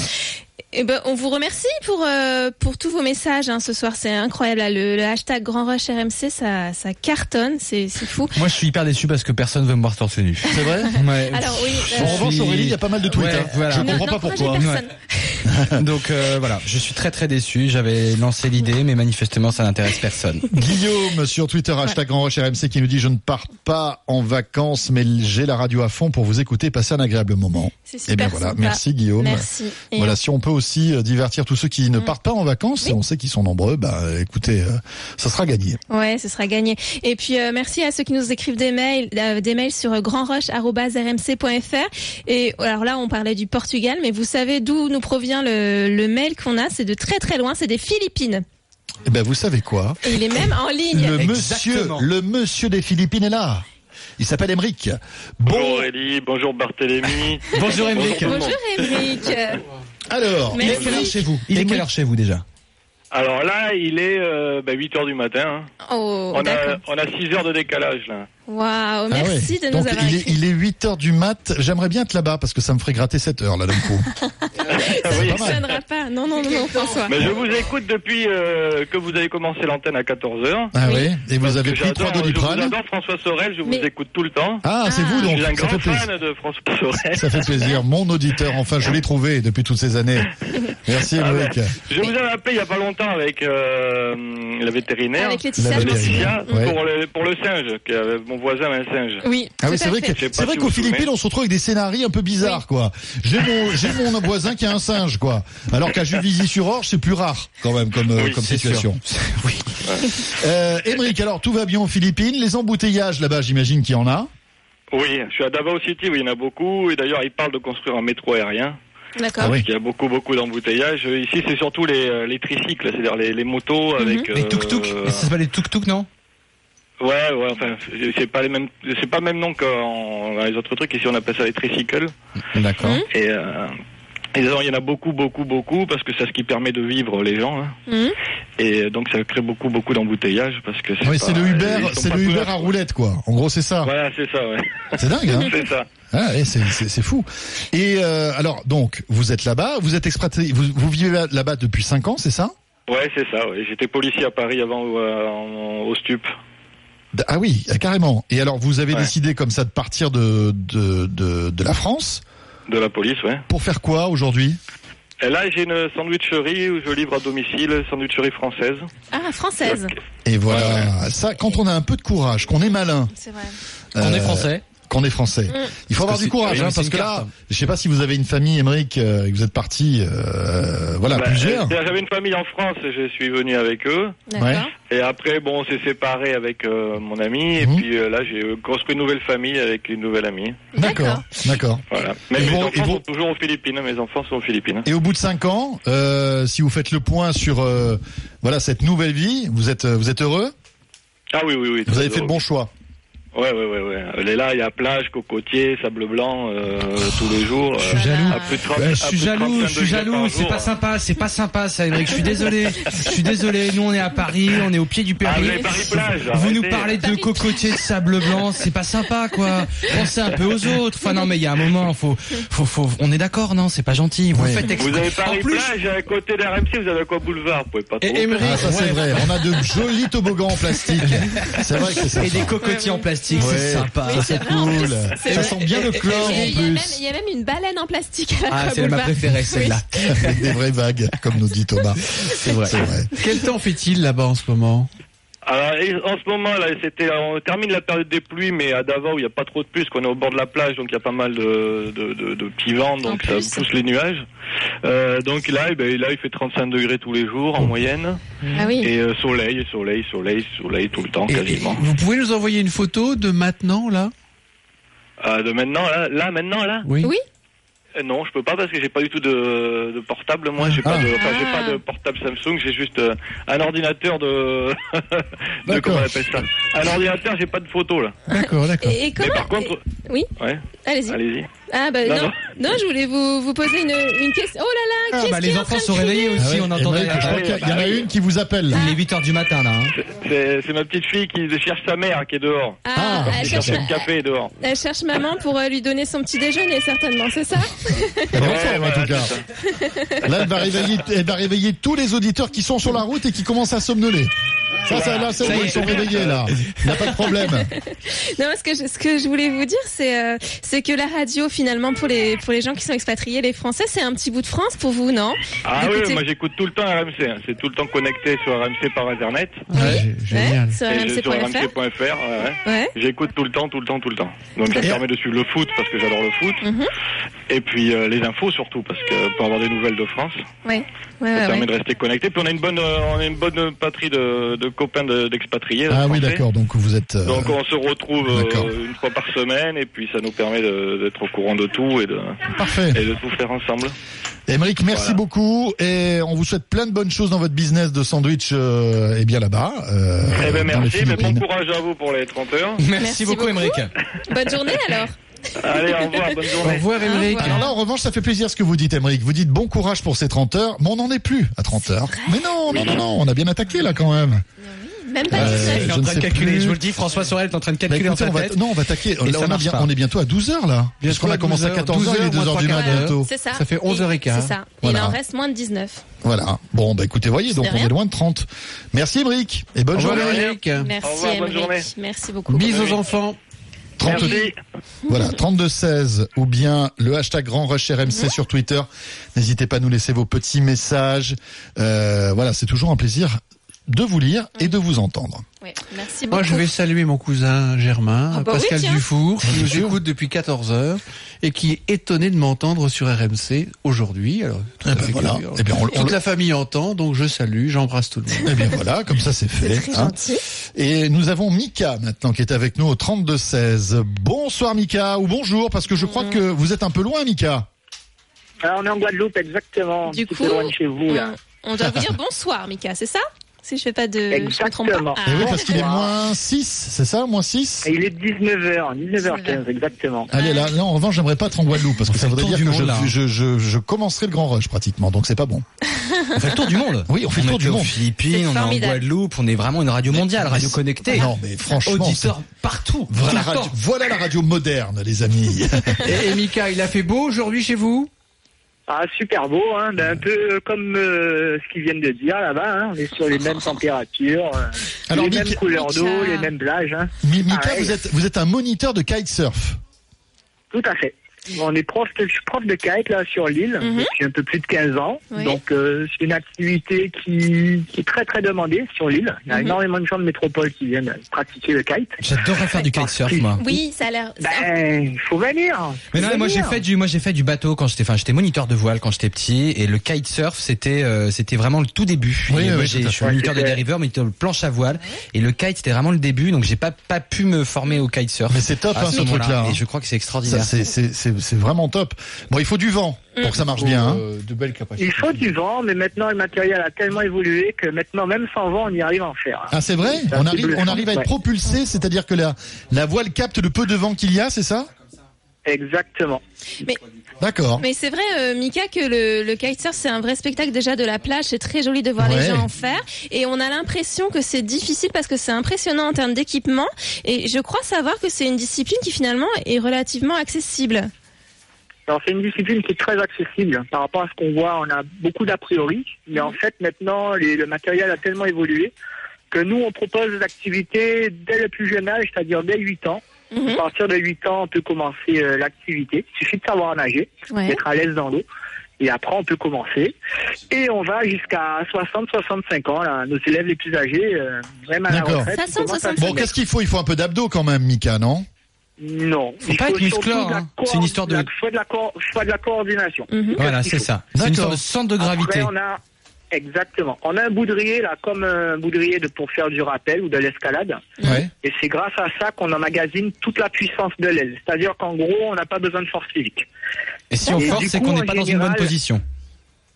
Eh ben, on vous remercie pour euh, pour tous vos messages hein, ce soir. C'est incroyable. là. Le, le hashtag Grand Rush RMC, ça ça cartonne. C'est c'est fou. Moi, je suis hyper déçu parce que personne veut me voir torse nu. C'est vrai *laughs* Ouais. Alors oui. En euh, revanche, Aurélie, il y a pas mal de tweets. Ouais, hein. voilà. Je Ne- comprends pas pourquoi. personne. *laughs* Donc euh, voilà, je suis très très déçu. J'avais lancé l'idée, mais manifestement, ça n'intéresse personne. *laughs* Guillaume sur Twitter, hashtag Grand Rush RMC qui nous dit je ne pars pas en vacances mais j'ai la radio à fond pour vous écouter, passer un agréable moment. C'est Eh bien super voilà, sympa. merci Guillaume. Merci. Et Voilà, on- si on peut aussi euh, divertir tous ceux qui ne partent pas en vacances, et on sait qu'ils sont nombreux, bah écoutez, euh, ça sera gagné. Ouais, ce sera gagné. Et puis euh, merci à ceux qui nous écrivent des mails, euh, des mails sur grandrush@rmc.fr. Et alors là, on parlait du Portugal, mais vous savez d'où nous provient le, le mail qu'on a? C'est de très très loin, c'est des Philippines. Eh ben vous savez quoi? Et il est même en ligne. Le monsieur, le monsieur des Philippines est là. Il s'appelle Emeric. Bonjour Aurélie, bonjour Barthélémy. Bonjour monde. Bonjour Émeric. Alors, Il est quelle heure chez vous Il est quelle heure chez vous déjà Alors là, il est euh, bah, 8 heures du matin. hein. Oh, on, a, on a 6 heures de décalage là. Waouh, Ah merci ouais. de nous Donc avoir il est, il est 8 heures du mat. J'aimerais bien être là-bas parce que ça me ferait gratter 7 heures là d'un coup. *laughs* Ça ne fonctionnera pas. Non, non, non, non, François. Mais je vous écoute depuis euh, que vous avez commencé l'antenne à 14 heures. Ah oui. Et vous avez pris trois j'adore- doliprane. Je vous adore François Sorel, je vous Mais- écoute tout le temps. Ah, c'est vous Je donc. suis un Ça grand fait plaisir. fan de François Sorel. Ça fait plaisir. Mon auditeur, enfin, je l'ai trouvé depuis toutes ces années. Merci, Ah Émeric. Je vous avais appelé il y a pas longtemps avec euh, la vétérinaire. Avec Laetitia, La je vétérinaire, ouais. Pour, le, pour le singe, qui avait- mon voisin un singe. Oui, Ah oui, c'est vrai que pas c'est vrai si qu'aux Philippines, souvenez. on se retrouve avec des scénarios un peu bizarres, quoi. J'ai mon j'ai mon voisin qui a un singe, quoi. Alors qu'à Juvisy-sur-Orge, c'est plus rare, quand même, comme euh, Oui, comme c'est situation. *laughs* oui. Euh, Émeric, alors tout va bien aux Philippines. Les embouteillages là-bas, j'imagine qu'il y en a. Oui, je suis à Davao City où il y en a beaucoup. Et d'ailleurs, ils parlent de construire un métro aérien. D'accord. Ah oui. Il y a beaucoup, beaucoup d'embouteillages. Ici, c'est surtout les, euh, les tricycles, c'est-à-dire les, les motos avec. Les tuk-tuk euh, Mais Ça s'appelle les tuk-tuk, non? Ouais, ouais, enfin, c'est pas les mêmes, c'est pas le même nom que en- dans les autres trucs. Ici, on appelle ça les tricycles. D'accord. Et, euh, et alors, il y en a beaucoup, beaucoup, beaucoup, parce que c'est ce qui permet de vivre les gens. hein. Mhm. Et donc, ça crée beaucoup, beaucoup d'embouteillages, parce que c'est Ah c'est le Uber, c'est le Uber à roulette, quoi. En gros, c'est ça. Voilà, c'est ça, ouais. C'est dingue, hein. *laughs* c'est ça. Ah, ouais, c'est c'est c'est fou. Et euh, alors, donc, vous êtes là-bas, vous êtes expatrié, vous, vous vivez là- là-bas depuis 5 ans, c'est ça? Ouais, c'est ça, ouais. J'étais policier à Paris avant euh, en- au STUP. Ah oui, carrément. Et alors, vous avez Ouais. décidé comme ça de partir de de de, de la France De la police, ouais. pour faire quoi aujourd'hui? Et là, j'ai une sandwicherie où je livre à domicile, sandwicherie française. Ah, française. Et voilà, ça, quand on a un peu de courage, qu'on est malin, C'est vrai. Qu'on est Euh, français. Qu'on est français. Mm. Il faut avoir Parce du courage, hein, parce que carte, là, hein. je sais pas si vous avez une famille, Émeric, euh, et que vous êtes parti, euh, voilà, Bah, plusieurs. euh, J'avais une famille en France, et je suis venu avec eux. Ouais. Et après, bon, on s'est séparés avec euh, mon ami, et Mhm. puis euh, là, j'ai construit une nouvelle famille avec une nouvelle amie. D'accord, d'accord. Voilà. Mais Ils mes vont- enfants sont toujours aux Philippines. Mes enfants sont aux Philippines. Et au bout de cinq ans, euh, si vous faites le point sur euh, voilà cette nouvelle vie, vous êtes vous êtes heureux? Ah oui, oui, oui. Vous avez fait le bon choix. Ouais, ouais, ouais, ouais. Et là, il y a plage, cocotier, sable blanc euh, tous les jours. Je suis jaloux. À plus de 30, Ouais, je suis de jaloux, 35 je suis jaloux, c'est pas sympa, c'est pas sympa ça, Émeric. Je suis désolé, je suis désolé. Nous on est à Paris, on est au pied du Ah, Paris-Plage, Vous nous parlez de cocotiers de sable blanc, c'est pas sympa quoi. Pensez un peu aux autres. Enfin non mais il y a un moment, faut, faut, faut, on est d'accord non, c'est pas gentil. Vous Ouais. faites exprès. Vous avez En plus, Paris-Plage, à côté d'RMC, vous avez quoi boulevard? Vous pouvez pas Et trop. Émeric, Ah, ça c'est Ouais. vrai. On a de jolis toboggans en plastique. *laughs* C'est vrai que c'est ça. et des cocotiers en plastique, c'est Ouais. sympa. Ça c'est cool. Ça vrai. sent bien le chlore en Il y, a même, plus. il y a même une baleine en plastique à la Ah, c'est ma préférée celle-là. *laughs* Des vraies vagues, comme nous dit Thomas. C'est vrai. C'est vrai. Quel temps fait-il là-bas en ce moment? Alors, en ce moment, là, c'était, on termine la période des pluies, mais à Davao, il n'y a pas trop de pluie, parce qu'on est au bord de la plage, donc il y a pas mal de, de, de, de petits vents, donc ça plus. pousse les nuages. Euh, donc là, eh ben, là, il fait 35 degrés tous les jours, en moyenne. Ah oui. Et euh, soleil, soleil, soleil, soleil tout le temps, Et- et quasiment. Vous pouvez nous envoyer une photo de maintenant là? Euh, de maintenant, là, là, maintenant, là? Oui. Oui. Euh, Non, je peux pas parce que j'ai pas du tout de, de portable. Moi, j'ai pas Ah. de, enfin, j'ai pas de portable Samsung. J'ai juste euh, un ordinateur de, *laughs* de comment on appelle ça? Un ordinateur. J'ai pas de photo là. D'accord, d'accord. Et, et comment Mais par contre, Oui? ouais. Allez-y. Allez-y. Ah bah Non, non, je voulais vous, vous poser une, une question. Oh là là, Ah, qu'est-ce bah, les en enfants sont réveillés aussi, Ah ouais, on entendait. Émeric, je crois qu'il y a- il y en a une qui vous appelle. Il est 8h du matin là. hein. C'est c'est ma petite fille qui cherche sa mère qui est dehors. Ah, elle qui cherche, le café dehors. elle cherche maman pour euh, lui donner son petit déjeuner, certainement, c'est ça? Elle en Ouais, tout cas. Là, elle va, réveiller, elle va réveiller tous les auditeurs qui sont sur la route et qui commencent à somnoler. Ça, ça, là, c'est bon, ils sont réveillés, là. Il n'y a pas de problème. *laughs* Non, ce que je, ce que je voulais vous dire, c'est euh, c'est que la radio, finalement, pour les pour les gens qui sont expatriés, les Français, c'est un petit bout de France pour vous, non? Ah Vous oui, écoutez- moi j'écoute tout le temps RMC. hein. C'est tout le temps connecté sur RMC par Internet. Ouais, Génial. Sur Et je- sur rmc.fr. Ouais, ouais. Ouais. J'écoute tout le temps, tout le temps, tout le temps. Donc ça me Et- permet de suivre le foot parce que j'adore le foot. Mhm. Et puis euh, les infos surtout parce que pour avoir des nouvelles de France, Ouais. Ouais, ça ouais, permet ouais. de rester connecté. Puis on a une bonne, euh, on a une bonne patrie de, de copains de- d'expatriés. de Ah oui, d'accord. Donc, vous êtes. euh, Donc on se retrouve euh, une fois par semaine et puis ça nous permet d'être au courant de tout et de, Parfait. et de tout faire ensemble. Émeric, merci Voilà. beaucoup et on vous souhaite plein de bonnes choses dans votre business de sandwich euh, et bien là-bas. euh, eh ben merci, mais bon courage à vous pour les 30 heures. Merci, Merci beaucoup, beaucoup. Émeric. Bonne journée alors. Allez, au revoir, bonne Au journée. revoir, Émeric. Alors là, en revanche, ça fait plaisir ce que vous dites, Émeric. Vous dites bon courage pour ces 30 heures, mais on n'en est plus à 30 heures. Mais non, non, non, non, on a bien attaqué là quand même. Même pas Euh, 19. Il est je en ne train de calculer. plus. Je vous le dis, François Sorel est en train de Bah, calculer écoutez, dans on sa va, tête. non, on va attaquer. Là, ça on, bien, on est bientôt à 12 heures là. Parce qu'on a commencé à 12 heures, 14 heures, il est 2 heures du mat 12 heures, bientôt. C'est ça. Ça fait 11 heures et quart. C'est ça. Voilà. Il en reste moins de 19. Voilà. Bon, bah écoutez, voyez, donc on rien. est loin de 30. Merci Émeric et bonne Au journée. Émeric. Merci, Au Émeric. Merci beaucoup. Bisous aux enfants. 30, Merci. voilà, 3216 ou bien le hashtag Grand Rush RMC sur Twitter. N'hésitez pas à nous laisser vos petits messages. Euh, voilà, c'est toujours un plaisir de vous lire et de vous entendre. Ouais, merci beaucoup. Moi, je vais saluer mon cousin Germain, Ah bah oui, Pascal. Dufour, qui nous écoute depuis 14 heures et qui est étonné de m'entendre sur RMC aujourd'hui. Alors, tout Eh ben voilà. Eh bien, on- on Toute la famille entend, donc je salue, j'embrasse tout le monde. Eh bien voilà, comme ça c'est fait. Très hein. gentil. Et nous avons Mika maintenant qui est avec nous au 3216. Bonsoir Mika ou bonjour parce que je crois que vous êtes un peu loin Mika. Ah, on est en Guadeloupe, exactement. Du coup, loin de chez vous, là. on doit vous dire bonsoir, Mika, c'est ça? Si je fais pas de. Je me trompe Exactement. pas. Et Eh oui Ah, parce qu'il est moins 6, c'est ça, moins 6 Et il est 19h, 19h15, exactement. Allez là, là en revanche j'aimerais pas être en Guadeloupe parce que ça voudrait dire que je, je, je, je commencerai le grand rush pratiquement donc c'est pas bon. *laughs* On fait le tour du monde. Oui, on fait le tour du aux monde. Philippines, C'est on est en. Guadeloupe, on est vraiment une radio mondiale, radio connectée. Non mais franchement, Auditeurs partout. voilà, la radio, temps. voilà la radio moderne les amis. *laughs* Et, et Mika, il a fait beau aujourd'hui chez vous? Ah, super beau, hein, ben, un peu comme euh, ce qu'ils viennent de dire là-bas. Hein. On est sur les mêmes températures, euh, Alors, les Mika- mêmes couleurs d'eau, les mêmes plages. Hein. Mi- Mika, vous êtes vous êtes un moniteur de kitesurf. Tout à fait. On est prof de, je suis prof de kite là sur l'île Mhm. depuis un peu plus de 15 ans. Oui. Donc euh, c'est une activité qui, qui est très très demandée sur l'île. Il y a Mhm. énormément de gens de métropole qui viennent pratiquer le kite. J'adorerais faire du kitesurf, moi. Oui, ça a l'air. Ben, il faut venir. Mais non, moi j'ai fait du, moi j'ai fait du bateau quand j'étais, enfin j'étais moniteur de voile quand j'étais petit et le kitesurf c'était, euh, c'était vraiment le tout début. Oui, moi oui, je suis moniteur de dériveur, moniteur de planche à voile et le kite c'était vraiment le début donc j'ai pas pas pu me former au kitesurf. Mais c'est top à hein, ce truc-là. hein. Et je crois que c'est extraordinaire. c'est c'est vraiment top. Bon, il faut du vent pour que ça marche bien. hein. Euh, De belles capacités. Il faut du vent, mais maintenant le matériel a tellement évolué que maintenant même sans vent on y arrive à en faire. Ah, c'est vrai On arrive, on arrive à être propulsé, c'est-à-dire que la, la voile capte le peu de vent qu'il y a, c'est ça? Exactement. Mais, D'accord. mais c'est vrai, euh, Mika, que le, le kitesurf, c'est un vrai spectacle déjà de la plage. C'est très joli de voir Ouais. les gens en faire. Et on a l'impression que c'est difficile parce que c'est impressionnant en termes d'équipement. Et je crois savoir que c'est une discipline qui finalement est relativement accessible. Alors c'est une discipline qui est très accessible par rapport à ce qu'on voit. On a beaucoup d'a priori, mais en fait maintenant les- le matériel a tellement évolué que nous on propose des activités dès le plus jeune âge, c'est-à-dire dès 8 ans. Mhm. À partir de 8 ans, on peut commencer euh, l'activité. Il suffit de savoir nager, Ouais. d'être à l'aise dans l'eau. Et après, on peut commencer. Et on va jusqu'à 60-65 ans. Là. Nos élèves les plus âgés, euh, même à la retraite, Bon, qu'est-ce qu'il faut? Il faut un peu d'abdos quand même, Mika, non? Non. Faut Il pas être surtout musclore, de la hein. C'est une histoire de- faut de la, faut de la coordination. Voilà, Qu'est-ce c'est ça. C'est une sorte de centre de gravité. Après, on a exactement. On a un boudrier là, comme un boudrier de pour faire du rappel ou de l'escalade. Ouais. Et c'est grâce à ça qu'on emmagasine toute la puissance de l'aile. C'est-à-dire qu'en gros, on n'a pas besoin de force physique. Et si on Et force, c'est qu'on n'est pas dans une bonne position.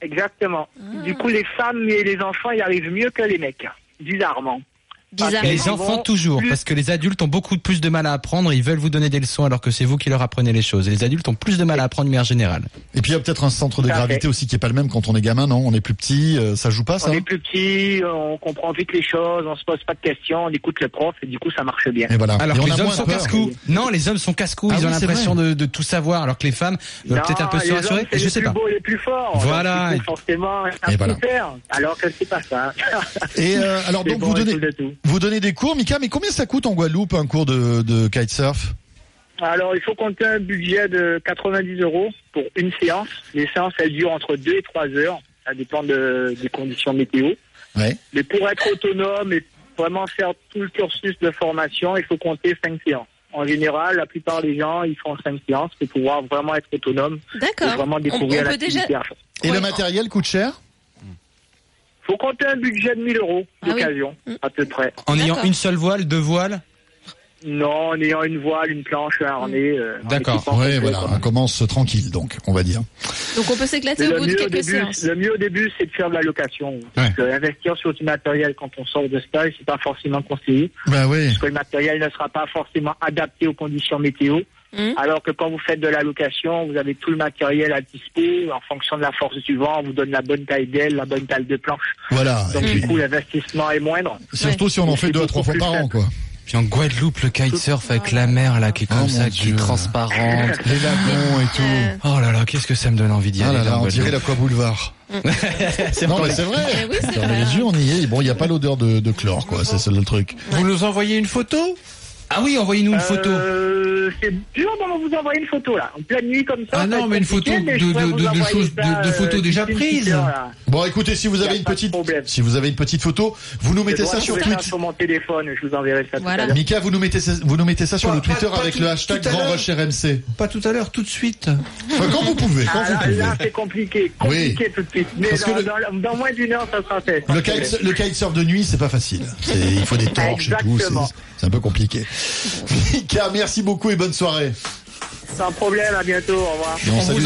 Exactement. Du coup, les femmes et les enfants y arrivent mieux que les mecs, bizarrement. Les enfants toujours, plus- parce que les adultes ont beaucoup plus de mal à apprendre, ils veulent vous donner des leçons alors que c'est vous qui leur apprenez les choses. Et les adultes ont plus de mal à apprendre de manière générale. Et puis il y a peut-être un centre de gravité fait. aussi qui est pas le même quand on est gamin, non? On est plus petit, euh, ça joue pas ça? On est plus petit, on comprend vite les choses, on se pose pas de questions, on écoute le prof et du coup ça marche bien. Et voilà. Alors Et que les hommes sont casse-cou. Non, les hommes sont casse-cou, Ah ils ont oui, l'impression de, de tout savoir, alors que les femmes veulent peut-être un peu se les rassurer. Je les sais plus pas. beaux, les plus forts. Voilà. Coup, forcément, ça Et voilà. faire. Alors que c'est pas ça. Et euh, alors donc bon, vous donnez. Vous donnez des cours, Mika, mais combien ça coûte en Guadeloupe un cours de, de kitesurf? Alors, il faut compter un budget de 90 euros pour une séance. Les séances, elles durent entre 2 et 3 heures. Ça dépend de- des conditions météo. Ouais. Mais pour être autonome et vraiment faire tout le cursus de formation, il faut compter 5 séances. En général, la plupart des gens, ils font 5 séances pour pouvoir vraiment être autonome. D'accord. Et vraiment On- découvrir on peut l'activité déjà-. Et le matériel coûte cher? Faut compter un budget de 1000 euros Ah oui. d'occasion, à peu près. En ayant une seule voile, deux voiles Non, en ayant une voile, une planche, un harnais. euh, D'accord. complet, voilà, on commence tranquille donc, on va dire. Donc on peut s'éclater au le, bout de mieux au quelques début, séances. le mieux au début, c'est de faire de la location. Parce que investir sur du matériel quand on sort de stage, c'est pas forcément conseillé. Bah oui. Parce que le matériel ne sera pas forcément adapté aux conditions météo. Hum. Alors que quand vous faites de la location, vous avez tout le matériel à dispo. En fonction de la force du vent, on vous donne la bonne taille d'aile, la bonne taille de planche. Voilà. Donc du coup, l'investissement est moindre. surtout si on en fait deux à trois fois par an, quoi. Puis en Guadeloupe, le kitesurf avec la mer là qui est comme Oh, ça, qui est transparente. *laughs* Les lagons et tout. Oh là là, qu'est-ce que ça me donne envie d'y Ah aller. là là, on dirait l'Aqua Boulevard. *laughs* C'est Non, vrai. mais c'est vrai. Eh oui, c'est Fermez vrai. les yeux, on y est. Bon, il n'y a pas l'odeur de, de chlore, quoi. C'est ça le truc. Vous nous envoyez une photo? Ah oui, envoyez-nous une photo. Euh, c'est dur de vous envoyer une photo là. En pleine nuit comme ça. Ah non, mais une photo de- choses- ça, de photos euh, déjà prises. heure. Bon, écoutez, si vous avez une petite, si vous avez une petite photo, vous nous mettez ça sur trouver ça Twitter. sur mon téléphone, je vous enverrai ça tout Voilà. à l'heure. Mika, vous nous mettez ça, vous nous mettez ça sur Pas- le Twitter pas- pas avec tout- le hashtag tout à Grand. Rush RMC. Pas tout à l'heure, tout de suite. Enfin, quand vous pouvez, quand Ah, vous là, pouvez. là, c'est compliqué, compliqué tout de suite. Mais dans, le- dans- dans moins d'une heure, ça sera fait. Le, kite, le kitesurf de nuit, c'est pas facile. Il faut des torches et tout. C'est un peu compliqué. Mika, merci beaucoup et bonne soirée. Sans problème, à bientôt, au revoir. Et on, salue,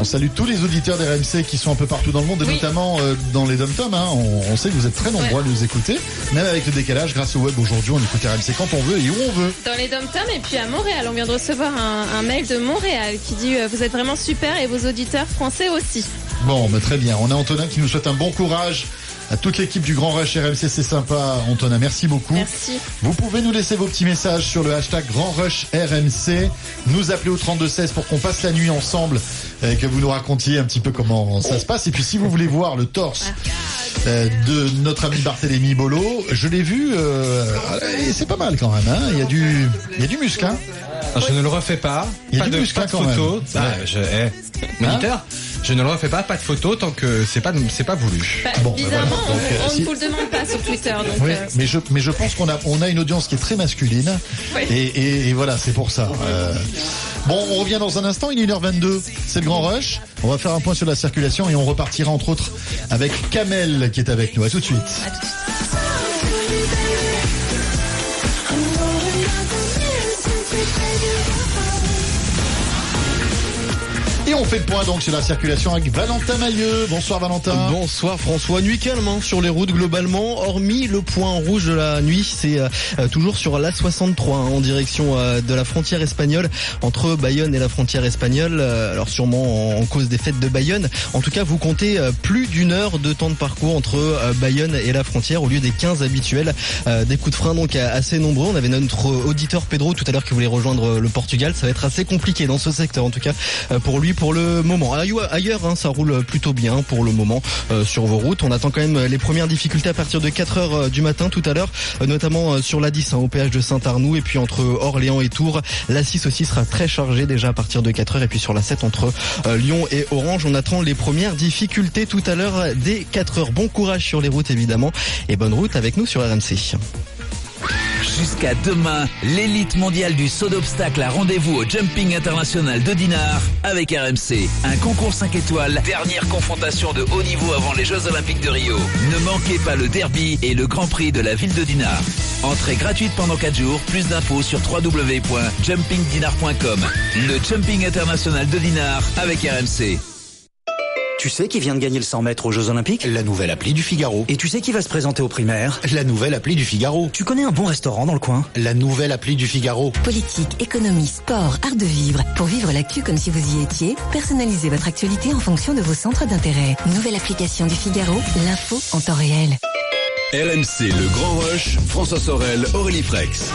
on salue tous les auditeurs d'RMC qui sont un peu partout dans le monde et Oui. notamment euh, dans les dom hein. on, on sait que vous êtes très nombreux à nous écouter. Même avec le décalage, grâce au web aujourd'hui, on écoute RMC quand on veut et où on veut. Dans les dom et puis à Montréal, on vient de recevoir un, un mail de Montréal qui dit euh, vous êtes vraiment super et vos auditeurs français aussi. Bon, bah, très bien. On a Antonin qui nous souhaite un bon courage. À toute l'équipe du Grand Rush RMC, c'est sympa. Antonin, merci beaucoup. Merci. Vous pouvez nous laisser vos petits messages sur le hashtag Grand Rush RMC. Nous appeler au 3216 pour qu'on passe la nuit ensemble que vous nous racontiez un petit peu comment ça se passe. Et puis si vous voulez voir le torse euh, de notre ami Barthélémy Bolo, je l'ai vu euh, et c'est pas mal quand même. Hein il y a du, il y a du muscle. Hein Non, Je ne le refais pas. Il y a pas du de, muscle, pas hein, de quand photo. Ah, je, eh, moniteur, je ne le refais pas. Pas de photo tant que c'est pas, c'est pas voulu. Bah, Bon, bah, bizarrement, voilà. Donc, euh, on, ne vous le demande pas sur Twitter. Donc, Oui, euh, mais je, mais je pense qu'on a, on a une audience qui est très masculine. Oui. Et, et, et voilà, c'est pour ça. Euh, bon, on revient dans un instant, il est 1h22. C'est le grand rush. On va faire un point sur la circulation et on repartira entre autres avec Kamel qui est avec nous. À tout de suite. Et on fait le point donc sur la circulation avec Valentin Mailleux. Bonsoir Valentin. Bonsoir François. Nuit calme hein, sur les routes globalement, hormis le point rouge de la nuit, c'est euh, euh, toujours sur l'A63 hein, en direction euh, de la frontière espagnole entre Bayonne et la frontière espagnole. Alors sûrement en, cause des fêtes de Bayonne. En tout cas, vous comptez plus d'une heure de temps de parcours entre Bayonne et la frontière au lieu des 15 habituels. Des coups de frein donc assez nombreux. On avait notre auditeur Pedro tout à l'heure qui voulait rejoindre le Portugal. Ça va être assez compliqué dans ce secteur en tout cas pour lui pour le moment. Ailleurs, ailleurs, hein, ça roule plutôt bien pour le moment euh, sur vos routes. On attend quand même les premières difficultés à partir de 4 heures euh, du matin tout à l'heure, euh, notamment sur la 10 hein, au péage de Saint-Arnoux et puis entre Orléans et Tours. La 6 aussi sera très chargée déjà à partir de 4 heures et puis sur la 7 entre Lyon et Orange. On attend les premières difficultés tout à l'heure dès 4 heures. Bon courage sur les routes évidemment et bonne route avec nous sur RMC. Jusqu'à demain, l'élite mondiale du saut d'obstacle a rendez-vous au Jumping International de Dinard avec RMC. Un concours 5 étoiles, dernière confrontation de haut niveau avant les Jeux Olympiques de Rio. Ne manquez pas le derby et le Grand Prix de la ville de Dinard. Entrée gratuite pendant 4 jours. Plus d'infos sur www.jumpingdinar.com. Le Jumping International de Dinard avec RMC. Tu sais qui vient de gagner le 100 mètres aux Jeux Olympiques La nouvelle appli du Figaro. Et tu sais qui va se présenter aux primaires La nouvelle appli du Figaro. Tu connais un bon restaurant dans le coin La nouvelle appli du Figaro. Politique, économie, sport, art de vivre. Pour vivre l'actu comme si vous y étiez, personnalisez votre actualité en fonction de vos centres d'intérêt. Nouvelle application du Figaro, l'info en temps réel. RMC Le Grand Rush, François Sorel, Aurélie Frex.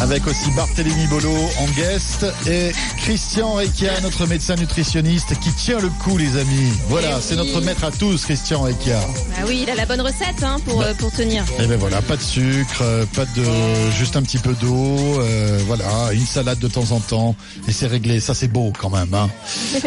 Avec aussi Barthélémy Bolo en guest et Christian Rekia, notre médecin nutritionniste qui tient le coup, les amis. Voilà, Eh c'est notre maître à tous, Christian Rekia. Ah oui, il a la bonne recette hein, pour, euh, pour tenir. Et ben voilà, pas de sucre, euh, pas de, juste un petit peu d'eau, euh, voilà, une salade de temps en temps, et c'est réglé. Ça c'est beau quand même. Hein. *laughs*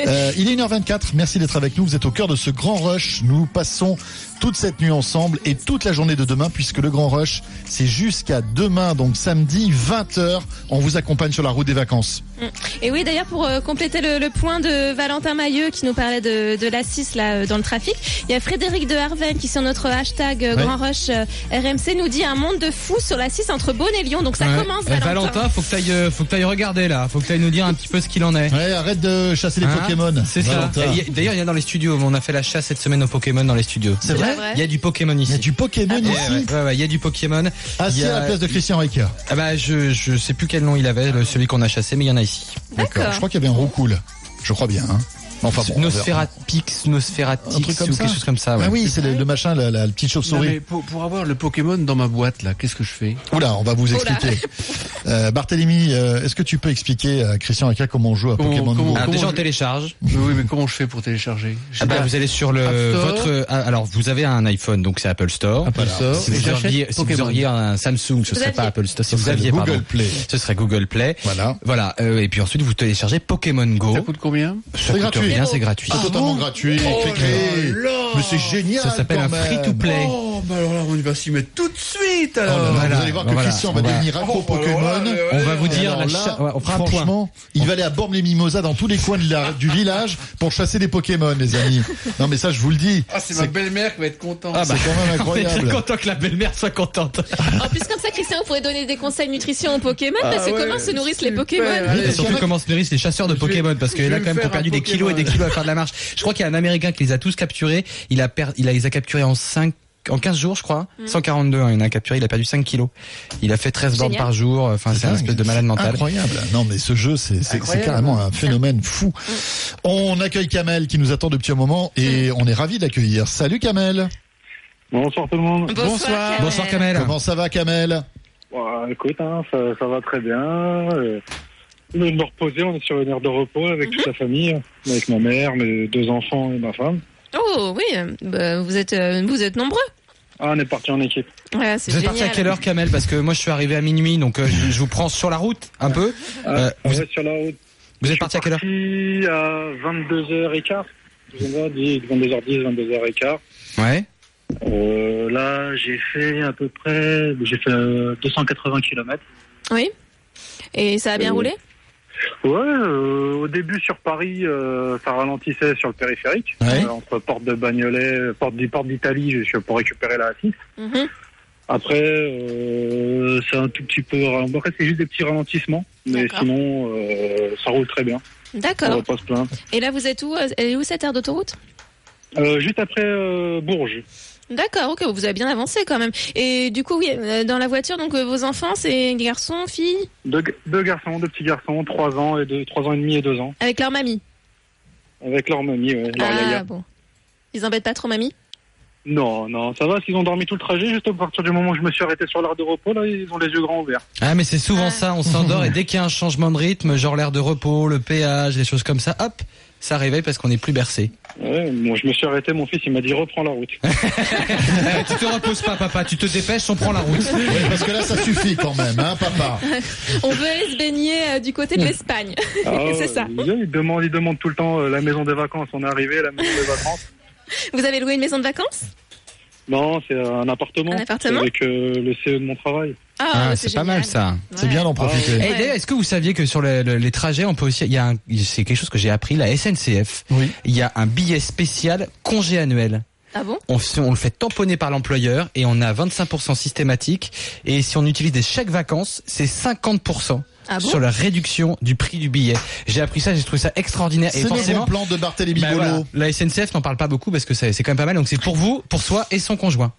Euh, il est 1h24. Merci d'être avec nous. Vous êtes au cœur de ce grand rush. Nous passons toute cette nuit ensemble et toute la journée de demain, puisque le grand rush c'est jusqu'à demain, donc samedi 20h. On vous accompagne sur la route des vacances. Mm. Et oui, d'ailleurs, pour euh, compléter le, le point de Valentin Mailleux qui nous parlait de, de la 6 là, euh, dans le trafic, il y a Frédéric de Harven qui, sur notre hashtag euh, Ouais. Grand Rush RMC, nous dit un monde de fous sur la 6 entre Beaune et Lyon. Donc ça Ouais. commence, Eh, Valentin. Valentin, faut que t'ailles, faut que t'ailles regarder là. Faut que t'ailles nous dire un petit peu ce qu'il en est. Ouais, arrête de chasser les Hein Pokémon. C'est ça. D'ailleurs, il y a dans les studios. On a fait la chasse cette semaine aux Pokémon dans les studios. C'est vrai Il y a du Pokémon ici. Il y a du Pokémon ouais, ici Ouais, ouais, il y a du Pokémon. Assis y a- à la place de Christian Ricard. Ah bah, je, je sais plus quel nom il avait, celui qu'on a chassé, mais il y en a ici. D'accord. Je crois qu'il y avait un roucoule. Je crois bien. Hein. Enfin bon. Nosferatix, Nosferatix, Un truc comme ou ça. quelque chose comme ça. ouais. Ah oui, c'est le, le machin, la, la petite chauve-souris. pour, pour avoir le Pokémon dans ma boîte, là, qu'est-ce que je fais? Oula, on va vous expliquer. Euh, Barthélemy, euh, est-ce que tu peux expliquer à Christian Ricard comment on joue à Comment- Pokémon comment- Go Alors, comment déjà, on je- télécharge. Oui, mais comment je fais pour télécharger? Ah bah, vous allez sur le votre ah, alors vous avez un iPhone donc c'est Apple Store. Apple Store. Si vous, auriez, si vous auriez un Samsung, ce serait pas. Apple Store. Si Ce vous serait aviez Google pardon, Play. ce serait Google Play. Voilà. Voilà. euh, et puis ensuite vous téléchargez Pokémon Go. Ça coûte combien? Ça C'est coûte gratuit. rien, c'est gratuit. C'est totalement gratuit. Cri-cri. Mais c'est génial. Ça s'appelle un même. free-to-play. Oh, bah alors là, on va s'y mettre tout de suite, Oh là alors. là, Voilà, vous allez voir que voilà. Christian va devenir accro Pokémon. On va vous dire alors la là, cha- ouais, on fera un point. franchement, il va aller à Borne-les-Mimosas dans tous les coins de la- du *laughs* village pour chasser des Pokémon, les amis. Non, mais ça, je vous le dis. Ah, c'est ma belle-mère qui va être contente. Ah bah, C'est quand même *laughs* on est incroyable. bien content que la belle-mère soit contente. En plus, comme ça, Christian, vous pourrez donner des conseils nutrition aux Pokémon, Ah parce que comment se nourrissent les. Pokémon surtout comment se nourrissent les chasseurs de Pokémon parce qu'il y en je a quand même qui ont faire perdu des kilos et des kilos à faire de la marche. Je crois qu'il y a un Américain qui les a tous capturés. Il a per... il a les a capturés en 5 en 15 jours, je crois. 142, hein, il en a capturé, il a perdu 5 kilos. Il a fait 13 bornes par jour. Enfin, c'est un espèce de malade mental. Incroyable. Non, mais ce jeu, c'est, carrément un phénomène fou. On accueille Kamel qui nous attend depuis un moment et on est ravi d'accueillir. Salut Kamel. Bonsoir tout le monde. Bonsoir. Kamel. Bonsoir Kamel. Comment ça va Kamel? Bon, écoute, hein, ça, ça va très bien. Euh, de me reposer, on est sur une aire de repos avec toute la famille, avec ma mère, mes deux enfants et ma femme. Oh oui, bah, vous êtes euh, vous êtes nombreux. Ah, on est parti en équipe. Ouais, Vous êtes parti à quelle heure, Kamel Parce que moi, je suis arrivé à minuit, donc euh, je, je vous prends sur la route un peu. Ah, Euh, on vous, est sur la route. vous êtes parti à quelle heure Parti à 22h15. 22h10, 22h10, 22h15. Ouais. Euh, là, j'ai fait à peu près, j'ai fait euh, 280 km. Oui. Et ça a bien Euh, roulé? Ouais, euh, au début sur Paris, euh, ça ralentissait sur le périphérique, Ouais. euh, entre porte de Bagnolet, porte du porte d'Italie, je suis pour récupérer la A6. Mhm. Après, euh, c'est un tout petit peu, ralent- après c'est juste des petits ralentissements, mais D'accord. sinon euh, ça roule très bien. On D'accord. va pas se plaindre. Et là, vous êtes où Elle est où cette aire d'autoroute? Euh, juste après euh, Bourges. D'accord, ok, vous avez bien avancé quand même. Et du coup, oui, euh, dans la voiture, donc euh, vos enfants, c'est des garçons, filles, Deux, g- deux garçons, deux petits garçons, trois ans et deux, trois ans et demi et deux ans, avec leur mamie. avec leur mamie, ouais, leur Ah yaya. bon. Ils embêtent pas trop mamie Non, non, ça va, s'ils ont dormi tout le trajet, juste à partir du moment où je me suis arrêté sur l'aire de repos, là, ils ont les yeux grands ouverts. Ah mais c'est souvent ça, on s'endort et dès qu'il y a un changement de rythme, genre l'air de repos, le péage, des choses comme ça, hop, ça réveille parce qu'on n'est plus bercé. Ouais, moi je me suis arrêté, mon fils il m'a dit reprends la route. *laughs* Tu te reposes pas papa, tu te dépêches, on prend la route. Oui, parce que là, ça suffit quand même, hein, papa. *laughs* On veut aller se baigner euh, du côté de l'Espagne. *laughs* Ah c'est ça. Il, il demande, il demande tout le temps euh, la maison des vacances. On est arrivé, la maison des vacances. Vous avez loué une maison de vacances? Non, c'est un appartement. Un appartement Avec euh, le CE de mon travail. Ah, c'est pas mal ça. C'est bien d'en profiter. Et d'ailleurs, est-ce que vous saviez que sur le- le- les trajets, on peut aussi, il y a un, c'est quelque chose que j'ai appris, la SNCF. Oui. Il y a un billet spécial congé annuel. Ah bon? On, on le fait tamponner par l'employeur et on a 25% systématique. Et si on utilise des chèques vacances, c'est 50%. Ah bon sur la réduction du prix du billet. J'ai appris ça, j'ai trouvé ça extraordinaire. C'est le bon plan de Barthélémy Bah voilà. La SNCF n'en parle pas beaucoup parce que c'est c'est quand même pas mal. Donc c'est pour vous, pour soi et son conjoint.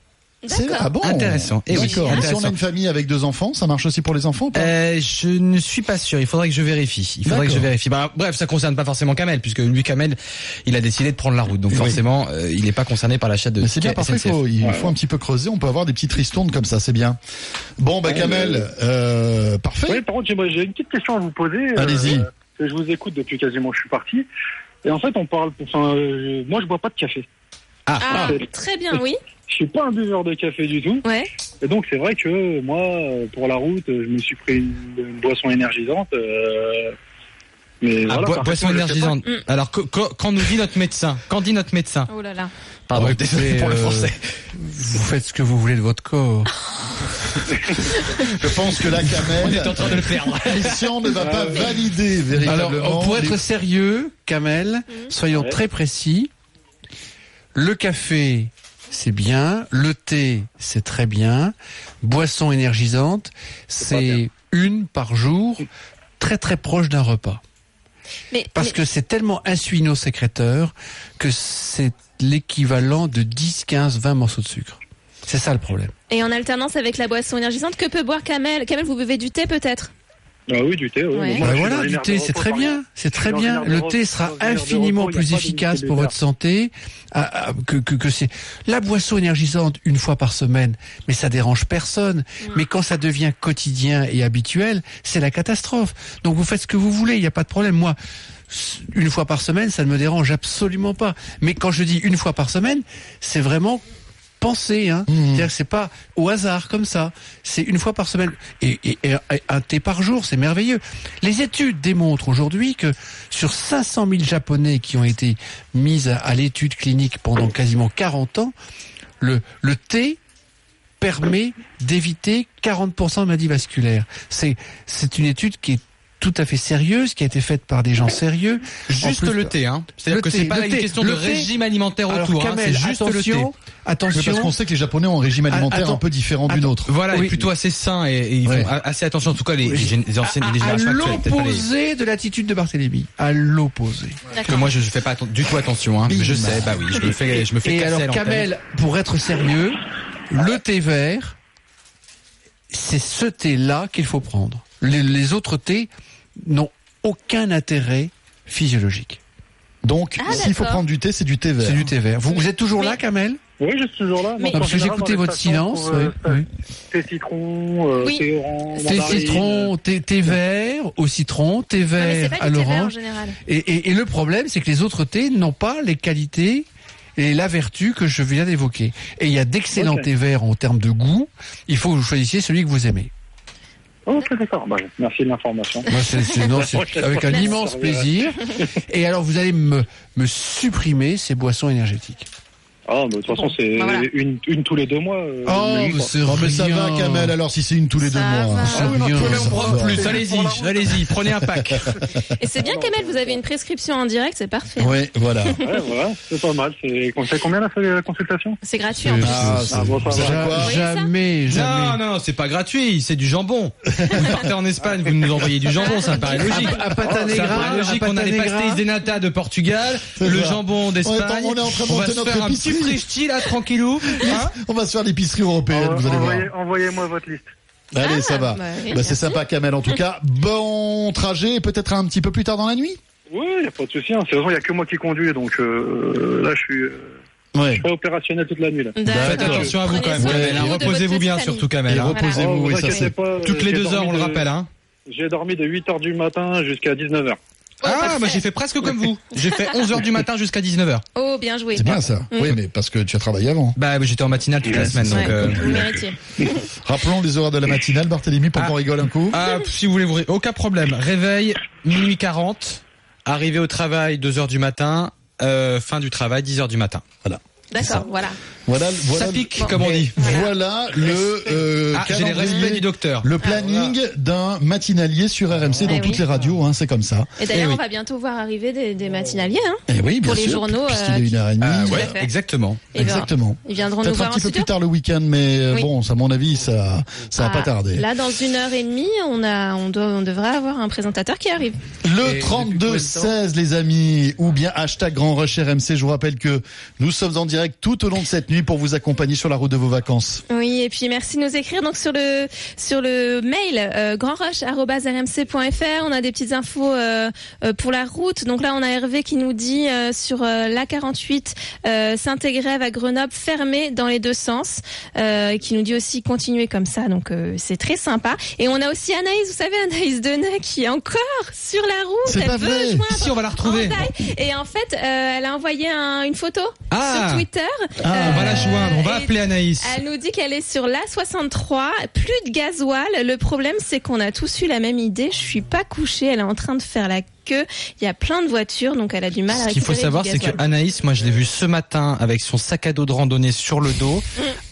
C'est ah bon Intéressant. Eh D'accord. Et Si on a une famille avec deux enfants, ça marche aussi pour les enfants ou pas? Euh, je ne suis pas sûr. Il faudrait que je vérifie. Il faudrait que je vérifie. Bah, bref, ça concerne pas forcément Kamel, puisque lui, Kamel, il a décidé de prendre la route. Donc Oui. forcément, euh, il n'est pas concerné par l'achat de Mais c'est bien, tickets parfois il SNCF. faut, il faut un petit peu creuser, on peut avoir des petites ristournes comme ça, c'est bien. Bon, bah Ouais, Kamel, euh, parfait. Oui, par contre, j'ai j'ai une petite question à vous poser. Allez-y. je vous écoute depuis quasiment que je suis parti. Et en fait, on parle. Enfin, euh, moi, je bois pas de café. Ah, fait, *laughs* très bien, oui. Je suis pas un buveur de café du tout. Ouais. Et donc, c'est vrai que moi, pour la route, je me suis pris une, une boisson énergisante. euh, mais Ah, voilà, boisson énergisante. Alors, que- que- quand nous dit notre médecin, quand dit notre médecin Oh là là. Pardon, Ouais, désolé pour le euh, français. Vous faites ce que vous voulez de votre corps. *laughs* Je pense que la Kamel, On est en train de le perdre. Christian ne va pas valider véritablement. Alors, pour être les- sérieux, Kamel, soyons très précis. Le café, c'est bien. Le thé, c'est très bien. Boisson énergisante, c'est une par jour, très très proche d'un repas. Mais, Parce mais- que c'est tellement insulino-sécréteur que c'est l'équivalent de 10, 15, 20 morceaux de sucre. C'est ça le problème. Et en alternance avec la boisson énergisante, que peut boire Kamel? Kamel, vous buvez du thé peut-être? Ah oui, du thé. oui. Ouais. Moi, Bah voilà, du thé, c'est très bien, c'est très bien. Le thé sera infiniment plus efficace pour votre santé ah, ah, que, que, que c'est la boisson énergisante une fois par semaine, mais ça dérange personne. Mais quand ça devient quotidien et habituel, c'est la catastrophe. Donc vous faites ce que vous voulez, il n'y a pas de problème. Moi, une fois par semaine, ça ne me dérange absolument pas. Mais quand je dis une fois par semaine, c'est vraiment pensé. Hein. C'est-à-dire que c'est pas au hasard comme ça. C'est une fois par semaine. Et, et- et un thé par jour, c'est merveilleux. Les études démontrent aujourd'hui que sur 500 000 Japonais qui ont été mis à, à l'étude clinique pendant quasiment 40 ans, le, le thé permet d'éviter 40% de maladies vasculaires. C'est, c'est une étude qui est tout à fait sérieuse, qui a été faite par des gens sérieux. Juste plus- le thé, hein. C'est-à-dire que c'est pas une thé, question de thé. régime alimentaire Alors, autour, hein, Kamel, c'est juste le thé. attention, Oui, parce qu'on sait que les Japonais ont un régime alimentaire Attends. un peu différent du Attends. nôtre. Voilà, Oui. et plutôt assez sain et, et ils Ouais. font a- assez attention en tout cas les, les, gén- les anciennes les à, à générations les- l'opposé de l'attitude de Barthélémy. À l'opposé. que moi je, je fais pas du tout attention, hein. Je sais, bah oui, je me fais, je me fais Et à alors. Kamel, pour être sérieux, le thé vert, c'est ce thé-là qu'il faut prendre. Les, les autres thés n'ont aucun intérêt physiologique. Donc, Ah, s'il faut prendre du thé, c'est du thé vert. C'est du thé vert. Vous, vous êtes toujours là, Kamel? Oui, je suis toujours là. Mais- Parce que j'écoutais votre silence. oui, euh, oui. Thé citron, euh, Oui. thé orange, Thé citron, thé, thé vert au citron, thé Non, vert pas à l'orange. Et, et- et le problème, c'est que les autres thés n'ont pas les qualités et la vertu que je viens d'évoquer. Et il y a d'excellents thés verts en termes de goût. Il faut que vous choisissiez celui que vous aimez. Ok, d'accord. Bah, merci de l'information. Moi, c'est, c'est- non, c'est *laughs* avec un immense plaisir. Et alors, vous allez me, me supprimer ces boissons énergétiques. Ah, mais de toute façon, c'est bah voilà. une, une tous les deux mois. euh, Oh, mais ça va, Kamel, alors si c'est une tous les deux Ça mois. Ah oui, non, les Ça. Plus, allez-y, allez-y, prenez un pack. Et c'est bien Kamel, vous avez une prescription en direct, c'est parfait. Oui, voilà. Ouais, voilà, c'est pas mal. C'est c'est combien la consultation C'est gratuit en plus. Ah, Ah, bon, ça c'est va. quoi Jamais, jamais. Non, non, c'est pas gratuit, c'est du jambon. Vous partez en Espagne, vous nous envoyez du jambon, ça me paraît logique. À, à pata Ça me negra, paraît logique, à on a les pastéis de nata de Portugal, le jambon On d'Espagne. on est en train de On va monter se notre faire un petit frichti là, tranquillou. Hein *laughs* On va se faire l'épicerie européenne, vous allez voir. Envoyez- Envoyez-moi votre liste. Allez, Ah, ça va. bah Bah, c'est sympa, Kamel, en tout cas. Bon trajet, et peut-être un petit peu plus tard dans la nuit Oui, il n'y a pas de souci. Hein. C'est il n'y a que moi qui conduis, donc euh, là, je suis, euh, Ouais. je suis pas opérationnel toute la nuit. Là. Faites attention à vous quand même, de Reposez-vous bien surtout. Kamel. Hein. reposez-vous, Oh, oui, ça c'est. Toutes les deux heures, on le rappelle. Hein. J'ai dormi de 8h du matin jusqu'à 19h. Ah, bah j'ai fait presque comme vous. J'ai fait 11h du matin jusqu'à 19h. Oh, bien joué. C'est bien ça. Mm. Oui, mais parce que tu as travaillé avant. Bah j'étais en matinale toute la semaine, donc... Ouais, euh. *laughs* Rappelons les horaires de la matinale, Barthélémy, pour Ah. qu'on rigole un coup. Ah, si vous voulez, vous... aucun problème. Réveil, minuit 40, arrivé au travail 2h du matin, euh, fin du travail 10h du matin. Voilà. D'accord, voilà. Voilà, voilà, Ça pique, comme on dit. Voilà le euh, Ah, calendrier, respects du docteur. le planning d'un matinalier sur RMC dans Eh toutes les radios, hein, c'est comme ça. Et d'ailleurs, Eh oui. on va bientôt voir arriver des, des matinaliers, hein. Eh oui, bien pour les journaux. euh, une heure et demie. Ah exactement. Ben, Exactement. Ils viendront nous voir un en petit peu studio. plus tard le week-end, mais euh, Oui. bon, à mon avis, ça, ça va Ah, pas tarder. Là, dans une heure et demie, on a, on doit, on devrait avoir un présentateur qui arrive. Le 32-16, les amis, ou bien hashtag Grand Rush RMC. Je vous rappelle que nous sommes en direct tout au long de cette nuit pour vous accompagner sur la route de vos vacances. Oui, et puis merci de nous écrire donc sur le sur le mail euh, grandrush@rmc.fr. On a des petites infos euh, euh, pour la route. Donc là, on a Hervé qui nous dit euh, sur euh, la 48 euh, Saint-Égrève à Grenoble fermé dans les deux sens. Euh, qui nous dit aussi continuer comme ça. Donc euh, c'est très sympa. Et on a aussi Anaïs, vous savez Anaïs Denay qui est encore sur la route. C'est Elle pas veut vrai. Si, on va la retrouver. Et en fait, euh, elle a envoyé un- une photo Ah. sur Twitter. Ah, va la joindre, on va appeler Anaïs. Elle nous dit qu'elle est sur la 63, plus de gasoil. Le problème, c'est qu'on a tous eu la même idée. Je suis pas couchée, elle est en train de faire la queue. Il y a plein de voitures, donc elle a du mal à Ce qu'il faut savoir, c'est que. Anaïs, moi, je l'ai vue ce matin avec son sac à dos de randonnée sur le dos.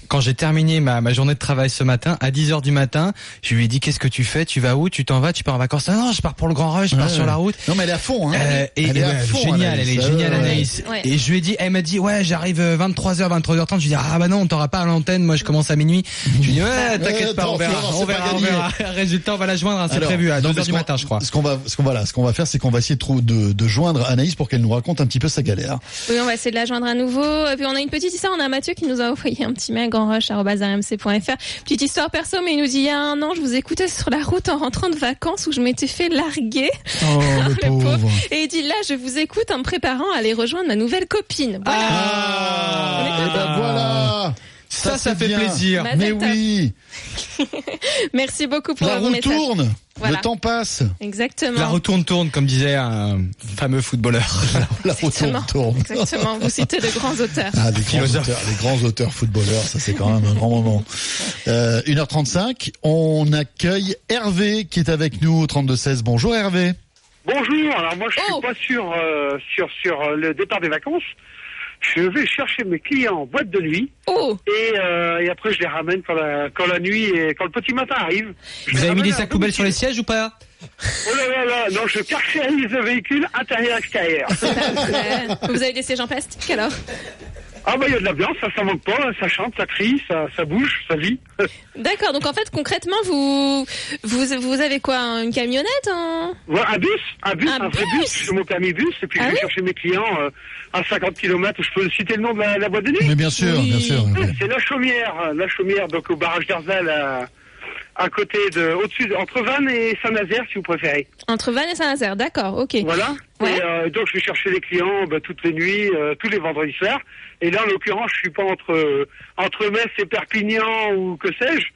Quand j'ai terminé ma, ma journée de travail ce matin, à 10 heures du matin, je lui ai dit qu'est-ce que tu fais? Tu vas où? Tu t'en vas? Tu pars en vacances? Ah Non, je pars pour le Grand Rush, je pars Ouais. sur la route. Non, mais elle est à fond, hein. Euh, et Elle est à ouais, fond, géniale, Anaïs. elle est géniale. Anaïs. Ouais. Et je lui ai dit, elle m'a dit ouais j'arrive euh, 23h, 23h30. Je lui ai dit ah bah non on t'aura pas à l'antenne, moi je commence à minuit. Je lui ai dit ouais t'inquiète pas, on verra, on verra, pas on verra. Résultat on va la joindre, hein, c'est prévu à non, 2h mais du ce qu'on- matin je crois. Ce qu'on va, ce qu'on voilà, ce qu'on va faire, c'est qu'on va essayer de, de, de joindre Anaïs pour qu'elle nous raconte un petit peu sa galère. Oui, on va essayer de la joindre à nouveau. Et puis on a une petite histoire. On a Mathieu qui nous a envoyé un petit mail Petite histoire perso, mais il nous dit il y a un an, je vous écoutais sur la route en rentrant de vacances où je m'étais fait larguer. Oh, *laughs* le pauvre. Et il dit là, je vous écoute en me préparant à aller rejoindre ma nouvelle copine. Voilà. Ah, eh ben voilà. Ça, ça fait bien. plaisir. Mazel Mais oui, *laughs* Merci beaucoup pour la roue tourne, Voilà. le temps passe, Exactement. La retourne tourne comme disait un fameux footballeur. *laughs* la roue Exactement. tourne, tourne. Exactement. Vous citez de grands auteurs. Ah, des grands, auteurs, des grands auteurs footballeurs, ça c'est quand même un grand moment. Euh, 1h35, on accueille Hervé qui est avec nous au 32-16. Bonjour Hervé. Bonjour, alors moi je suis Oh. pas sur, euh, sur, sur euh, le départ des vacances. Je vais chercher mes clients en boîte de nuit Oh, et, euh, et après je les ramène quand la, quand la nuit et quand le petit matin arrive. Vous avez mis des sacs poubelles sur les sièges ou pas? Oh là là là, non, je caractérise le véhicule intérieur-extérieur. Vous avez des sièges en plastique alors? Ah bah il y a de l'ambiance, ça, ça manque pas, ça chante, ça crie, ça, ça bouge, ça vit. *laughs* D'accord. Donc en fait, concrètement, vous vous vous avez quoi Une camionnette hein un bus, un bus, Un un, vrai bus bus, j'ai mon permis bus, et puis Ah je vais oui chercher mes clients euh, à 50 km. Je peux citer le nom de la, la boîte de nuit Mais bien sûr, Oui. bien sûr. C'est la chaumière, la chaumière, donc au barrage d'Arzal, à, à côté de, au-dessus, de- entre Vannes et Saint-Nazaire, si vous préférez. Entre Vannes et Saint-Nazaire. D'accord. Ok. Voilà. Ouais. Et euh, donc je vais chercher les clients bah, toutes les nuits, euh, tous les vendredis soirs. Et là, en l'occurrence, je suis pas entre euh, entre Metz et Perpignan ou que sais-je.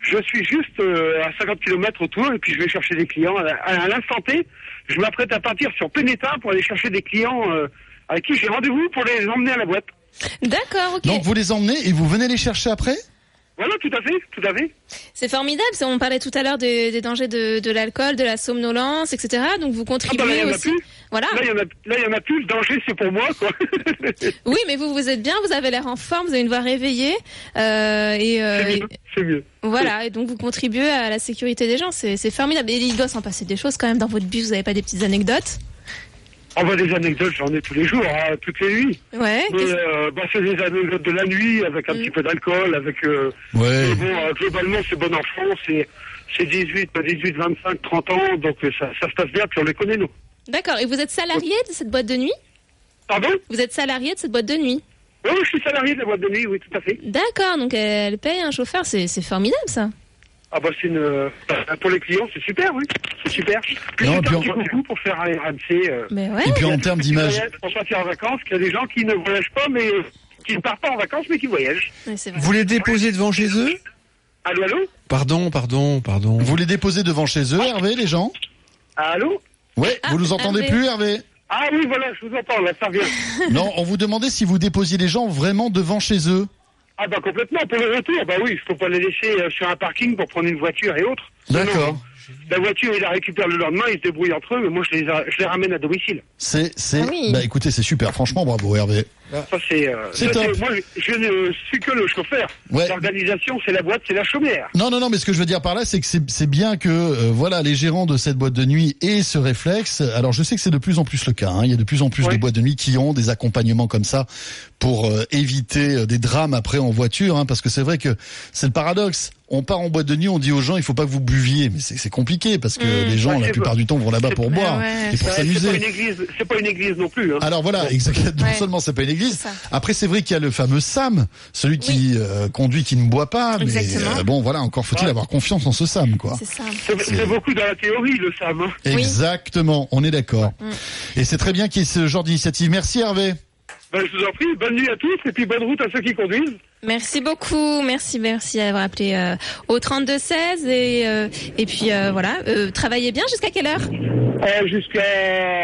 Je suis juste euh, à 50 km autour et puis je vais chercher des clients à, à- à l'instant T. Je m'apprête à partir sur Pénétin pour aller chercher des clients euh, avec qui j'ai rendez-vous pour les emmener à la boîte. D'accord. Ok. Donc vous les emmenez et vous venez les chercher après? Voilà, tout à fait, tout à fait. C'est formidable. On parlait tout à l'heure des, des dangers de, de l'alcool, de la somnolence, etc. Donc vous Ah bah là, contribuez il y en a aussi. plus. Voilà. Là, il y en a, en plus. Le danger, c'est pour moi, quoi. *laughs* Oui, mais vous vous êtes bien. Vous avez l'air en forme. Vous avez une voix réveillée. Euh, et, euh, c'est mieux. Mieux. voilà. Et donc vous contribuez à la sécurité des gens. C'est c'est formidable. Et il doit s'en passer des choses quand même dans votre bus. Vous n'avez pas des petites anecdotes? On voit des anecdotes, j'en ai tous les jours, hein, toutes les nuits. Ouais. Mais euh, bah, c'est des anecdotes de la nuit, avec un petit peu d'alcool, avec... Euh, Ouais. mais bon, euh, globalement, c'est bon enfant, c'est c'est 18, 18, 25, 30 ans, donc ça, ça se passe bien, puis on les connaît, nous. D'accord. Et vous êtes salarié de cette boîte de nuit? Pardon? Vous êtes salarié de cette boîte de nuit? Oui, je suis salarié de la boîte de nuit, oui, tout à fait. D'accord. Donc elle paye un chauffeur. C'est c'est formidable ça. Ah bah c'est une... euh, pour les clients, c'est super, oui, c'est super. Plus Non, puis un on- pour faire un RMC. Euh, Mais ouais. Et puis en termes d'image, Pour partir en vacances, qu'il y a des gens qui ne voyagent pas, mais euh, qui ne partent pas en vacances, mais qui voyagent. Vous les déposez devant chez eux? Allô, allô? Pardon, pardon, pardon. vous les déposez devant chez eux, Hervé, les gens? Allô? Ouais, Ah, vous nous entendez Hervé. plus, Hervé Ah oui, voilà, je vous entends, là, ça revient. Non, on vous demandait si vous déposiez les gens vraiment devant chez eux. Ah bah complètement, pour le retour, bah oui, je peux pas les laisser euh, sur un parking pour prendre une voiture et autres. D'accord. La voiture, ils la récupèrent le lendemain, ils se débrouillent entre eux, mais moi je les, a- je les ramène à domicile. C'est, c'est, Ah oui. bah écoutez, c'est super. Franchement, bravo, Hervé. Ça, c'est. euh, ça, top. Moi, je ne suis que le chauffeur. Ouais. L'organisation, c'est la boîte, c'est la chaumière. Non, non, non, mais ce que je veux dire par là, c'est que c'est c'est bien que euh, voilà les gérants de cette boîte de nuit aient ce réflexe. Alors je sais que c'est de plus en plus le cas. hein. Il y a de plus en plus de boîtes de nuit qui ont des accompagnements comme ça pour euh, éviter euh, des drames après en voiture, hein, parce que c'est vrai que c'est le paradoxe. On part en boîte de nuit, on dit aux gens il faut pas que vous buviez, mais c'est c'est compliqué parce que Mmh. les gens Ouais, la plupart du temps vont là-bas pour boire et pour Ouais, C'est pas une s'amuser. église, c'est pas une église non plus. Hein. Alors voilà, exactement. Non Ouais. seulement c'est pas une église. Après c'est vrai qu'il y a le fameux Sam, celui qui euh, conduit qui ne boit pas, mais euh, bon voilà, encore faut-il avoir confiance en ce Sam quoi. C'est c'est beaucoup dans la théorie, le Sam. hein. Exactement, on est d'accord. Et c'est très bien qu'il y ait ce genre d'initiative. Merci Hervé. Ben, je vous en prie, bonne nuit à tous et puis bonne route à ceux qui conduisent. Merci beaucoup, merci, merci d'avoir appelé euh, au 32 16 et euh, et puis euh, voilà, euh, travaillez bien jusqu'à quelle heure? Euh, Jusqu'à.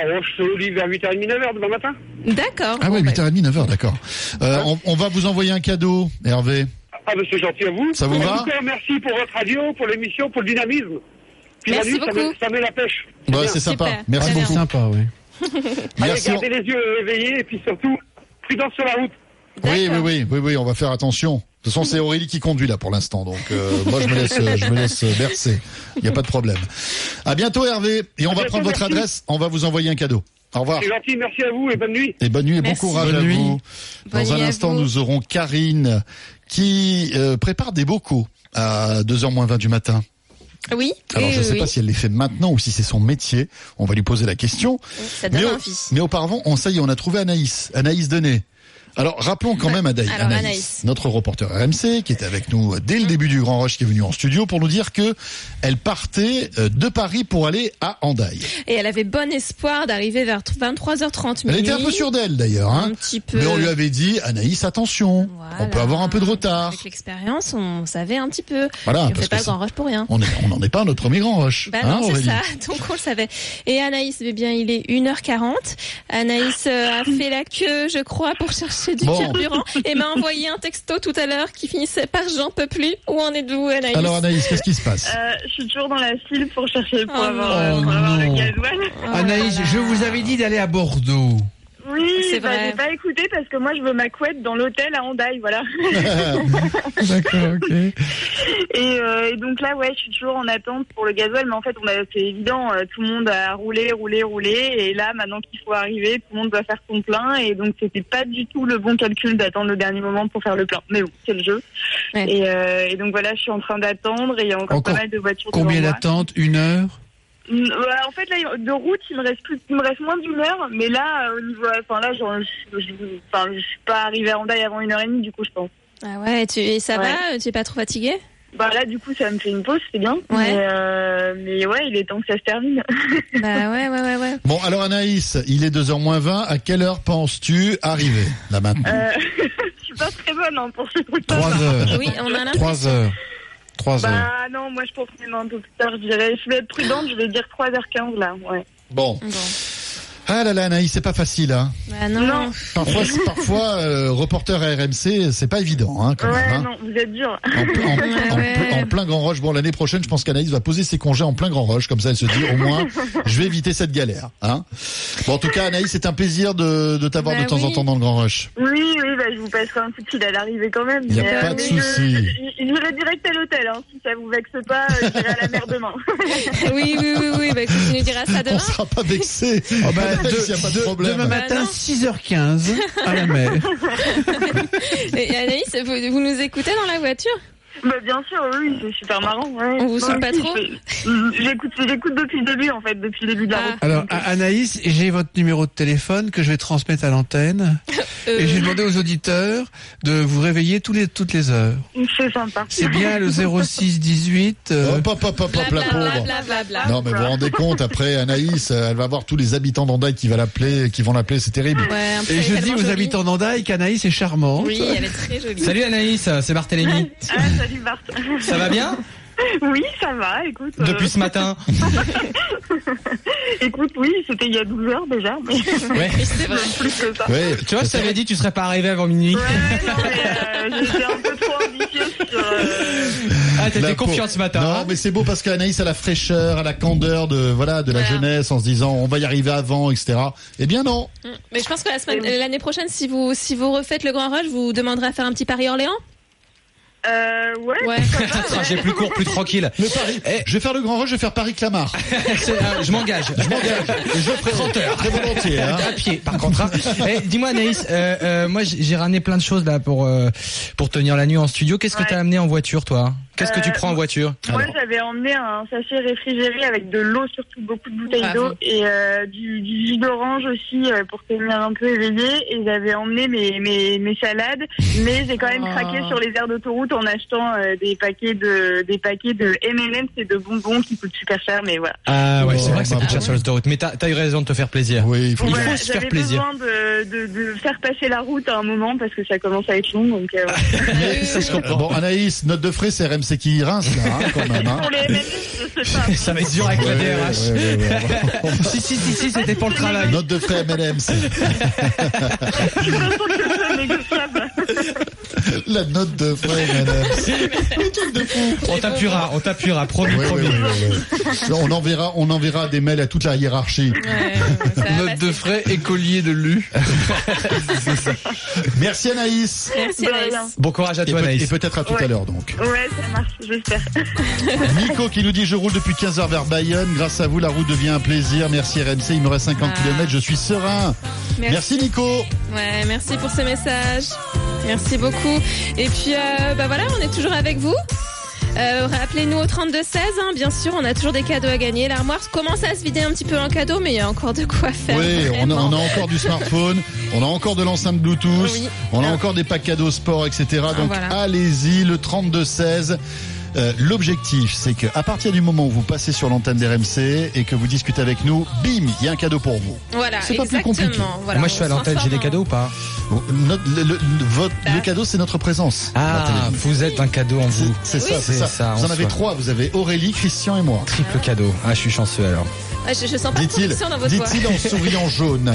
Oh, je lit vers 8h30, 9h demain matin. D'accord. Ah ouais, 8h30, 9h, d'accord. Euh, on, on va vous envoyer un cadeau, Hervé. Ah, ben c'est gentil à vous. Ça vous va cas, merci pour votre radio, pour l'émission, pour le dynamisme. Puis Merci la nuit, ça beaucoup. met- Ça met la pêche. Ouais, bien. c'est sympa. Merci beaucoup. Sympa, oui. Allez, Merci. gardez les yeux éveillés et puis surtout, prudence sur la route. Oui, oui, oui, oui, oui, on va faire attention. De toute façon, c'est Aurélie qui conduit là pour l'instant, donc euh, *laughs* moi je me laisse, je me laisse bercer. Il n'y a pas de problème. À bientôt Hervé, et on À va bientôt, prendre votre merci. adresse. On va vous envoyer un cadeau. Au revoir. C'est gentil, merci à vous et bonne nuit. Et bonne nuit et Merci. bon courage Bonne à nuit. vous. Bonne Dans un instant, vous. nous aurons Karine qui euh, prépare des bocaux à 2h moins 20 du matin. Oui. Alors je ne sais oui, pas si elle les fait maintenant ou si c'est son métier. On va lui poser la question. Ça donne mais, envie. mais auparavant, on, ça y est, on a trouvé Anaïs. Anaïs Denet. Alors rappelons quand même Anaïs, Alors, Anaïs, Anaïs. notre reporter RMC, qui était avec nous dès le début du Grand Rush, qui est venu en studio pour nous dire que elle partait euh, de Paris pour aller à Andaille. Et elle avait bon espoir d'arriver vers 23h30 Elle minuit. était un peu sûre d'elle d'ailleurs. Hein. Un petit peu. Mais on lui avait dit, Anaïs, attention, on peut avoir un peu de retard. Avec l'expérience, on savait un petit peu. Voilà, on fait pas le grand rush pour rien. On n'en est pas à notre premier Grand Rush. Bah hein, non, c'est ça. *laughs* Donc on le savait. Et Anaïs, eh bien, il est 1h40. Anaïs euh, a fait la queue, je crois, pour chercher du Bon. carburant et m'a envoyé un texto tout à l'heure qui finissait par J'en peux plus. Où en êtes-vous, Anaïs? Alors Anaïs, qu'est-ce qui se passe? Euh, je suis toujours dans la file pour chercher pour Oh avoir, euh, pour avoir Oh le non. gasoil. Anaïs, je vous avais dit d'aller à Bordeaux. Oui, C'est bah, vrai. j'ai pas écouté parce que moi je veux ma couette dans l'hôtel à Handaï, voilà. *laughs* D'accord, ok. et, euh, et donc là, ouais, je suis toujours en attente pour le gasoil, mais en fait, on a, c'est évident, euh, tout le monde a roulé, roulé, roulé, et là, maintenant qu'il faut arriver, tout le monde doit faire son plein, et donc c'était pas du tout le bon calcul d'attendre le dernier moment pour faire le plein. Mais bon, c'est le jeu. Et, euh, et donc voilà, je suis en train d'attendre, et il y a encore, Encore pas mal de voitures Combien d'attentes? Une heure? En fait, là, de route, il me reste plus, il me reste moins d'une heure, mais là, euh, au niveau, enfin là, genre, je, je, enfin, je suis pas arrivée à Hondaï avant une heure et demie, du coup, je pense. Ah ouais, tu, et ça Ouais. va Tu es pas trop fatigué Bah là, du coup, ça me fait une pause, c'est bien. Ouais. Mais, euh, mais ouais, il est temps que ça se termine. *laughs* Bah ouais, ouais, ouais, ouais. Bon, alors Anaïs, il est 2h moins 20. À quelle heure penses-tu arriver là maintenant? Euh, *laughs* je suis pas très bonne hein, pour ce truc. 3 heures. Oui, on a 3 heures. 3 heures. Bah non, moi je pense même un peu plus tard, je dirais. Je vais être prudente, je vais dire 3h15 là, ouais. Bon. Ah là là, Anaïs, c'est pas facile. Hein. Bah non. Parfois, c'est- parfois euh, reporter à RMC, c'est pas évident hein, quand ouais, même. hein. non, vous êtes dur. En, en- en- en plein grand rush. Bon, l'année prochaine, je pense qu'Anaïs va poser ses congés en plein grand rush. Comme ça, elle se dit, au moins, je vais éviter cette galère. Hein. Bon, en tout cas, Anaïs, c'est un plaisir de, de t'avoir Bah de temps en temps dans le grand rush. Oui, oui, bah, je vous passerai un coup de fil à l'arrivée quand même. Y a mais, pas de mais souci. je- je- J'irai direct à l'hôtel, hein, si ça vous vexe pas, euh, j'irai à la mer demain. *laughs* oui, oui, oui, oui. Bah écoute, tu nous diras ça demain. On sera pas vexé. Oh bah, de- y a pas de de- problème. demain matin, 6h15, à la mer. *laughs* Et Anaïs, vous, vous nous écoutez dans la voiture? Bah, bien sûr, oui, c'est super marrant. Ouais. On vous saoule pas trop je- J'écoute, j'écoute depuis le début, en fait, depuis le début de la route. Alors, Anaïs, j'ai votre numéro de téléphone que je vais transmettre à l'antenne. *laughs* Euh. Et j'ai demandé aux auditeurs de vous réveiller tous les, toutes les heures. C'est sympa. C'est bien le 06 18. euh, Hop, hop, hop, hop, la pauvre. Blablabla. Non, mais vous vous rendez compte, après Anaïs, elle va voir tous les habitants d'Andaï qui va l'appeler, qui vont l'appeler, c'est terrible. Ouais, Et je dis aux jolie. habitants d'Andaï qu'Anaïs est charmante. Oui, elle est très jolie. Salut Anaïs, c'est Barthélémy. Ah, salut Bart. Ça va bien *laughs* Oui, ça va, écoute. euh, Depuis ce matin. *laughs* écoute, oui, c'était il y a 12 heures déjà. Mais... Ouais. *laughs* c'est même plus que ça. Ouais. Tu vois, je t'avais dit, tu serais pas arrivé avant minuit. Ouais, non, mais euh, j'étais un peu trop ambitieuse sur, euh, Ah, t'étais confiante ce matin, Non, hein mais c'est beau parce qu'Anaïs a la fraîcheur, a la candeur de voilà de la jeunesse en se disant on va y arriver avant, etc. Eh bien non. Mm. Mais je pense que la l'année prochaine, si vous, si vous refaites le Grand Rush, vous demanderez à faire un petit Paris Orléans? Euh, ouais. Ouais. Trajet plus court, plus tranquille. *laughs* Le Paris. Je vais faire le grand rush, je vais faire Paris Clamart. *laughs* C'est, euh, je m'engage. Je m'engage. *laughs* Je le ferai 30 heures. très volontiers. Hein. À pied, par contre. hein. Eh, dis-moi, Anaïs, euh, euh, moi j'ai j'ai ramené plein de choses là pour euh, pour tenir la nuit en studio. Qu'est-ce que Ouais. t'as amené en voiture, toi? Qu'est-ce que tu Euh, prends en voiture Moi, j'avais emmené un sachet réfrigéré avec de l'eau, surtout beaucoup de bouteilles d'eau et euh, du, du jus d'orange aussi euh, pour tenir un peu éveillé. Et j'avais emmené mes, mes, mes salades, mais j'ai quand même Oh. craqué sur les aires d'autoroute en achetant euh, des paquets de des paquets de M&M's et de bonbons qui coûtent super cher. Mais voilà. Ah ouais, c'est vrai que ça bah, coûte cher ouais. sur l'autoroute, mais t'as as eu raison de te faire plaisir. Oui, il faut. Il faut se faire J'avais plaisir. besoin de, de, de faire passer la route à un moment parce que ça commence à être long. Donc euh. *laughs* Mais ça. Bon, Anaïs, note de frais, c'est RMC qui rince là, hein, quand même. Hein. pour les M&M's, je sais pas. Ça va être dur avec la DRH. ouais, ouais, ouais. *laughs* si, si, si, si, c'était pour le travail. Note de frais M&M's. *laughs* *laughs* La note de frais M&M's. Le truc de fou. On t'appuiera, on t'appuiera, promis, Ouais, promis. ouais, ouais, ouais. Non, On enverra, on enverra des mails à toute la hiérarchie. Note de frais et collier de lu. *laughs* Merci Anaïs. Merci Anaïs. rien. Bon courage à Et, toi, peut- et Anaïs. peut-être à tout à Ouais. l'heure donc. Ouais, ça marche, j'espère. *laughs* Nico qui nous dit je roule depuis 15 heures vers Bayonne. Grâce à vous, la route devient un plaisir. Merci RMC. Il me reste 50 Ah. km. Je suis serein. Merci, Nico. Ouais, merci pour ce message. Merci beaucoup. Et puis, euh, bah voilà, on est toujours avec vous. Euh, Rappelez-nous au 32-16, hein, bien sûr, on a toujours des cadeaux à gagner. L'armoire commence à se vider un petit peu en cadeau, mais il y a encore de quoi faire. Oui, on a, vraiment. on a encore du smartphone, on a encore de l'enceinte Bluetooth, Oui. on a encore des packs cadeaux sport, etc. Donc voilà. allez-y, le 32-16. Euh, L'objectif, c'est que à partir du moment où vous passez sur l'antenne d'RMC et que vous discutez avec nous, bim, il y a un cadeau pour vous. Voilà, C'est pas plus compliqué. Voilà, Moi je suis à l'antenne, j'ai des cadeaux ou pas Notre- le, le- votre- le cadeau, c'est notre présence. Ah, vous êtes un cadeau en vous. C'est ça, c'est ça. Vous en avez trois. Vous avez Aurélie, Christian et moi. Triple cadeau. Ah, je suis chanceux alors. Ouais, je, je sens pas de conviction dans votre voix. dit-il en *laughs* souriant jaune.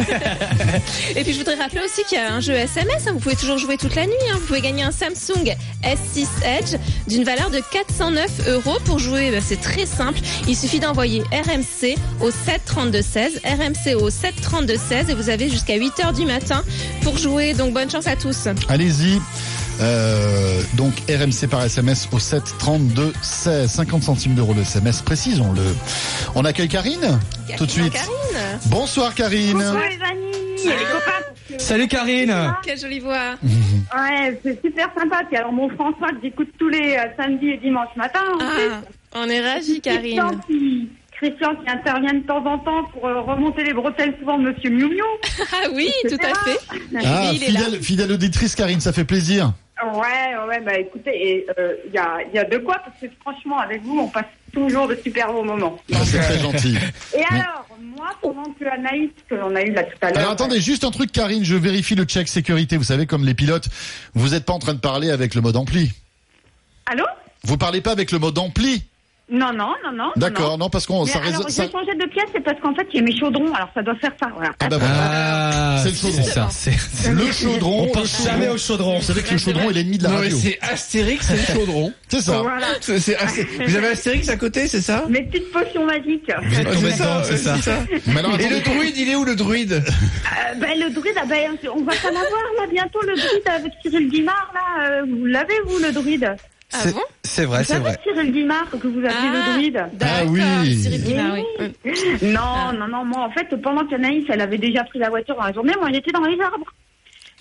Et puis je voudrais rappeler aussi qu'il y a un jeu SMS, hein, vous pouvez toujours jouer toute la nuit. hein. Vous pouvez gagner un Samsung S6 Edge d'une valeur de 409 euros. Pour jouer, bah, c'est très simple. Il suffit d'envoyer RMC au 732-16, RMC au 732-16 et vous avez jusqu'à 8h du matin pour jouer. Donc bonne chance à tous. Allez-y. Euh, donc RMC par SMS au 7 32 16 50 centimes d'euros le SMS précisons-le. On accueille Karine tout de suite. Karine. Bonsoir Karine. Bonsoir les amis les copains. Salut Karine Quelle jolie voix. Ouais, c'est super sympa. Puis alors mon François que j'écoute tous les euh, samedis et dimanches matin. en Ah, on est ravis Christian Karine. qui, Christian qui intervient de temps en temps pour euh, remonter les bretelles souvent de Monsieur Miou Miou. *laughs* Ah oui, tout à fait. Ah, fidèle, fidèle auditrice Karine, ça fait plaisir. Ouais, ouais, bah écoutez, et, euh, il y, a, il y a de quoi parce que franchement avec vous on passe toujours de super beaux moments. Ah, C'est très gentil. Et alors, moi, pendant que Anaïs, que l'on a eu là tout à l'heure. Alors attendez, juste un truc Karine, je vérifie le check sécurité. Vous savez, comme les pilotes, vous n'êtes pas en train de parler avec le mode ampli. Allô? Vous parlez pas avec le mode ampli Non, non, non, non. D'accord, non, parce qu'on ça j'ai changé de pièce, c'est parce qu'en fait, il y a mes chaudrons, alors ça doit faire ça. Voilà. Ah bah voilà. Ah, C'est le chaudron. C'est ça, c'est. Le chaudron. On le pense chaudron. jamais au chaudron. Vous savez que le chaudron est l'ennemi de la Non, mais radio. c'est Astérix et le chaudron. *laughs* C'est ça. Voilà. C'est- c'est Asté- Vous avez Astérix à côté, c'est ça? Mes petites potions magiques. Vous êtes Ouais, tombé c'est ça, c'est ça. Mais alors, Et le druide, il est où le druide? Euh, ben, le druide, ah ben, on va pas l'avoir là bientôt, le druide avec Cyril Guimard là. euh, vous l'avez vous le druide? Ah C'est- bon C'est vrai, Vous c'est vrai. Cyril Guimard que vous appelez Ah. le druide Ah oui. Cyril Guimard, oui. Oui. Non, non, non, moi en fait, pendant qu'Anaïs, elle avait déjà pris la voiture dans la journée, moi j'étais dans les arbres.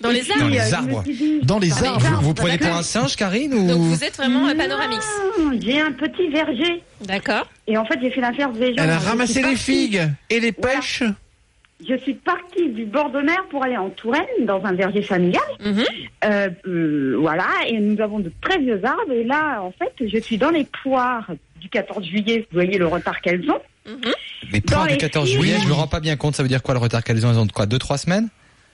Dans les puis, arbres. Dans les euh, je me arbres. dit- Dans les Dans les arbres. arbres. Vous prenez pour D'accord. un singe, Karine ou Donc vous êtes vraiment un panoramix. Non, J'ai un petit verger. D'accord. Et en fait, j'ai fait l'affaire des gens. Elle a ramassé les figues et les Voilà. Je suis partie du bord de mer pour aller en Touraine, dans un verger familial. Mhm. Euh, euh, voilà, et nous avons de très vieux arbres. Et là, en fait, je suis dans les poires du 14 juillet. Vous voyez le retard qu'elles ont. Les poires Dans du les 14 filles. juillet, je me rends pas bien compte, ça veut dire quoi le retard qu'elles ont Elles ont de quoi Deux, trois semaines?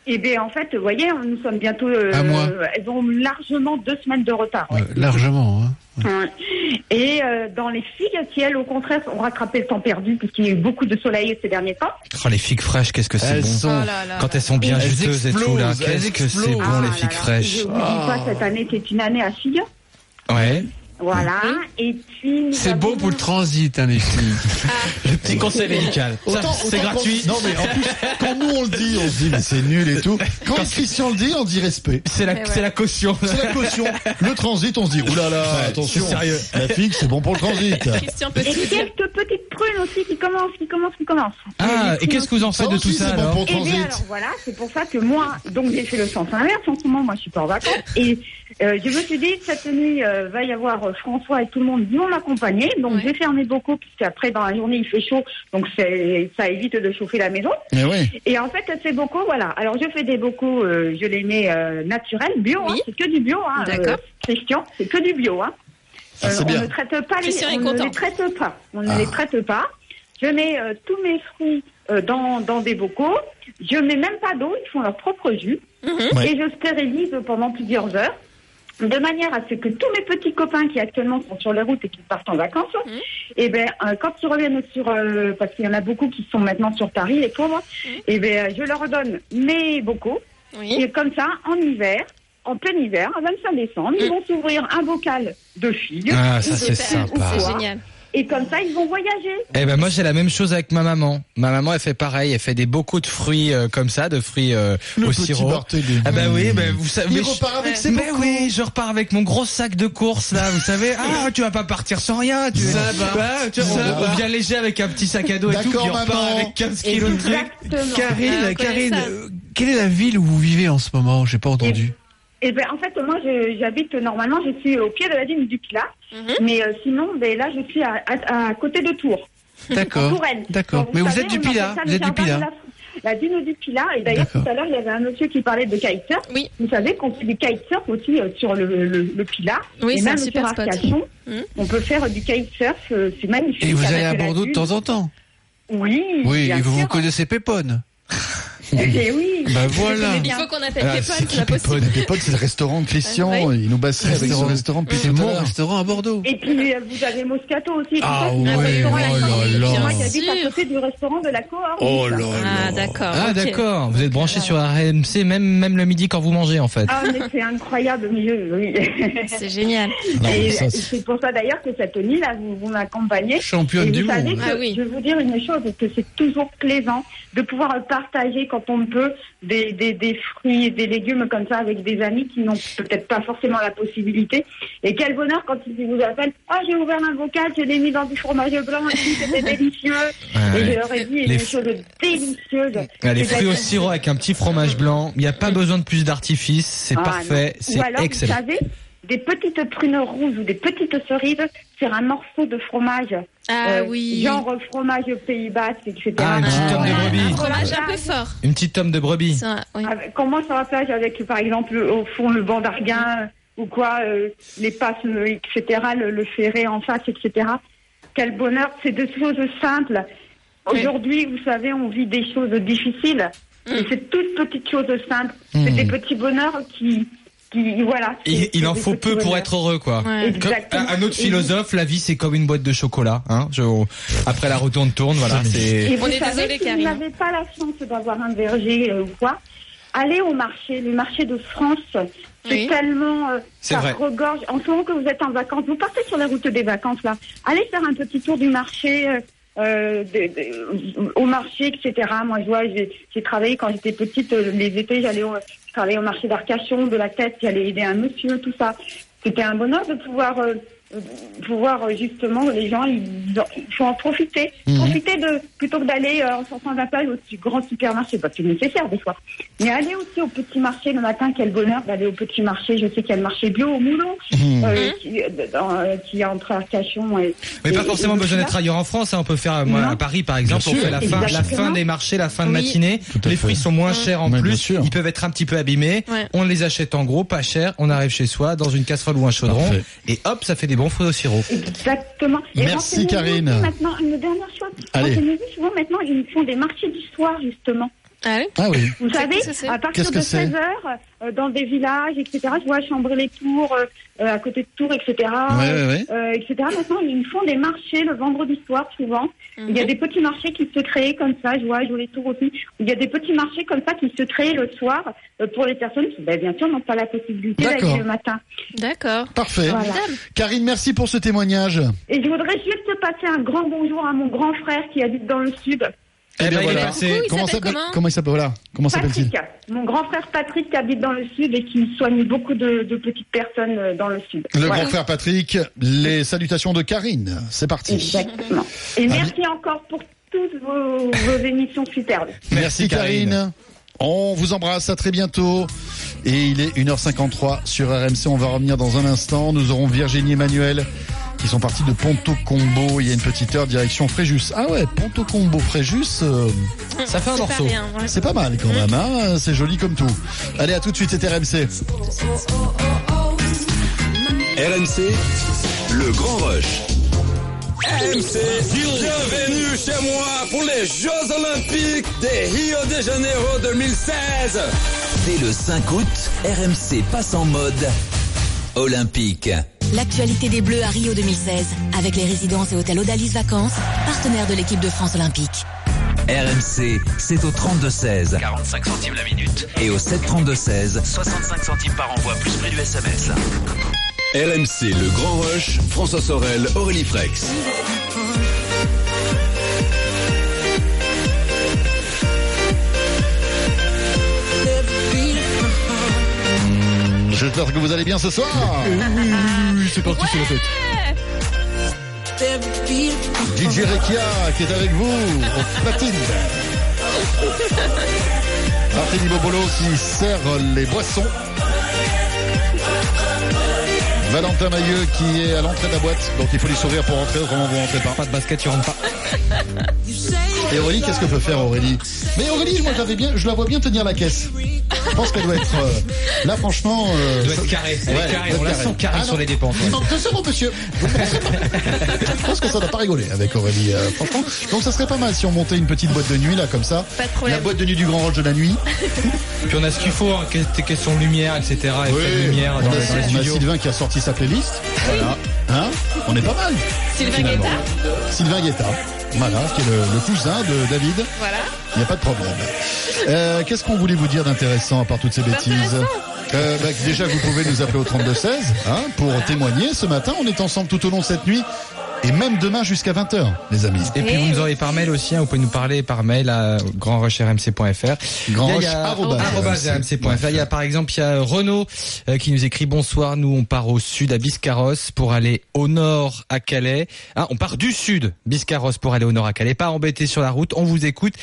Et bien, en fait, vous voyez, nous sommes bientôt. euh, Un mois. Elles ont largement deux semaines de retard. ouais. Euh, largement. Hein. Ouais. Et euh, dans les figues, qui elles, au contraire, ont rattrapé le temps perdu, puisqu'il y a eu beaucoup de soleil ces derniers temps. Oh, les figues fraîches, qu'est-ce que c'est bon. sont. Oh là là. Quand elles sont bien Elles juteuses et tout là, qu'est-ce que c'est bon Ah les figues là. fraîches. Je vous dis pas, cette année, c'est une année à figues? Ouais. Voilà. Et puis. C'est bon avons- pour le transit, hein, les filles. Le petit conseil médical. C'est gratuit. Non mais en plus, quand nous on le dit, on se dit mais c'est nul et tout. Quand Christian le dit, on dit respect. C'est la, c'est la caution. C'est la caution. Le transit, on se dit oulala, attention. sérieux. La figue, c'est bon pour le transit. *laughs* Christian peut Et quelques petites prunes aussi qui commencent, qui commencent, qui commencent. Ah, et qu'est-ce que vous en faites de tout ça c'est bon alors pour le Eh bien, transit. alors voilà, c'est pour ça que moi, donc j'ai fait le sens inverse. En ce moment, moi, je suis pas en vacances. Et euh, je me suis dit, cette nuit, euh, va y avoir François et tout le monde vont m'accompagner. Donc j'ai fermé beaucoup, puisqu'après, dans la journée, il fait chaud. Donc c'est, ça évite de chauffer la maison. Mais oui. Et en fait, ces bocaux, voilà. Alors, je fais des bocaux, euh, je les mets euh, naturels, bio. hein, c'est que du bio. Hein, D'accord. euh, Christian, c'est que du bio. Hein. Ah, on bien. ne traite pas les, Christian est on ne content. les traite pas. On ne Ah. les traite pas. Je mets euh, tous mes fruits euh, dans, dans des bocaux. Je mets même pas d'eau. Ils font leur propre jus. Mhm. Et je stérilise pendant plusieurs heures. De manière à ce que tous mes petits copains qui actuellement sont sur les routes et qui partent en vacances, Mhm. et ben euh, quand ils reviennent sur, euh, parce qu'il y en a beaucoup qui sont maintenant sur Paris, les pauvres, et ben euh, je leur donne mes bocaux. Oui. Et comme ça, en hiver, en plein hiver, à 25 décembre, ils vont s'ouvrir un bocal de figues. Ah, ça, c'est sympa. C'est génial. Et comme ça, ils vont voyager. Eh ben moi j'ai la même chose avec ma maman. Ma maman elle fait pareil, elle fait des bocaux de fruits euh, comme ça, de fruits euh, Le au petit sirop. Barthélémy. Ah bah oui, bah, vous savez. Il mais je- repart avec ses Mais bocaux. oui, je repars avec mon gros sac de course là, vous savez. Ah, *laughs* tu vas pas partir sans rien. Tu Ça va. Tu vois, Ça on, va. on vient léger avec un petit sac à dos et tout, D'accord, puis on repart avec 15 kilos de trucs. Exactement. Karine, Ah, Karine, euh, quelle est la ville où vous vivez en ce moment? J'ai pas entendu. Eh ben, en fait, moi, j'habite normalement, je suis au pied de la dune du Pilat, Mhm. mais euh, sinon, ben, là, je suis à, à, à côté de Tours. D'accord. Touraine. D'accord. Mais vous savez, êtes du Pilat. Vous êtes du Pilat. La, la dune du Pilat. Et d'ailleurs, tout à l'heure, il y avait un monsieur qui parlait de kitesurf. Oui. Vous savez qu'on fait du kitesurf aussi euh, sur le, le, le Pilat. Oui, et c'est un même super sur spot. Arcachon. Mhm. On peut faire du kitesurf. euh, c'est magnifique. Et vous allez à Bordeaux de temps en temps Oui. Oui, bien et vous vous connaissez Pépone *laughs* Eh oui. Bah voilà. Il faut qu'on appelle Ah, Pépone, c'est c'est pas possible. Pépone, Pépone, c'est le restaurant de Christian. Ouais. Il nous bassine avec son Restaurant. restaurant depuis C'est mon restaurant à Bordeaux. Et puis, euh, vous avez Moscato aussi. Ah ça, c'est un ouais, restaurant à la oh là là. C'est moi qui habite à côté du restaurant de la cohorte. Oh là là. Ah, d'accord. Ah d'accord, vous êtes branché sur RMC même même le midi quand vous mangez en fait. Ah, mais c'est incroyable, milieu, oui. *laughs* C'est génial. Et ça, c'est- pour ça d'ailleurs que cette nuit là, vous, vous m'accompagnez. Championne Et du monde. que Ah oui. je vais vous dire une chose, c'est que c'est toujours plaisant de pouvoir partager quand on peut des, des, des fruits et des légumes comme ça avec des amis qui n'ont peut-être pas forcément la possibilité. Et quel bonheur quand ils vous appellent Ah, j'ai ouvert un bocal, je l'ai mis dans du fromage blanc c'était *laughs* délicieux. Ouais. Et je leur ai dit Les une chose délicieuse. Ah, les fruits au sirop avec un petit fromage blanc, il n'y a pas besoin de plus d'artifice, c'est Ah, parfait, c'est excellent. vous savez, des petites prunes rouges ou des petites cerises sur un morceau de fromage. Ah euh, oui. Genre fromage Pays Basque, etc. Ah, une petite tome de Un brebis. fromage un peu fort. Une petite tome de brebis. Ça, oui. Avec- Comment sur la plage avec, par exemple, au fond, le banc d'Arguin euh, ou quoi, euh, les passes, etc., le, le ferré en face, etc. Quel bonheur, c'est des choses simples. Aujourd'hui, vous savez, on vit des choses difficiles. Mm. Et c'est toutes petites choses simples. C'est Mm. des petits bonheurs qui, qui voilà. c'est- Il, en faut peu pour être heureux, quoi. Ouais. Comme Exactement. un, un autre philosophe, la vie c'est comme une boîte de chocolat. Hein Je, après la retourne tourne, voilà. Et C'est. vous On est savez, désolé, si Karine. vous n'avez pas la chance d'avoir un verger euh, ou quoi, allez au marché, le marché de France. C'est Oui. tellement, euh, C'est ça vrai. regorge. En ce moment que vous êtes en vacances, vous partez sur la route des vacances là. Allez faire un petit tour du marché, euh, euh, de- de- au marché, etc. Moi, je vois, j'ai j'ai travaillé quand j'étais petite. euh, les étés, j'allais travaillais au marché d'Arcachon, de la tête, j'allais aider un monsieur, tout ça. C'était un bonheur de pouvoir, euh, pouvoir euh, justement, les gens, ils, il faut en profiter. Mhm. Profiter de, plutôt que d'aller euh, en sortant de la plage au grand supermarché, parce que c'est nécessaire des fois. Mais aller aussi au petit marché le matin, quel bonheur d'aller au petit marché. Je sais qu'il y a le marché bio au Moulon, Mhm. euh, qui, euh, dans, euh, qui est entre Arcachon et. Mais pas forcément et besoin d'être ailleurs en France. hein. On peut faire, moi, à Paris par exemple, Bien on sûr. fait la fin, la Exactement. fin des marchés, la fin de matinée. Les fait. fruits sont moins chers en plus. sûr. Ils peuvent être un petit peu abîmés. Ouais. On les achète en gros, pas cher. On arrive chez soi dans une casserole ou un chaudron. Parfait. Et hop, ça fait des bons fruits au sirop. Exactement. Et Merci, Karine. Maintenant, une dernière chose. Allez. Souvent maintenant, ils font des marchés du soir, justement. Ah oui Ah oui. Vous savez, à partir de que c'est 16 heures, euh, dans des villages, etc., je vois Chambray-les-Tours, euh, euh, à côté de Tours, etc., Ouais, ouais, ouais. euh, etc. Maintenant, ils font des marchés le vendredi soir, souvent. Il y a des petits marchés qui se créent comme ça, je vois, je vois les tours aussi. Il y a des petits marchés comme ça qui se créent le soir euh, pour les personnes qui, ben, bien sûr, n'ont pas la possibilité d'aller D'accord. le matin. D'accord. Parfait. Voilà. Karine, merci pour ce témoignage. Et je voudrais juste passer un grand bonjour à mon grand frère qui habite dans le sud. Eh bien ben, il voilà. passé. Comment s'appelle s'appelle comment Comment il s'appelle Voilà. Comment s'appelle-t-il mon grand frère Patrick qui habite dans le sud et qui soigne beaucoup de, de petites personnes euh, dans le sud. Le Voilà. grand frère Patrick. Les salutations de Karine. C'est parti. Exactement. Et merci encore pour toutes vos, vos émissions superbes. Merci, Karine. Karine. On vous embrasse, à très bientôt. Et il est 1h53 sur RMC. On va revenir dans un instant. Nous aurons Virginie Emmanuel qui sont partis de Ponto Combo. Il y a une petite heure direction Fréjus. Ah ouais, Ponto Combo Fréjus. euh, Ça fait un C'est morceau. ouais. c'est pas mal quand même, hein c'est joli comme tout. Allez, à tout de suite, c'était RMC. RMC, le grand rush. RMC, bienvenue chez moi pour les Jeux Olympiques de Rio de Janeiro 2016. Dès le 5 août, RMC passe en mode olympique. L'actualité des Bleus à Rio 2016, avec les résidences et hôtels Odalis Vacances, partenaires de l'équipe de France olympique. RMC, c'est au 32-16 45 centimes la minute. et au 732-16. 65 centimes par envoi, plus prix du SMS. RMC, le grand rush. François Sorel, Aurélie Frex. J'espère que vous allez bien ce soir. c'est parti sur la fête. DJ Rekia qui est avec vous au platine. Martini Bobolo qui sert les boissons. Valentin Mailleux qui est à l'entrée de la boîte. Donc il faut lui sourire pour rentrer, autrement vous rentrez pas. Pas de basket, tu rentres pas. Et Aurélie, qu'est-ce que peut faire Aurélie Mais Aurélie, moi j'avais bien, je la vois bien tenir la caisse. Je pense qu'elle doit être euh, là franchement. euh, Elle doit être carrée, elle est Ouais, carrée, doit on la être sent carrée Ah sur non, les dépenses, ouais. manque 2 euros, monsieur. Vous Je pense que ça n'a pas rigolé avec Aurélie, euh, franchement. Donc ça serait pas mal si on montait une petite boîte de nuit là comme ça. Pas de problème. La boîte de nuit du grand range de la nuit. Puis on a ce qu'il faut, hein, que- question de lumière, etc. Effet de lumière on, dans, a, le- dans les on a studios. Sylvain qui a sorti sa playlist. Voilà. Hein? On est pas mal. Sylvain finalement. Guetta. Sylvain Guetta. Voilà, qui est le, le cousin de David. Voilà. Il n'y a pas de problème. Euh, Qu'est-ce qu'on voulait vous dire d'intéressant à part toutes ces bêtises euh, bah, Déjà, vous pouvez nous appeler au 3216 hein, pour témoigner. Ce matin, on est ensemble tout au long de cette nuit et même demain jusqu'à 20h, les amis. Et puis vous nous aurez par mail aussi, hein, vous pouvez nous parler par mail à grandrush.rmc.fr. Grand Il y a- par exemple il y a Renaud euh, qui nous écrit bonsoir, nous on part au sud à Biscarros pour aller au nord à Calais. Ah, on part du sud Biscarros pour aller au nord à Calais. Pas embêté sur la route, on vous écoute.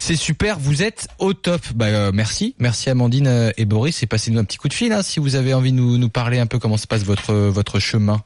C'est super, vous êtes au top. Bah euh, merci, merci Amandine euh, et Boris. Et passez-nous un petit coup de fil hein, si vous avez envie de nous, nous parler un peu comment se passe votre votre chemin.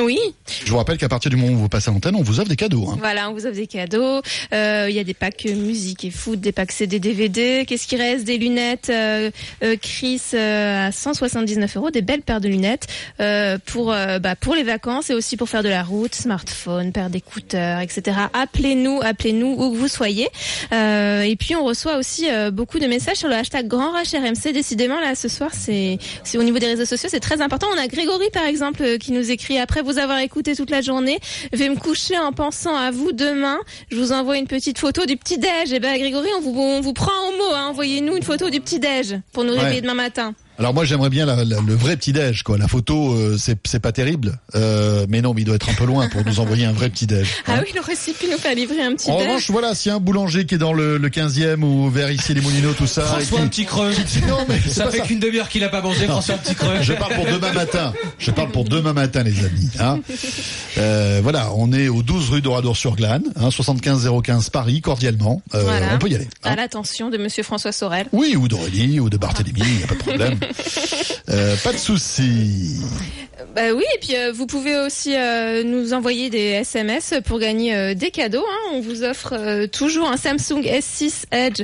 Oui, Je vous rappelle qu'à partir du moment où vous passez à l'antenne, on vous offre des cadeaux. hein. voilà, on vous offre des cadeaux. Euh, Il y a des packs musique et foot, des packs CD, DVD. Qu'est-ce qui reste? Des lunettes euh, euh, Chris euh, à 179 euros, des belles paires de lunettes euh, pour bah, pour les vacances et aussi pour faire de la route, smartphone, paire d'écouteurs, etc. Appelez-nous, appelez-nous où que vous soyez. Et puis on reçoit aussi beaucoup de messages sur le hashtag Grand Rush RMC. Décidément là ce soir, c'est au niveau des réseaux sociaux, c'est très important. On a Grégory par exemple qui nous écrit après vous avoir écouté toute la journée, je vais me coucher en pensant à vous demain. Je vous envoie une petite photo du petit déj. Et ben Grégory, on vous on vous prend au mot. Hein. Envoyez-nous une photo du petit déj pour nous Ouais. réveiller demain matin. Alors moi j'aimerais bien la- la- le vrai petit déj quoi. La photo euh, c'est c'est pas terrible, Euh, mais non, mais il doit être un peu loin pour nous envoyer un vrai petit déj. Ah oui, il aurait aussi pu nous faire livrer un petit En déj. revanche, voilà, s'il y a un boulanger qui est dans le, le 15e ou vers ici les Moulineaux, tout ça. François, qui- un petit creux. Non, mais ça fait qu'une demi-heure qu'il a pas mangé, Non. François, un petit creux. Je parle pour demain matin. Je parle pour demain matin, les amis. Hein. Euh, voilà, on est au 12 rue d'Oradour-sur-Glane, hein, 75 015 Paris, cordialement. Euh, Voilà. On peut y aller. hein. À l'attention de Monsieur François Sorel. Oui, ou d'Aurélie, ou de Barthélémy, il n'y a pas de problème. Euh, pas de souci. Bah oui, et puis euh, vous pouvez aussi euh, nous envoyer des SMS pour gagner des cadeaux. Hein. On vous offre toujours un Samsung S6 Edge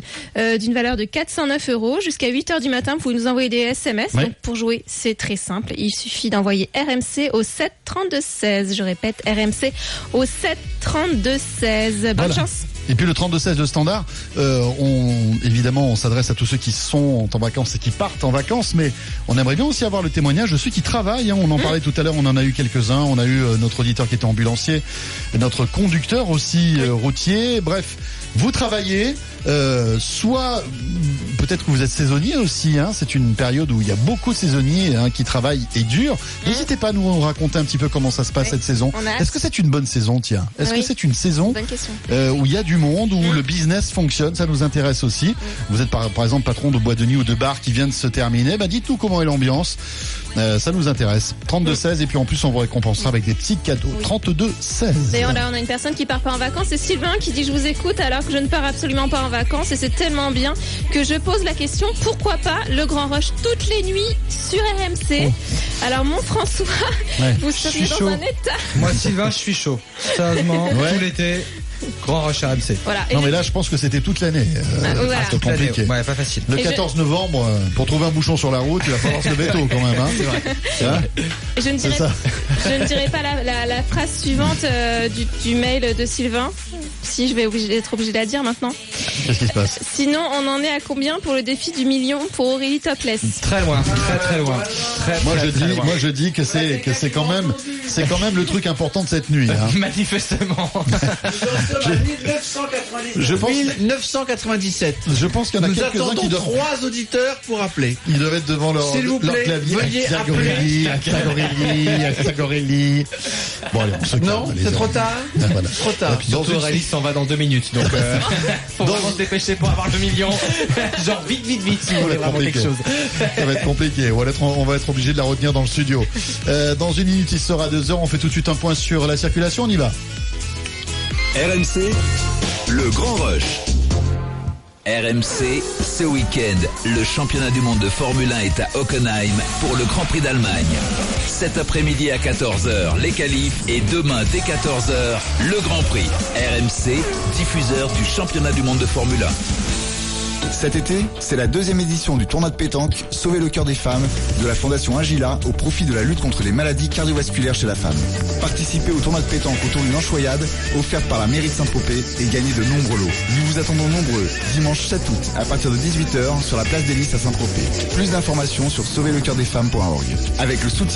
d'une valeur de 409 euros jusqu'à 8 heures du matin. Vous pouvez nous envoyer des SMS. Ouais. Donc pour jouer, c'est très simple. Il suffit d'envoyer RMC au 7 32 16. Je répète, RMC au 7 3216. Bonne Voilà. chance. Et puis le 32-16 de standard, euh, on, évidemment, on s'adresse à tous ceux qui sont en vacances et qui partent en vacances, mais on aimerait bien aussi avoir le témoignage de ceux qui travaillent. hein. On en parlait tout à l'heure, on en a eu quelques-uns. On a eu euh, notre auditeur qui était ambulancier, et notre conducteur aussi euh, routier. Bref, vous travaillez, euh, soit peut-être que vous êtes saisonnier aussi. Hein. C'est une période où il y a beaucoup de saisonniers hein, qui travaillent et dur. N'hésitez pas à nous raconter un petit peu comment ça se passe cette saison. Est-ce que c'est une bonne saison, tiens Est-ce Oui. que c'est une saison euh, où il y a du monde, où le business fonctionne, ça nous intéresse aussi. Vous êtes par, par exemple patron de boîte de nuit ou de bar qui vient de se terminer, bah dites-nous comment est l'ambiance. Euh, ça nous intéresse. 32-16 et puis en plus on vous récompensera avec des petits cadeaux. 32-16. D'ailleurs, là, on a une personne qui part pas en vacances. C'est Sylvain qui dit Je vous écoute alors que je ne pars absolument pas en vacances. Et c'est tellement bien que je pose la question Pourquoi pas le Grand Rush toutes les nuits sur RMC Alors, mon François, Ouais. vous seriez dans chaud. un état. Moi, Sylvain, je suis chaud. Sérieusement, *laughs* Ouais. tout l'été, grand rush RMC. Voilà. Non mais là je pense que c'était toute l'année. Euh, Ah, voilà. c'est compliqué. Ouais, pas facile. Le Et je- 14 novembre, euh, pour trouver un bouchon sur la route, il va falloir se lever tôt quand même. Hein. *laughs* Je ne C'est dirai, ça. je ne dirai pas la, la- la phrase suivante euh, du, du mail de Sylvain. Si je vais obligé- être obligé de la dire maintenant. Qu'est-ce qui se passe? Sinon, on en est à combien pour le défi du million pour Aurélie Topless? Très loin, très très loin. Très, Moi très, je très dis, loin. moi je dis que c'est que c'est quand même c'est quand même le truc important de cette nuit. Hein. *laughs* Manifestement. *laughs* Je pense 1997. je pense qu'il y en a Nous quelques-uns attendons qui doivent trois auditeurs pour appeler. ils doivent être devant leur, S'il vous leur plaît, clavier. veuillez. Bon allez, on se calme, Non, allez, c'est trop tard. Ah, voilà. Trop tard. Et puis dans Surtout une Aurélie s'en va dans deux minutes, donc euh, *laughs* faut Dans- vraiment se dépêcher pour avoir le million. *laughs* Genre vite, vite, vite, si vous Ça va voulez être vraiment quelque compliqué. chose. Ça va être compliqué. On va être, on va être obligé de la retenir dans le studio. Euh, dans une minute, il sera deux heures. On fait tout de suite un point sur la circulation. On y va. RMC, le grand rush. RMC, ce week-end, le championnat du monde de Formule 1 est à Hockenheim pour le Grand Prix d'Allemagne. Cet après-midi à 14h, les qualifs et demain dès 14h, le Grand Prix. RMC, diffuseur du championnat du monde de Formule 1. Cet été, c'est la deuxième édition du tournoi de pétanque Sauver le cœur des femmes de la Fondation Agila au profit de la lutte contre les maladies cardiovasculaires chez la femme. Participez au tournoi de pétanque autour d'une enchoyade offerte par la mairie de Saint-Tropez et gagnez de nombreux lots. Nous vous attendons nombreux dimanche 7 août à partir de 18h sur la place des Lys à Saint-Tropez. Plus d'informations sur sauverlecoeurdesfemmes.org. Avec le soutien